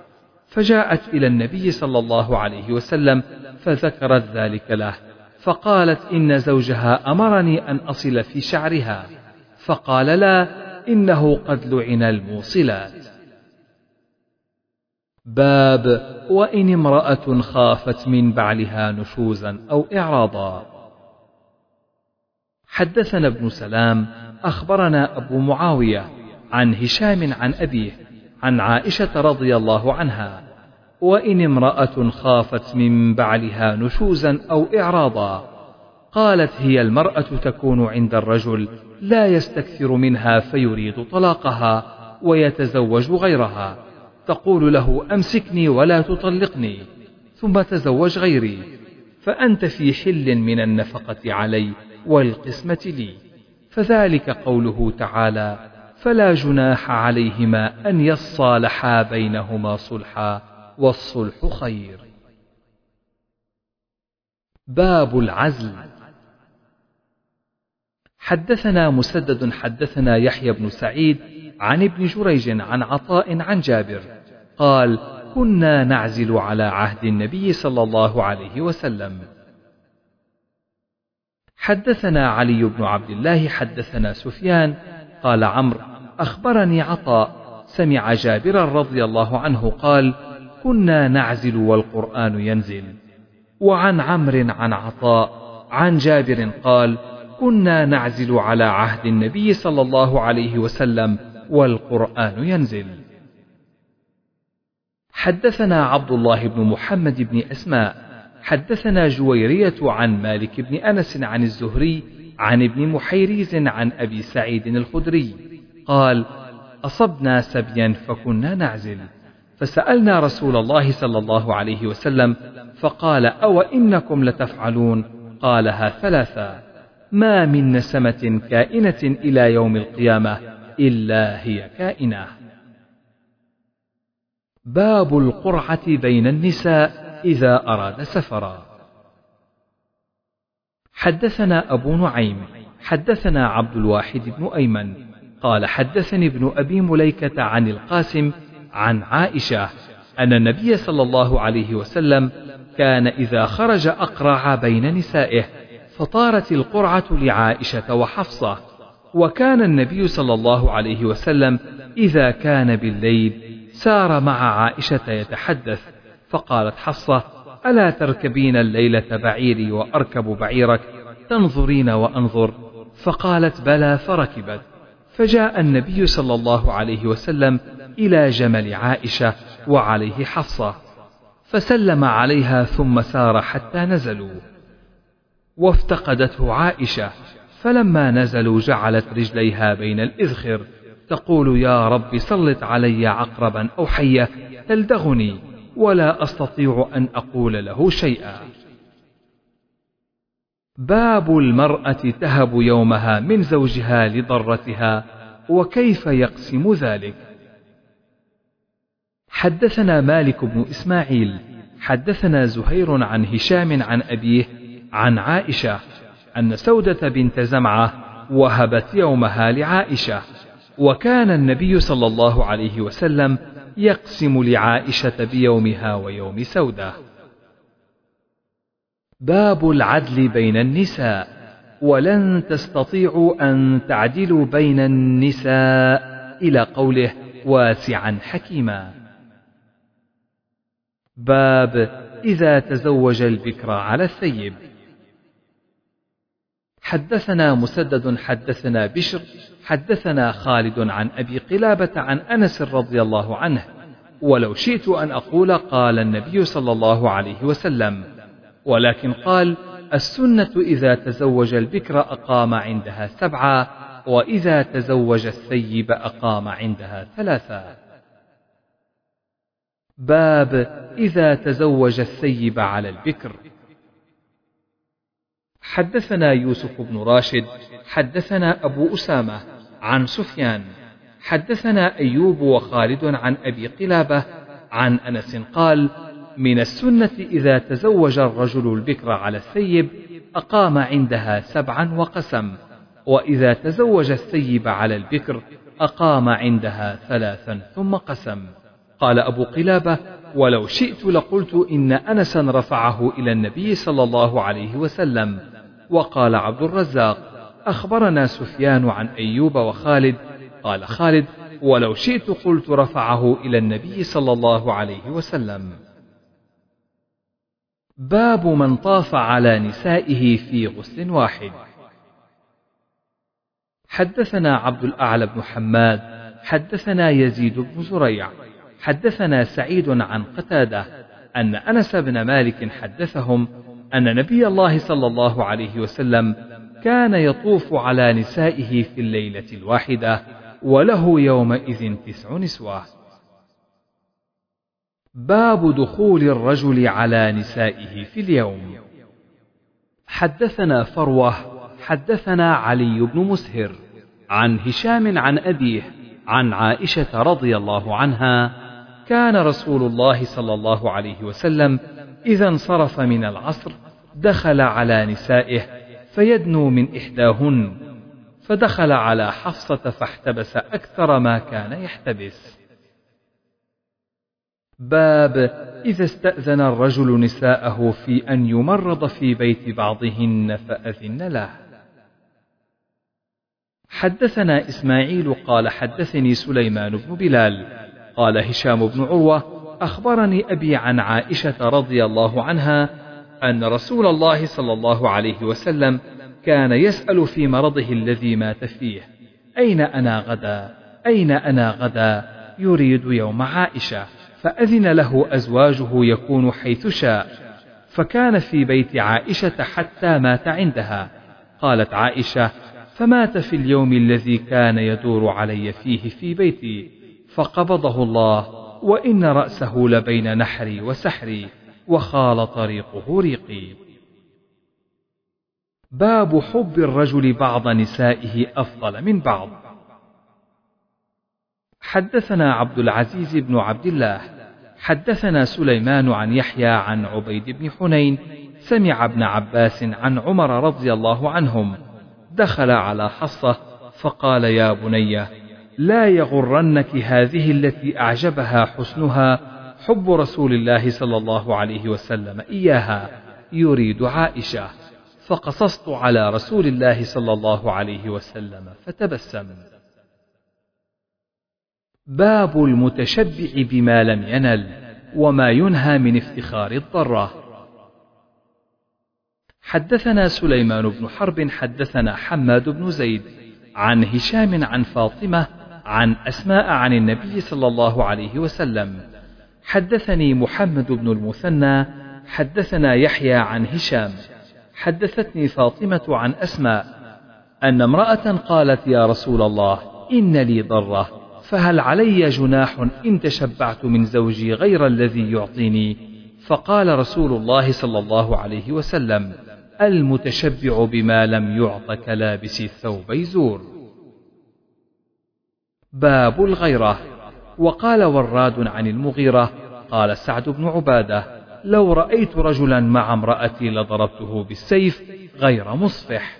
فجاءت إلى النبي صلى الله عليه وسلم فذكرت ذلك له فقالت إن زوجها أمرني أن أصل في شعرها فقال لا إنه قد لعن الموصلات. باب وإن امرأة خافت من بعلها نشوزا أو إعراضا. حدثنا ابن سلام أخبرنا أبو معاوية عن هشام عن أبيه عن عائشة رضي الله عنها وإن امرأة خافت من بعلها نشوزا أو إعراضا قالت هي المرأة تكون عند الرجل لا يستكثر منها فيريد طلاقها ويتزوج غيرها. تقول له أمسكني ولا تطلقني ثم تزوج غيري فأنت في حل من النفقة علي والقسمة لي. فذلك قوله تعالى فلا جناح عليهما أن يصالحا بينهما صلحا والصلح خير. باب العزل. حدثنا مسدد حدثنا يحيى بن سعيد عن ابن جريج عن عطاء عن جابر قال كنا نعزل على عهد النبي صلى الله عليه وسلم. حدثنا علي بن عبد الله حدثنا سفيان قال عمرو أخبرني عطاء سمع جابرا رضي الله عنه قال كنا نعزل والقرآن ينزل. وعن عمرو عن عطاء عن جابر قال كنا نعزل على عهد النبي صلى الله عليه وسلم والقرآن ينزل. حدثنا عبد الله بن محمد بن أسماء حدثنا جويرية عن مالك بن أنس عن الزهري عن ابن محيريز عن أبي سعيد الخدري قال أصبنا سبيا فكنا نعزل. فسألنا رسول الله صلى الله عليه وسلم فقال أو إنكم لتفعلون؟ قالها ثلاثا ما من نسمة كائنة إلى يوم القيامة إلا هي كائنة. باب القرعة بين النساء إذا أراد سفرا. حدثنا أبو نعيم حدثنا عبد الواحد بن أيمن قال حدثني ابن أبي مليكة عن القاسم عن عائشة أن النبي صلى الله عليه وسلم كان إذا خرج أقرع بين نسائه فطارت القرعة لعائشة وحفصة وكان النبي صلى الله عليه وسلم إذا كان بالليل سار مع عائشة يتحدث فقالت حفصة ألا تركبين الليلة بعيري وأركب بعيرك تنظرين وأنظر؟ فقالت بلى فركبت. فجاء النبي صلى الله عليه وسلم إلى جمل عائشة وعليه حفصة فسلم عليها ثم سار حتى نزلوا. وافتقدته عائشة فلما نزلوا جعلت رجليها بين الإذخر تقول يا رب سلط علي عقربا أو حية تلدغني ولا أستطيع أن أقول له شيئا. باب المرأة تهب يومها من زوجها لضرتها وكيف يقسم ذلك؟ حدثنا مالك بن إسماعيل حدثنا زهير عن هشام عن أبيه عن عائشة أن سودة بنت زمعة وهبت يومها لعائشة وكان النبي صلى الله عليه وسلم يقسم لعائشة بيومها ويوم سودة. باب العدل بين النساء ولن تستطيعوا أن تعدلوا بين النساء إلى قوله واسعا حكيما. باب إذا تزوج البكر على الثيب. حدثنا مسدد حدثنا بشر حدثنا خالد عن أبي قلابة عن أنس رضي الله عنه ولو شئت أن أقول قال النبي صلى الله عليه وسلم ولكن قال السنة إذا تزوج البكر أقام عندها سبعة وإذا تزوج الثيب أقام عندها ثلاثة. باب إذا تزوج الثيب على البكر. حدثنا يوسف بن راشد حدثنا أبو أسامة عن سفيان حدثنا أيوب وخالد عن أبي قلابة عن أنس قال من السنة إذا تزوج الرجل البكر على الثيب أقام عندها سبعا وقسم وإذا تزوج الثيب على البكر أقام عندها ثلاثا ثم قسم. قال أبو قلابة ولو شئت لقلت إن أنسا رفعه إلى النبي صلى الله عليه وسلم. وقال عبد الرزاق أخبرنا سفيان عن أيوب وخالد. قال خالد ولو شئت قلت رفعه إلى النبي صلى الله عليه وسلم. باب من طاف على نسائه في غسل واحد. حدثنا عبد الأعلى بن حماد حدثنا يزيد بن زريع حدثنا سعيد عن قتادة أن أنس بن مالك حدثهم أن نبي الله صلى الله عليه وسلم كان يطوف على نسائه في الليلة الواحدة وله يومئذ تسع نسوة. باب دخول الرجل على نسائه في اليوم. حدثنا فروة حدثنا علي بن مسهر عن هشام عن أبيه عن عائشة رضي الله عنها كان رسول الله صلى الله عليه وسلم إذا انصرف من العصر دخل على نسائه فيدنو من إحداهن فدخل على حفصة فاحتبس أكثر ما كان يحتبس. باب إذا استأذن الرجل نساءه في أن يمرض في بيت بعضهن فأذن له. حدثنا إسماعيل قال حدثني سليمان بن بلال قال هشام بن عروة أخبرني أبي عن عائشة رضي الله عنها أن رسول الله صلى الله عليه وسلم كان يسأل في مرضه الذي مات فيه أين أنا غدا؟ أين أنا غدا؟ يريد يوم عائشة فأذن له أزواجه يكون حيث شاء فكان في بيت عائشة حتى مات عندها. قالت عائشة فمات في اليوم الذي كان يدور علي فيه في بيتي. فقبضه الله وإن رأسه لبين نحري وسحري وخال طريقه ريقي. باب حب الرجل بعض نسائه أفضل من بعض. حدثنا عبد العزيز بن عبد الله حدثنا سليمان عن يحيى عن عبيد بن حنين سمع ابن عباس عن عمر رضي الله عنهم دخل على حصة فقال يا بني لا يغرنك هذه التي أعجبها حسنها حب رسول الله صلى الله عليه وسلم. إياها يريد عائشة. فقصصت على رسول الله صلى الله عليه وسلم فتبسم. باب المتشبع بما لم ينل وما ينهى من افتخار الضرة. حدثنا سليمان بن حرب حدثنا حماد بن زيد عن هشام عن فاطمة عن أسماء عن النبي صلى الله عليه وسلم. حدثني محمد بن المثنى حدثنا يحيى عن هشام. حدثتني فاطمة عن أسماء أن امرأة قالت يا رسول الله إن لي ضرة فهل علي جناح إن تشبعت من زوجي غير الذي يعطيني؟ فقال رسول الله صلى الله عليه وسلم المتشبع بما لم يعط كلابس الثوب زور. باب الغيرة. وقال وراد عن المغيرة قال سعد بن عبادة لو رأيت رجلا مع امرأتي لضربته بالسيف غير مصفح.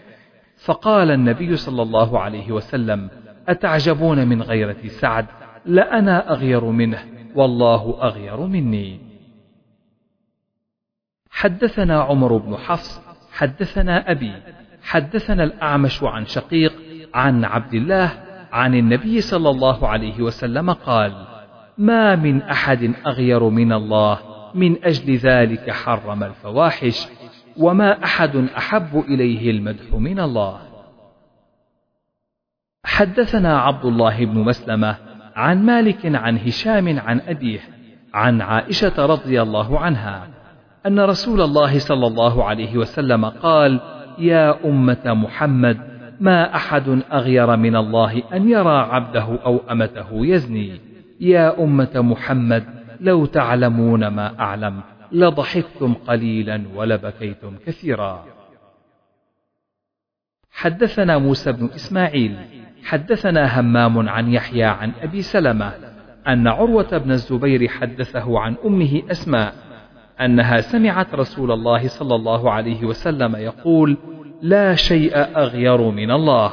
فقال النبي صلى الله عليه وسلم أتعجبون من غيرة سعد؟ لأنا أغير منه والله أغير مني. حدثنا عمر بن حفص حدثنا أبي حدثنا الأعمش عن شقيق عن عبد الله عن النبي صلى الله عليه وسلم قال ما من أحد أغير من الله من أجل ذلك حرم الفواحش وما أحد أحب إليه المدح من الله. حدثنا عبد الله بن مسلمة عن مالك عن هشام عن أبيه عن عائشة رضي الله عنها أن رسول الله صلى الله عليه وسلم قال: يا أمة محمد ما أحد أغير من الله أن يرى عبده أو أمته يزني. يا أمة محمد لو تعلمون ما أعلم لضحكتم قليلا ولبكيتم كثيرا. حدثنا موسى بن إسماعيل حدثنا همام عن يحيى عن أبي سلمة أن عروة بن الزبير حدثه عن أمه أسماء أنها سمعت رسول الله صلى الله عليه وسلم يقول: لا شيء أغير من الله.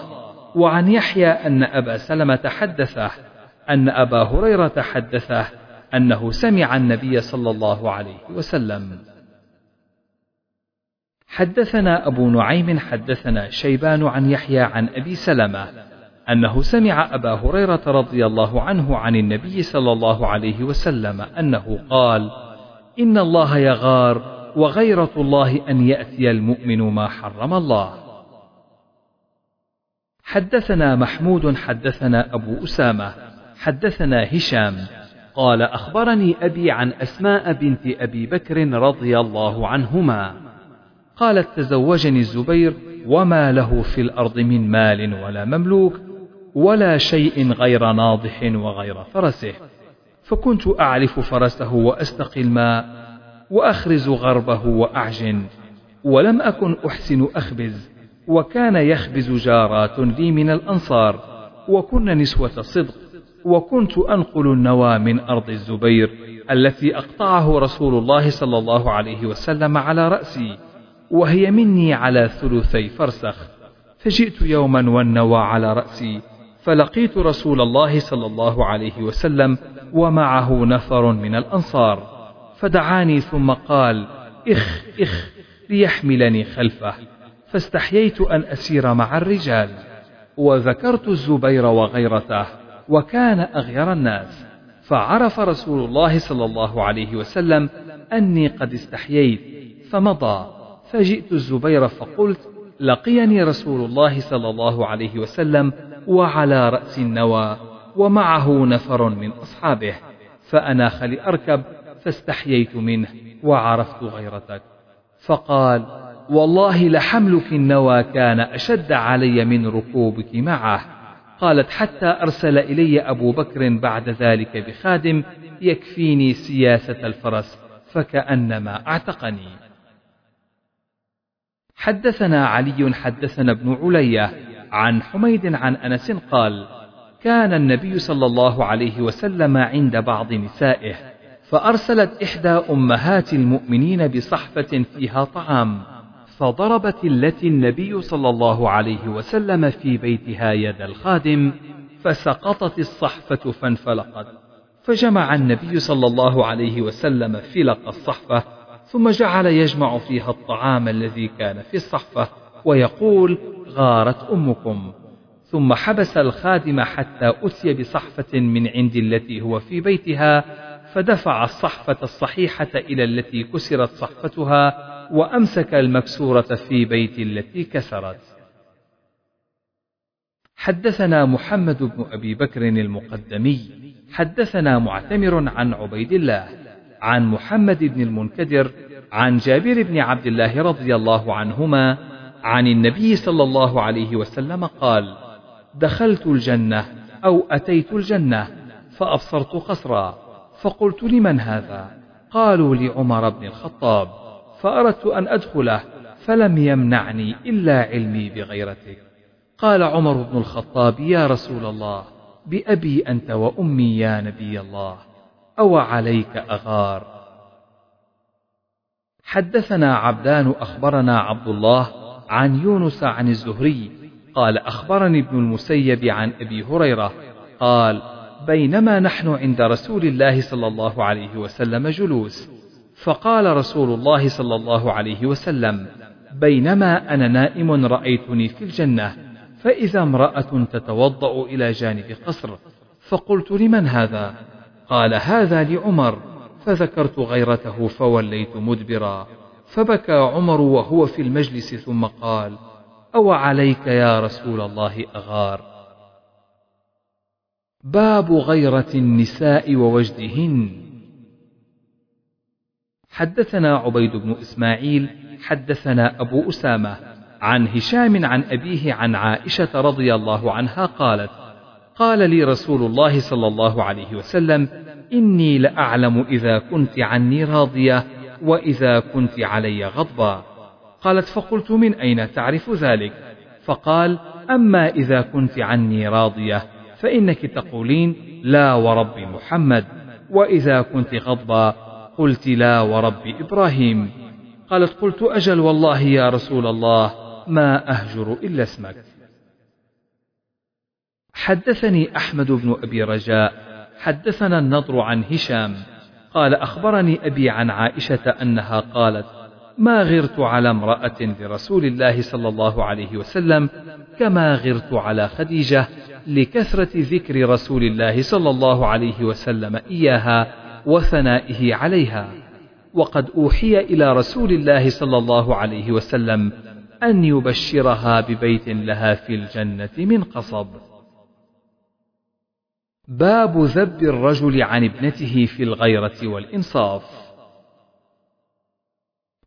وعن يحيى أن أبا سلمة حدثه أن أبا هريرة حدثه أنه سمع النبي صلى الله عليه وسلم. حدثنا أبو نعيم حدثنا شيبان عن يحيى عن أبي سلمة أنه سمع أبا هريرة رضي الله عنه عن النبي صلى الله عليه وسلم أنه قال: إن الله يغار وغيرة الله أن يأتي المؤمن ما حرم الله. حدثنا محمود حدثنا أبو أسامة حدثنا هشام. قال أخبرني أبي عن أسماء بنت أبي بكر رضي الله عنهما. قالت تزوجني الزبير وما له في الأرض من مال ولا مملوك ولا شيء غير ناضح وغير فرسه. فكنت أعرف فرسه وأستقي الماء وأخرز غربه وأعجن ولم أكن أحسن أخبز وكان يخبز جارات لي من الأنصار وكن نسوة صدق وكنت أنقل النوى من أرض الزبير التي أقطعه رسول الله صلى الله عليه وسلم على رأسي وهي مني على ثلثي فرسخ فجئت يوما والنوى على رأسي فلقيت رسول الله صلى الله عليه وسلم ومعه نفر من الأنصار فدعاني ثم قال إخ إخ ليحملني خلفه فاستحييت أن أسير مع الرجال وذكرت الزبير وغيرته وكان أغير الناس فعرف رسول الله صلى الله عليه وسلم أني قد استحييت فمضى فجئت الزبير فقلت لقيني رسول الله صلى الله عليه وسلم وعلى رأس النوى ومعه نفر من أصحابه فأناخ لأركب فاستحييت منه وعرفت غيرتك. فقال والله لحملك النوى كان أشد علي من ركوبك معه. قالت حتى أرسل إلي أبو بكر بعد ذلك بخادم يكفيني سياسة الفرس فكأنما أعتقني. حدثنا علي حدثنا ابن علية عن حميد عن أنس قال كان النبي صلى الله عليه وسلم عند بعض نسائه فأرسلت إحدى أمهات المؤمنين بصحفة فيها طعام فضربت التي النبي صلى الله عليه وسلم في بيتها يد الخادم فسقطت الصحفة فانفلقت. فجمع النبي صلى الله عليه وسلم فلق الصحفة ثم جعل يجمع فيها الطعام الذي كان في الصحفة ويقول غارت أمكم ثم حبس الخادم حتى أتي بصحفة من عند التي هو في بيتها فدفع الصحفة الصحيحة إلى التي كسرت صحفتها وأمسك المكسورة في بيت التي كسرت. حدثنا محمد بن أبي بكر المقدمي، حدثنا معتمر عن عبيد الله، عن محمد بن المنكدر، عن جابر بن عبد الله رضي الله عنهما، عن النبي صلى الله عليه وسلم قال: دخلت الجنة أو أتيت الجنة فأبصرت قصرا فقلت لمن هذا؟ قالوا لعمر بن الخطاب فأردت أن أدخله فلم يمنعني إلا علمي بغيرتك قال عمر بن الخطاب يا رسول الله بأبي أنت وأمي يا نبي الله أو عليك أغار؟ حدثنا عبدان أخبرنا عبد الله عن يونس عن الزهري قال أخبرني ابن المسيب عن أبي هريرة قال بينما نحن عند رسول الله صلى الله عليه وسلم جلوس فقال رسول الله صلى الله عليه وسلم بينما أنا نائم رأيتني في الجنة فإذا امرأة تتوضأ إلى جانب قصر فقلت لمن هذا؟ قال هذا لعمر فذكرت غيرته فوليت مدبرا فبكى عمر وهو في المجلس ثم قال أو عليك يا رسول الله أغار؟ باب غيرة النساء ووجدهن. حدثنا عبيد بن إسماعيل حدثنا أبو أسامة عن هشام عن أبيه عن عائشة رضي الله عنها قالت قال لي رسول الله صلى الله عليه وسلم إني لأعلم إذا كنت عني راضية وإذا كنت علي غضبا. قالت فقلت من أين تعرف ذلك؟ فقال أما إذا كنت عني راضية فإنك تقولين لا ورب محمد. وإذا كنت غضبا قلت لا ورب إبراهيم. قالت قلت أجل والله يا رسول الله ما أهجر إلا اسمك. حدثني أحمد بن أبي رجاء حدثنا النضر عن هشام. قال أخبرني أبي عن عائشة أنها قالت ما غرت على امرأة لرسول الله صلى الله عليه وسلم كما غرت على خديجة لكثرة ذكر رسول الله صلى الله عليه وسلم إياها وثنائه عليها. وقد أوحي إلى رسول الله صلى الله عليه وسلم أن يبشرها ببيت لها في الجنة من قصب. باب ذب الرجل عن ابنته في الغيرة والإنصاف.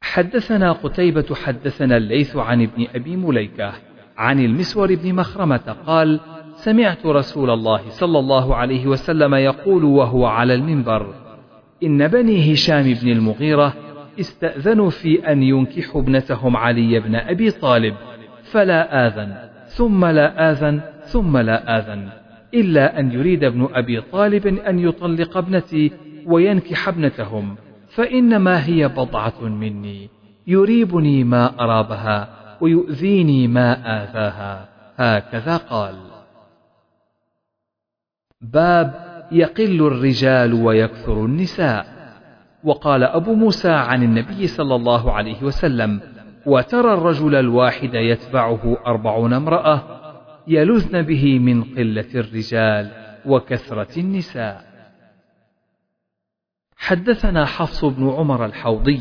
حدثنا قتيبة حدثنا الليث عن ابن أبي مليكة عن المسور بن مخرمة قال سمعت رسول الله صلى الله عليه وسلم يقول وهو على المنبر إن بني هشام بن المغيرة استأذنوا في أن ينكحوا ابنتهم علي بن أبي طالب فلا آذن ثم لا آذن ثم لا آذن. إلا أن يريد ابن أبي طالب أن يطلق ابنتي وينكح ابنتهم فإنما هي بضعة مني. يريبني ما أرابها ويؤذيني ما آذاها. هكذا قال. باب يقل الرجال ويكثر النساء. وقال أبو موسى عن النبي صلى الله عليه وسلم وترى الرجل الواحد يتبعه أربعون امرأة يلذن به من قلة الرجال وكثرة النساء. حدثنا حفص بن عمر الحوضي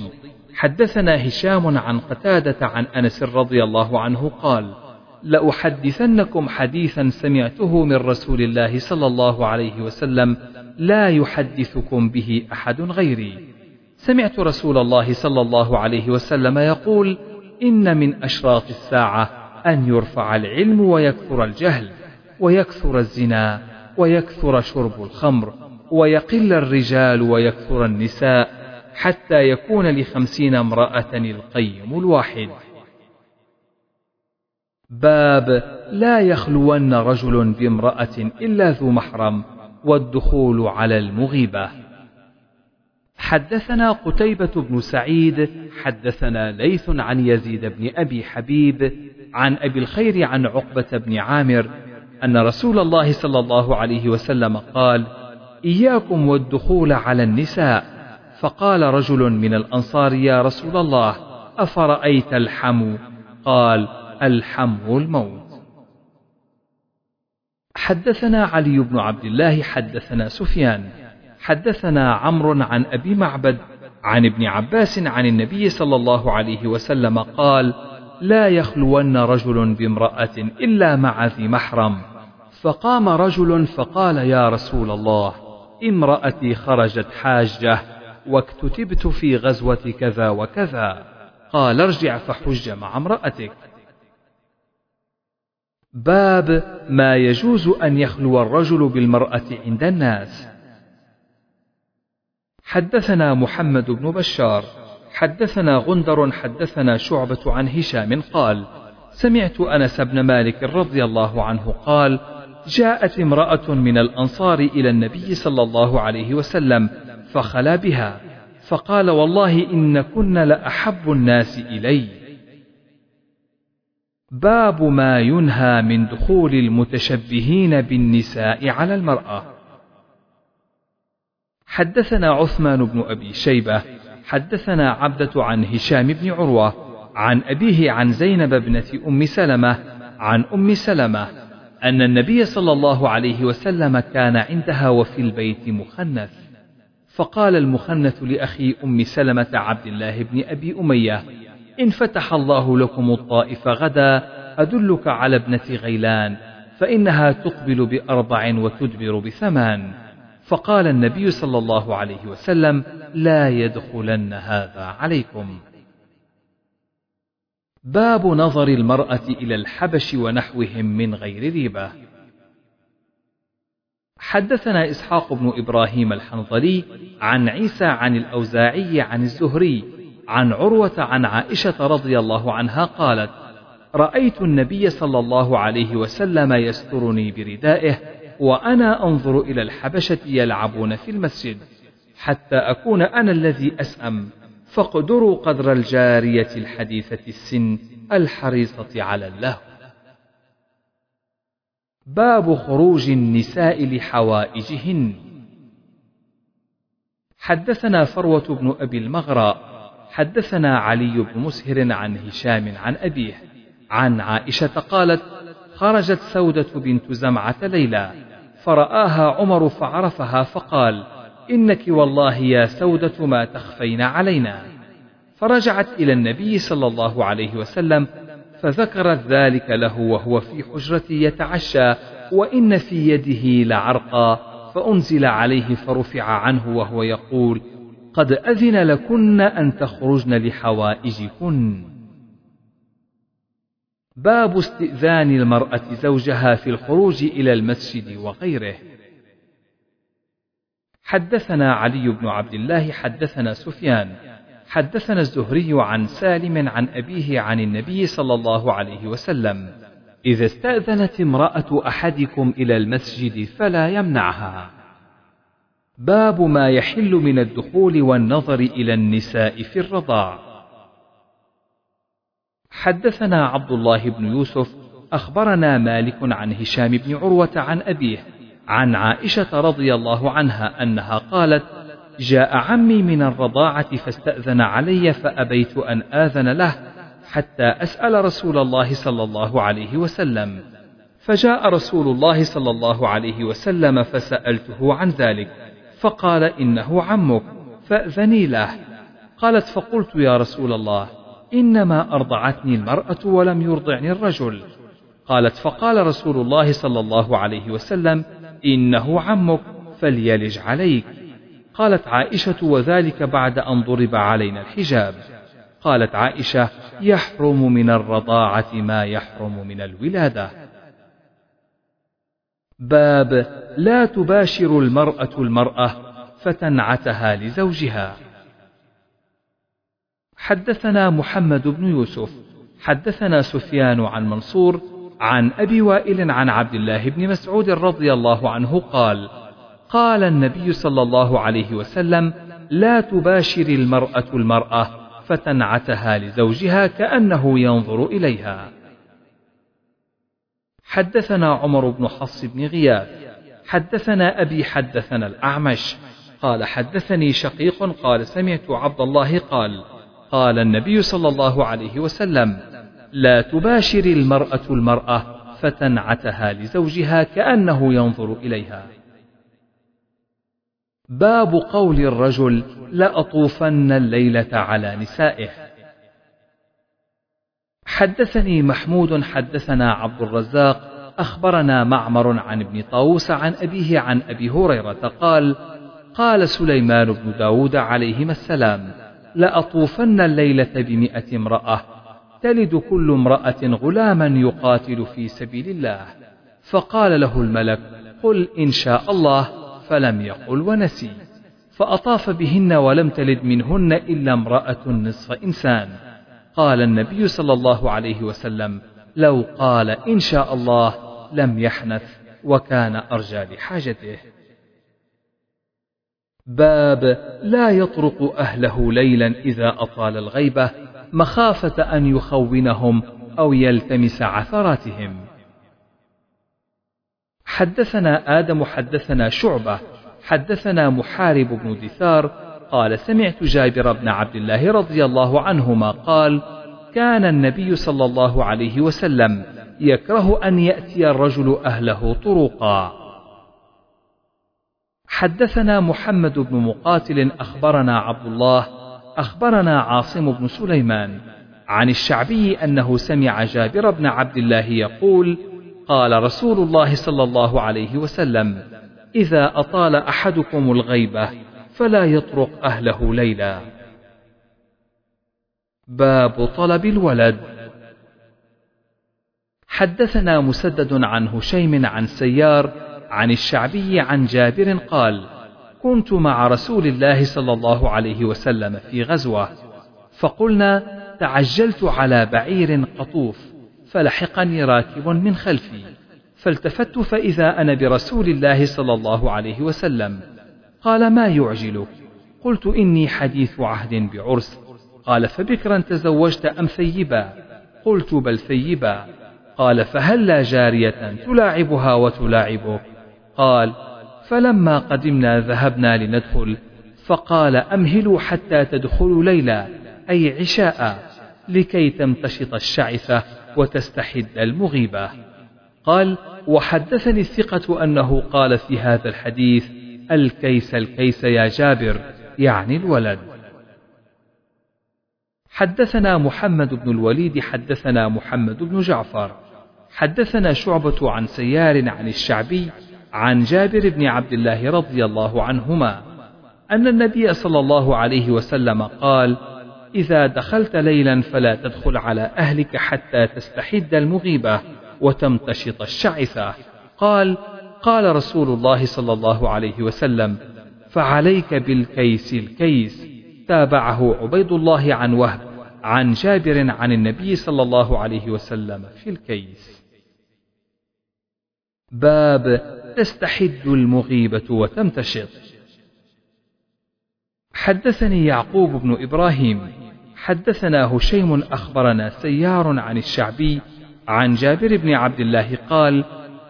حدثنا هشام عن قتادة عن أنس رضي الله عنه قال لأحدثنكم حديثا سمعته من رسول الله صلى الله عليه وسلم لا يحدثكم به أحد غيري. سمعت رسول الله صلى الله عليه وسلم يقول إن من أشراط الساعة أن يرفع العلم ويكثر الجهل ويكثر الزنا ويكثر شرب الخمر ويقل الرجال ويكثر النساء حتى يكون لخمسين امرأة القيم الواحد. باب لا يخلون رجل بامرأة إلا ذو محرم والدخول على المغيبة. حدثنا قتيبة بن سعيد حدثنا ليث عن يزيد بن أبي حبيب عن أبي الخير عن عقبة بن عامر أن رسول الله صلى الله عليه وسلم قال إياكم والدخول على النساء. فقال رجل من الأنصار يا رسول الله أفرأيت الحمو قال الحمو الموت. حدثنا علي بن عبد الله حدثنا سفيان حدثنا عمرو عن أبي معبد عن ابن عباس عن النبي صلى الله عليه وسلم قال لا يخلون رجل بامرأة إلا مع ذي محرم. فقام رجل فقال يا رسول الله امرأتي خرجت حاجة واكتتبت في غزوة كذا وكذا. قال ارجع فحج مع امرأتك. باب ما يجوز أن يخلو الرجل بالمرأة عند الناس. حدثنا محمد بن بشار. حدثنا غندر حدثنا شعبة عن هشام قال سمعت أنس بن مالك رضي الله عنه قال جاءت امرأة من الأنصار إلى النبي صلى الله عليه وسلم فخلا بها فقال والله إن كن لأحب الناس إلي. باب ما ينهى من دخول المتشبهين بالنساء على المرأة. حدثنا عثمان بن أبي شيبة حدثنا عبدة عن هشام بن عروة عن أبيه عن زينب ابنة أم سلمة عن أم سلمة أن النبي صلى الله عليه وسلم كان عندها وفي البيت مخنث. فقال المخنث لأخي أم سلمة عبد الله بن أبي أمية إن فتح الله لكم الطائف غدا أدلك على ابنة غيلان فإنها تقبل بأربع وتدبر بثمان. فقال النبي صلى الله عليه وسلم لا يدخلن هذا عليكم. باب نظر المرأة إلى الحبش ونحوهم من غير ريبة. حدثنا إسحاق بن إبراهيم الحنظلي عن عيسى عن الأوزاعي عن الزهري عن عروة عن عائشة رضي الله عنها قالت رأيت النبي صلى الله عليه وسلم يسترني بردائه وأنا أنظر إلى الحبشة يلعبون في المسجد حتى أكون أنا الذي أسأم. فاقدروا قدر الجارية الحديثة السن الحريصة على اللهو. باب خروج النساء لحوائجهن. حدثنا فروة بن أبي المغرى حدثنا علي بن مسهر عن هشام عن أبيه عن عائشة قالت خرجت سودة بنت زمعة ليلى. فرآها عمر فعرفها فقال إنك والله يا سودة ما تخفين علينا. فرجعت إلى النبي صلى الله عليه وسلم فذكرت ذلك له وهو في حجرتي يتعشى وإن في يده لعرقا فأنزل عليه فرفع عنه وهو يقول قد أذن لكن أن تخرجن لحوائجكن. باب استئذان المرأة زوجها في الخروج إلى المسجد وغيره. حدثنا علي بن عبد الله حدثنا سفيان حدثنا الزهري عن سالم عن أبيه عن النبي صلى الله عليه وسلم. إذا استأذنت امرأة أحدكم إلى المسجد فلا يمنعها. باب ما يحل من الدخول والنظر إلى النساء في الرضاع. حدثنا عبد الله بن يوسف أخبرنا مالك عن هشام بن عروة عن أبيه عن عائشة رضي الله عنها أنها قالت جاء عمي من الرضاعة فاستأذن علي فأبيت أن آذن له حتى أسأل رسول الله صلى الله عليه وسلم. فجاء رسول الله صلى الله عليه وسلم فسألته عن ذلك فقال إنه عمك فأذني له قالت فقلت يا رسول الله إنما أرضعتني المرأة ولم يرضعني الرجل. قالت فقال رسول الله صلى الله عليه وسلم إنه عمك فليلج عليك. قالت عائشة وذلك بعد أن ضرب علينا الحجاب. قالت عائشة يحرم من الرضاعة ما يحرم من الولادة. باب لا تباشر المرأة المرأة فتنعتها لزوجها. حدثنا محمد بن يوسف حدثنا سفيان عن منصور عن أبي وائل عن عبد الله بن مسعود رضي الله عنه قال قال النبي صلى الله عليه وسلم لا تباشر المرأة المرأة فتنعتها لزوجها كأنه ينظر إليها. حدثنا عمر بن حفص بن غياث حدثنا أبي حدثنا الأعمش قال حدثني شقيق قال سمعت عبد الله قال قال النبي صلى الله عليه وسلم لا تباشر المرأة المرأة فتنعتها لزوجها كأنه ينظر إليها. باب قول الرجل لأطوفن الليلة على نسائه. حدثني محمود حدثنا عبد الرزاق أخبرنا معمر عن ابن طاووس عن أبيه عن أبي هريرة قال قال سليمان بن داود عليهما السلام لأطوفن الليلة بمئة امرأة. تلد كل امرأة غلاما يقاتل في سبيل الله. فقال له الملك قل إن شاء الله فلم يقل ونسي. فأطاف بهن ولم تلد منهن إلا امرأة نصف إنسان. قال النبي صلى الله عليه وسلم لو قال إن شاء الله لم يحنث وكان أرجى لحاجته. باب لا يطرق أهله ليلا إذا أطال الغيبة مخافة أن يخونهم أو يلتمس عثراتهم. حدثنا آدم حدثنا شعبة حدثنا محارب بن دثار قال سمعت جابر بن عبد الله رضي الله عنهما قال كان النبي صلى الله عليه وسلم يكره أن يأتي الرجل أهله طرقا. حدثنا محمد بن مقاتل أخبرنا عبد الله أخبرنا عاصم بن سليمان عن الشعبي أنه سمع جابر بن عبد الله يقول قال رسول الله صلى الله عليه وسلم إذا أطال أحدكم الغيبة فلا يطرق أهله ليلا. باب طلب الولد. حدثنا مسدد عن هشيم عن سيار عن الشعبي عن جابر قال كنت مع رسول الله صلى الله عليه وسلم في غزوة فقلنا تعجلت على بعير قطوف فلحقني راكب من خلفي فالتفت فإذا أنا برسول الله صلى الله عليه وسلم قال ما يعجلك؟ قلت إني حديث عهد بعرس قال فبكرا تزوجت أم ثيبا؟ قلت بل ثيبا قال فهلا جارية تلاعبها وتلاعبك؟ قال فلما قدمنا ذهبنا لندخل فقال أمهلوا حتى تدخلوا ليلا أي عشاء لكي تمتشط الشعثة وتستحد المغيبة. قال وحدثني الثقة أنه قال في هذا الحديث الكيس الكيس يا جابر يعني الولد. حدثنا محمد بن الوليد حدثنا محمد بن جعفر. حدثنا شعبة عن سيار عن الشعبي عن جابر بن عبد الله رضي الله عنهما أن النبي صلى الله عليه وسلم قال: إذا دخلت ليلا فلا تدخل على أهلك حتى تستحد المغيبة وتمتشط الشعثة. قال: قال رسول الله صلى الله عليه وسلم: فعليك بالكيس الكيس. تابعه عبيد الله عن وهب عن جابر عن النبي صلى الله عليه وسلم في الكيس. باب تستحد المغيبة وتمتشط. حدثني يعقوب بن إبراهيم، حدثنا هشيم أخبرنا سيار عن الشعبي عن جابر بن عبد الله قال: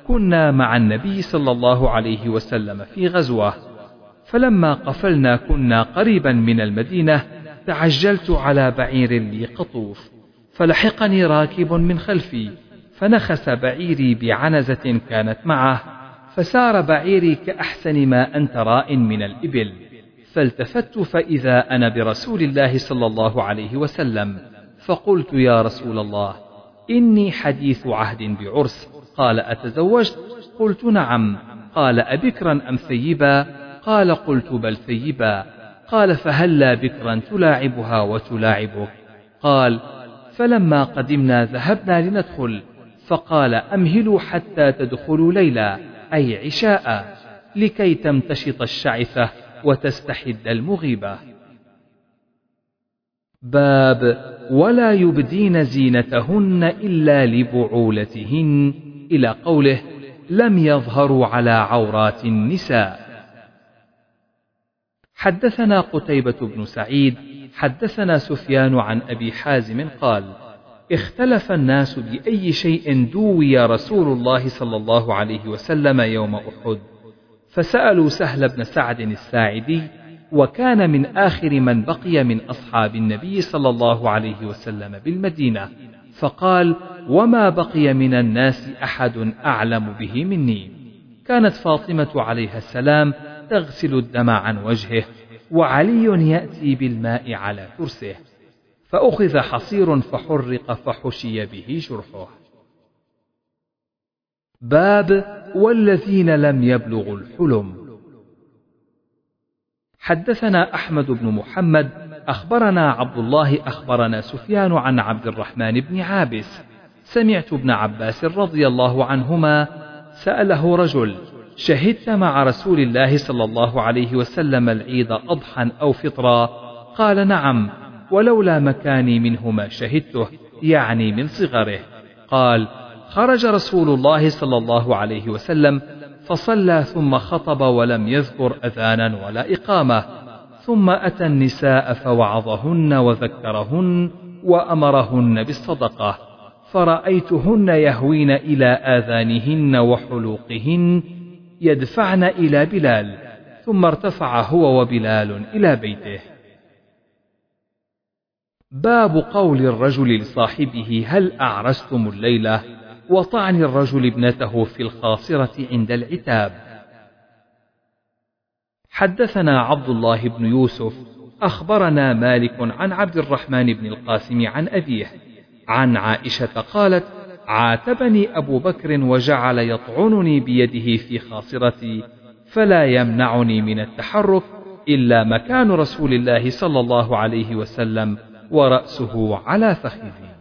كنا مع النبي صلى الله عليه وسلم في غزوة، فلما قفلنا كنا قريبا من المدينة تعجلت على بعير لي قطوف، فلحقني راكب من خلفي، فنخس بعيري بعنزة كانت معه فسار بعيري كأحسن ما أنت راء من الإبل. فالتفت فإذا أنا برسول الله صلى الله عليه وسلم فقلت يا رسول الله إني حديث عهد بعرس. قال أتزوجت؟ قلت نعم. قال أبكرا أم ثيبا؟ قال قلت بل ثيبا. قال فهلا بكرا تلاعبها وتلاعبك؟ قال فلما قدمنا ذهبنا لندخل. فقال أمهلوا حتى تدخلوا ليلا أي عشاء لكي تمتشط الشعثة وتستحد المغيبة. باب ولا يبدين زينتهن إلا لبعولتهن. إلى قوله لم يظهروا على عورات النساء. حدثنا قتيبة بن سعيد حدثنا سفيان عن أبي حازم قال اختلف الناس بأي شيء دوي رسول الله صلى الله عليه وسلم يوم أحد. فسألوا سهل بن سعد الساعدي وكان من آخر من بقي من أصحاب النبي صلى الله عليه وسلم بالمدينة. فقال وما بقي من الناس أحد أعلم به مني. كانت فاطمة عليها السلام تغسل الدم عن وجهه وعلي يأتي بالماء على ترسه فأخذ حصير فحرق فحشي به جرحه باب والذين لم يبلغوا الحلم. حدثنا أحمد بن محمد أخبرنا عبد الله أخبرنا سفيان عن عبد الرحمن بن عابس. سمعت ابن عباس رضي الله عنهما سأله رجل شهدت مع رسول الله صلى الله عليه وسلم العيد أضحى أو فطرا؟ قال نعم. ولولا مكاني منه ما شهدته يعني من صغره. قال خرج رسول الله صلى الله عليه وسلم فصلى ثم خطب ولم يذكر أذانا ولا إقامة. ثم أتى النساء فوعظهن وذكرهن وأمرهن بالصدقة. فرأيتهن يهوين إلى آذانهن وحلوقهن يدفعن إلى بلال ثم ارتفع هو وبلال إلى بيته. باب قول الرجل لصاحبه هل أعرستم الليلة؟ وطعن الرجل ابنته في الخاصرة عند العتاب. حدثنا عبد الله بن يوسف أخبرنا مالك عن عبد الرحمن بن القاسم عن أبيه. عن عائشة قالت عاتبني أبو بكر وجعل يطعنني بيده في خاصرتي فلا يمنعني من التحرك إلا مكان رسول الله صلى الله عليه وسلم. ورأسه على فخذي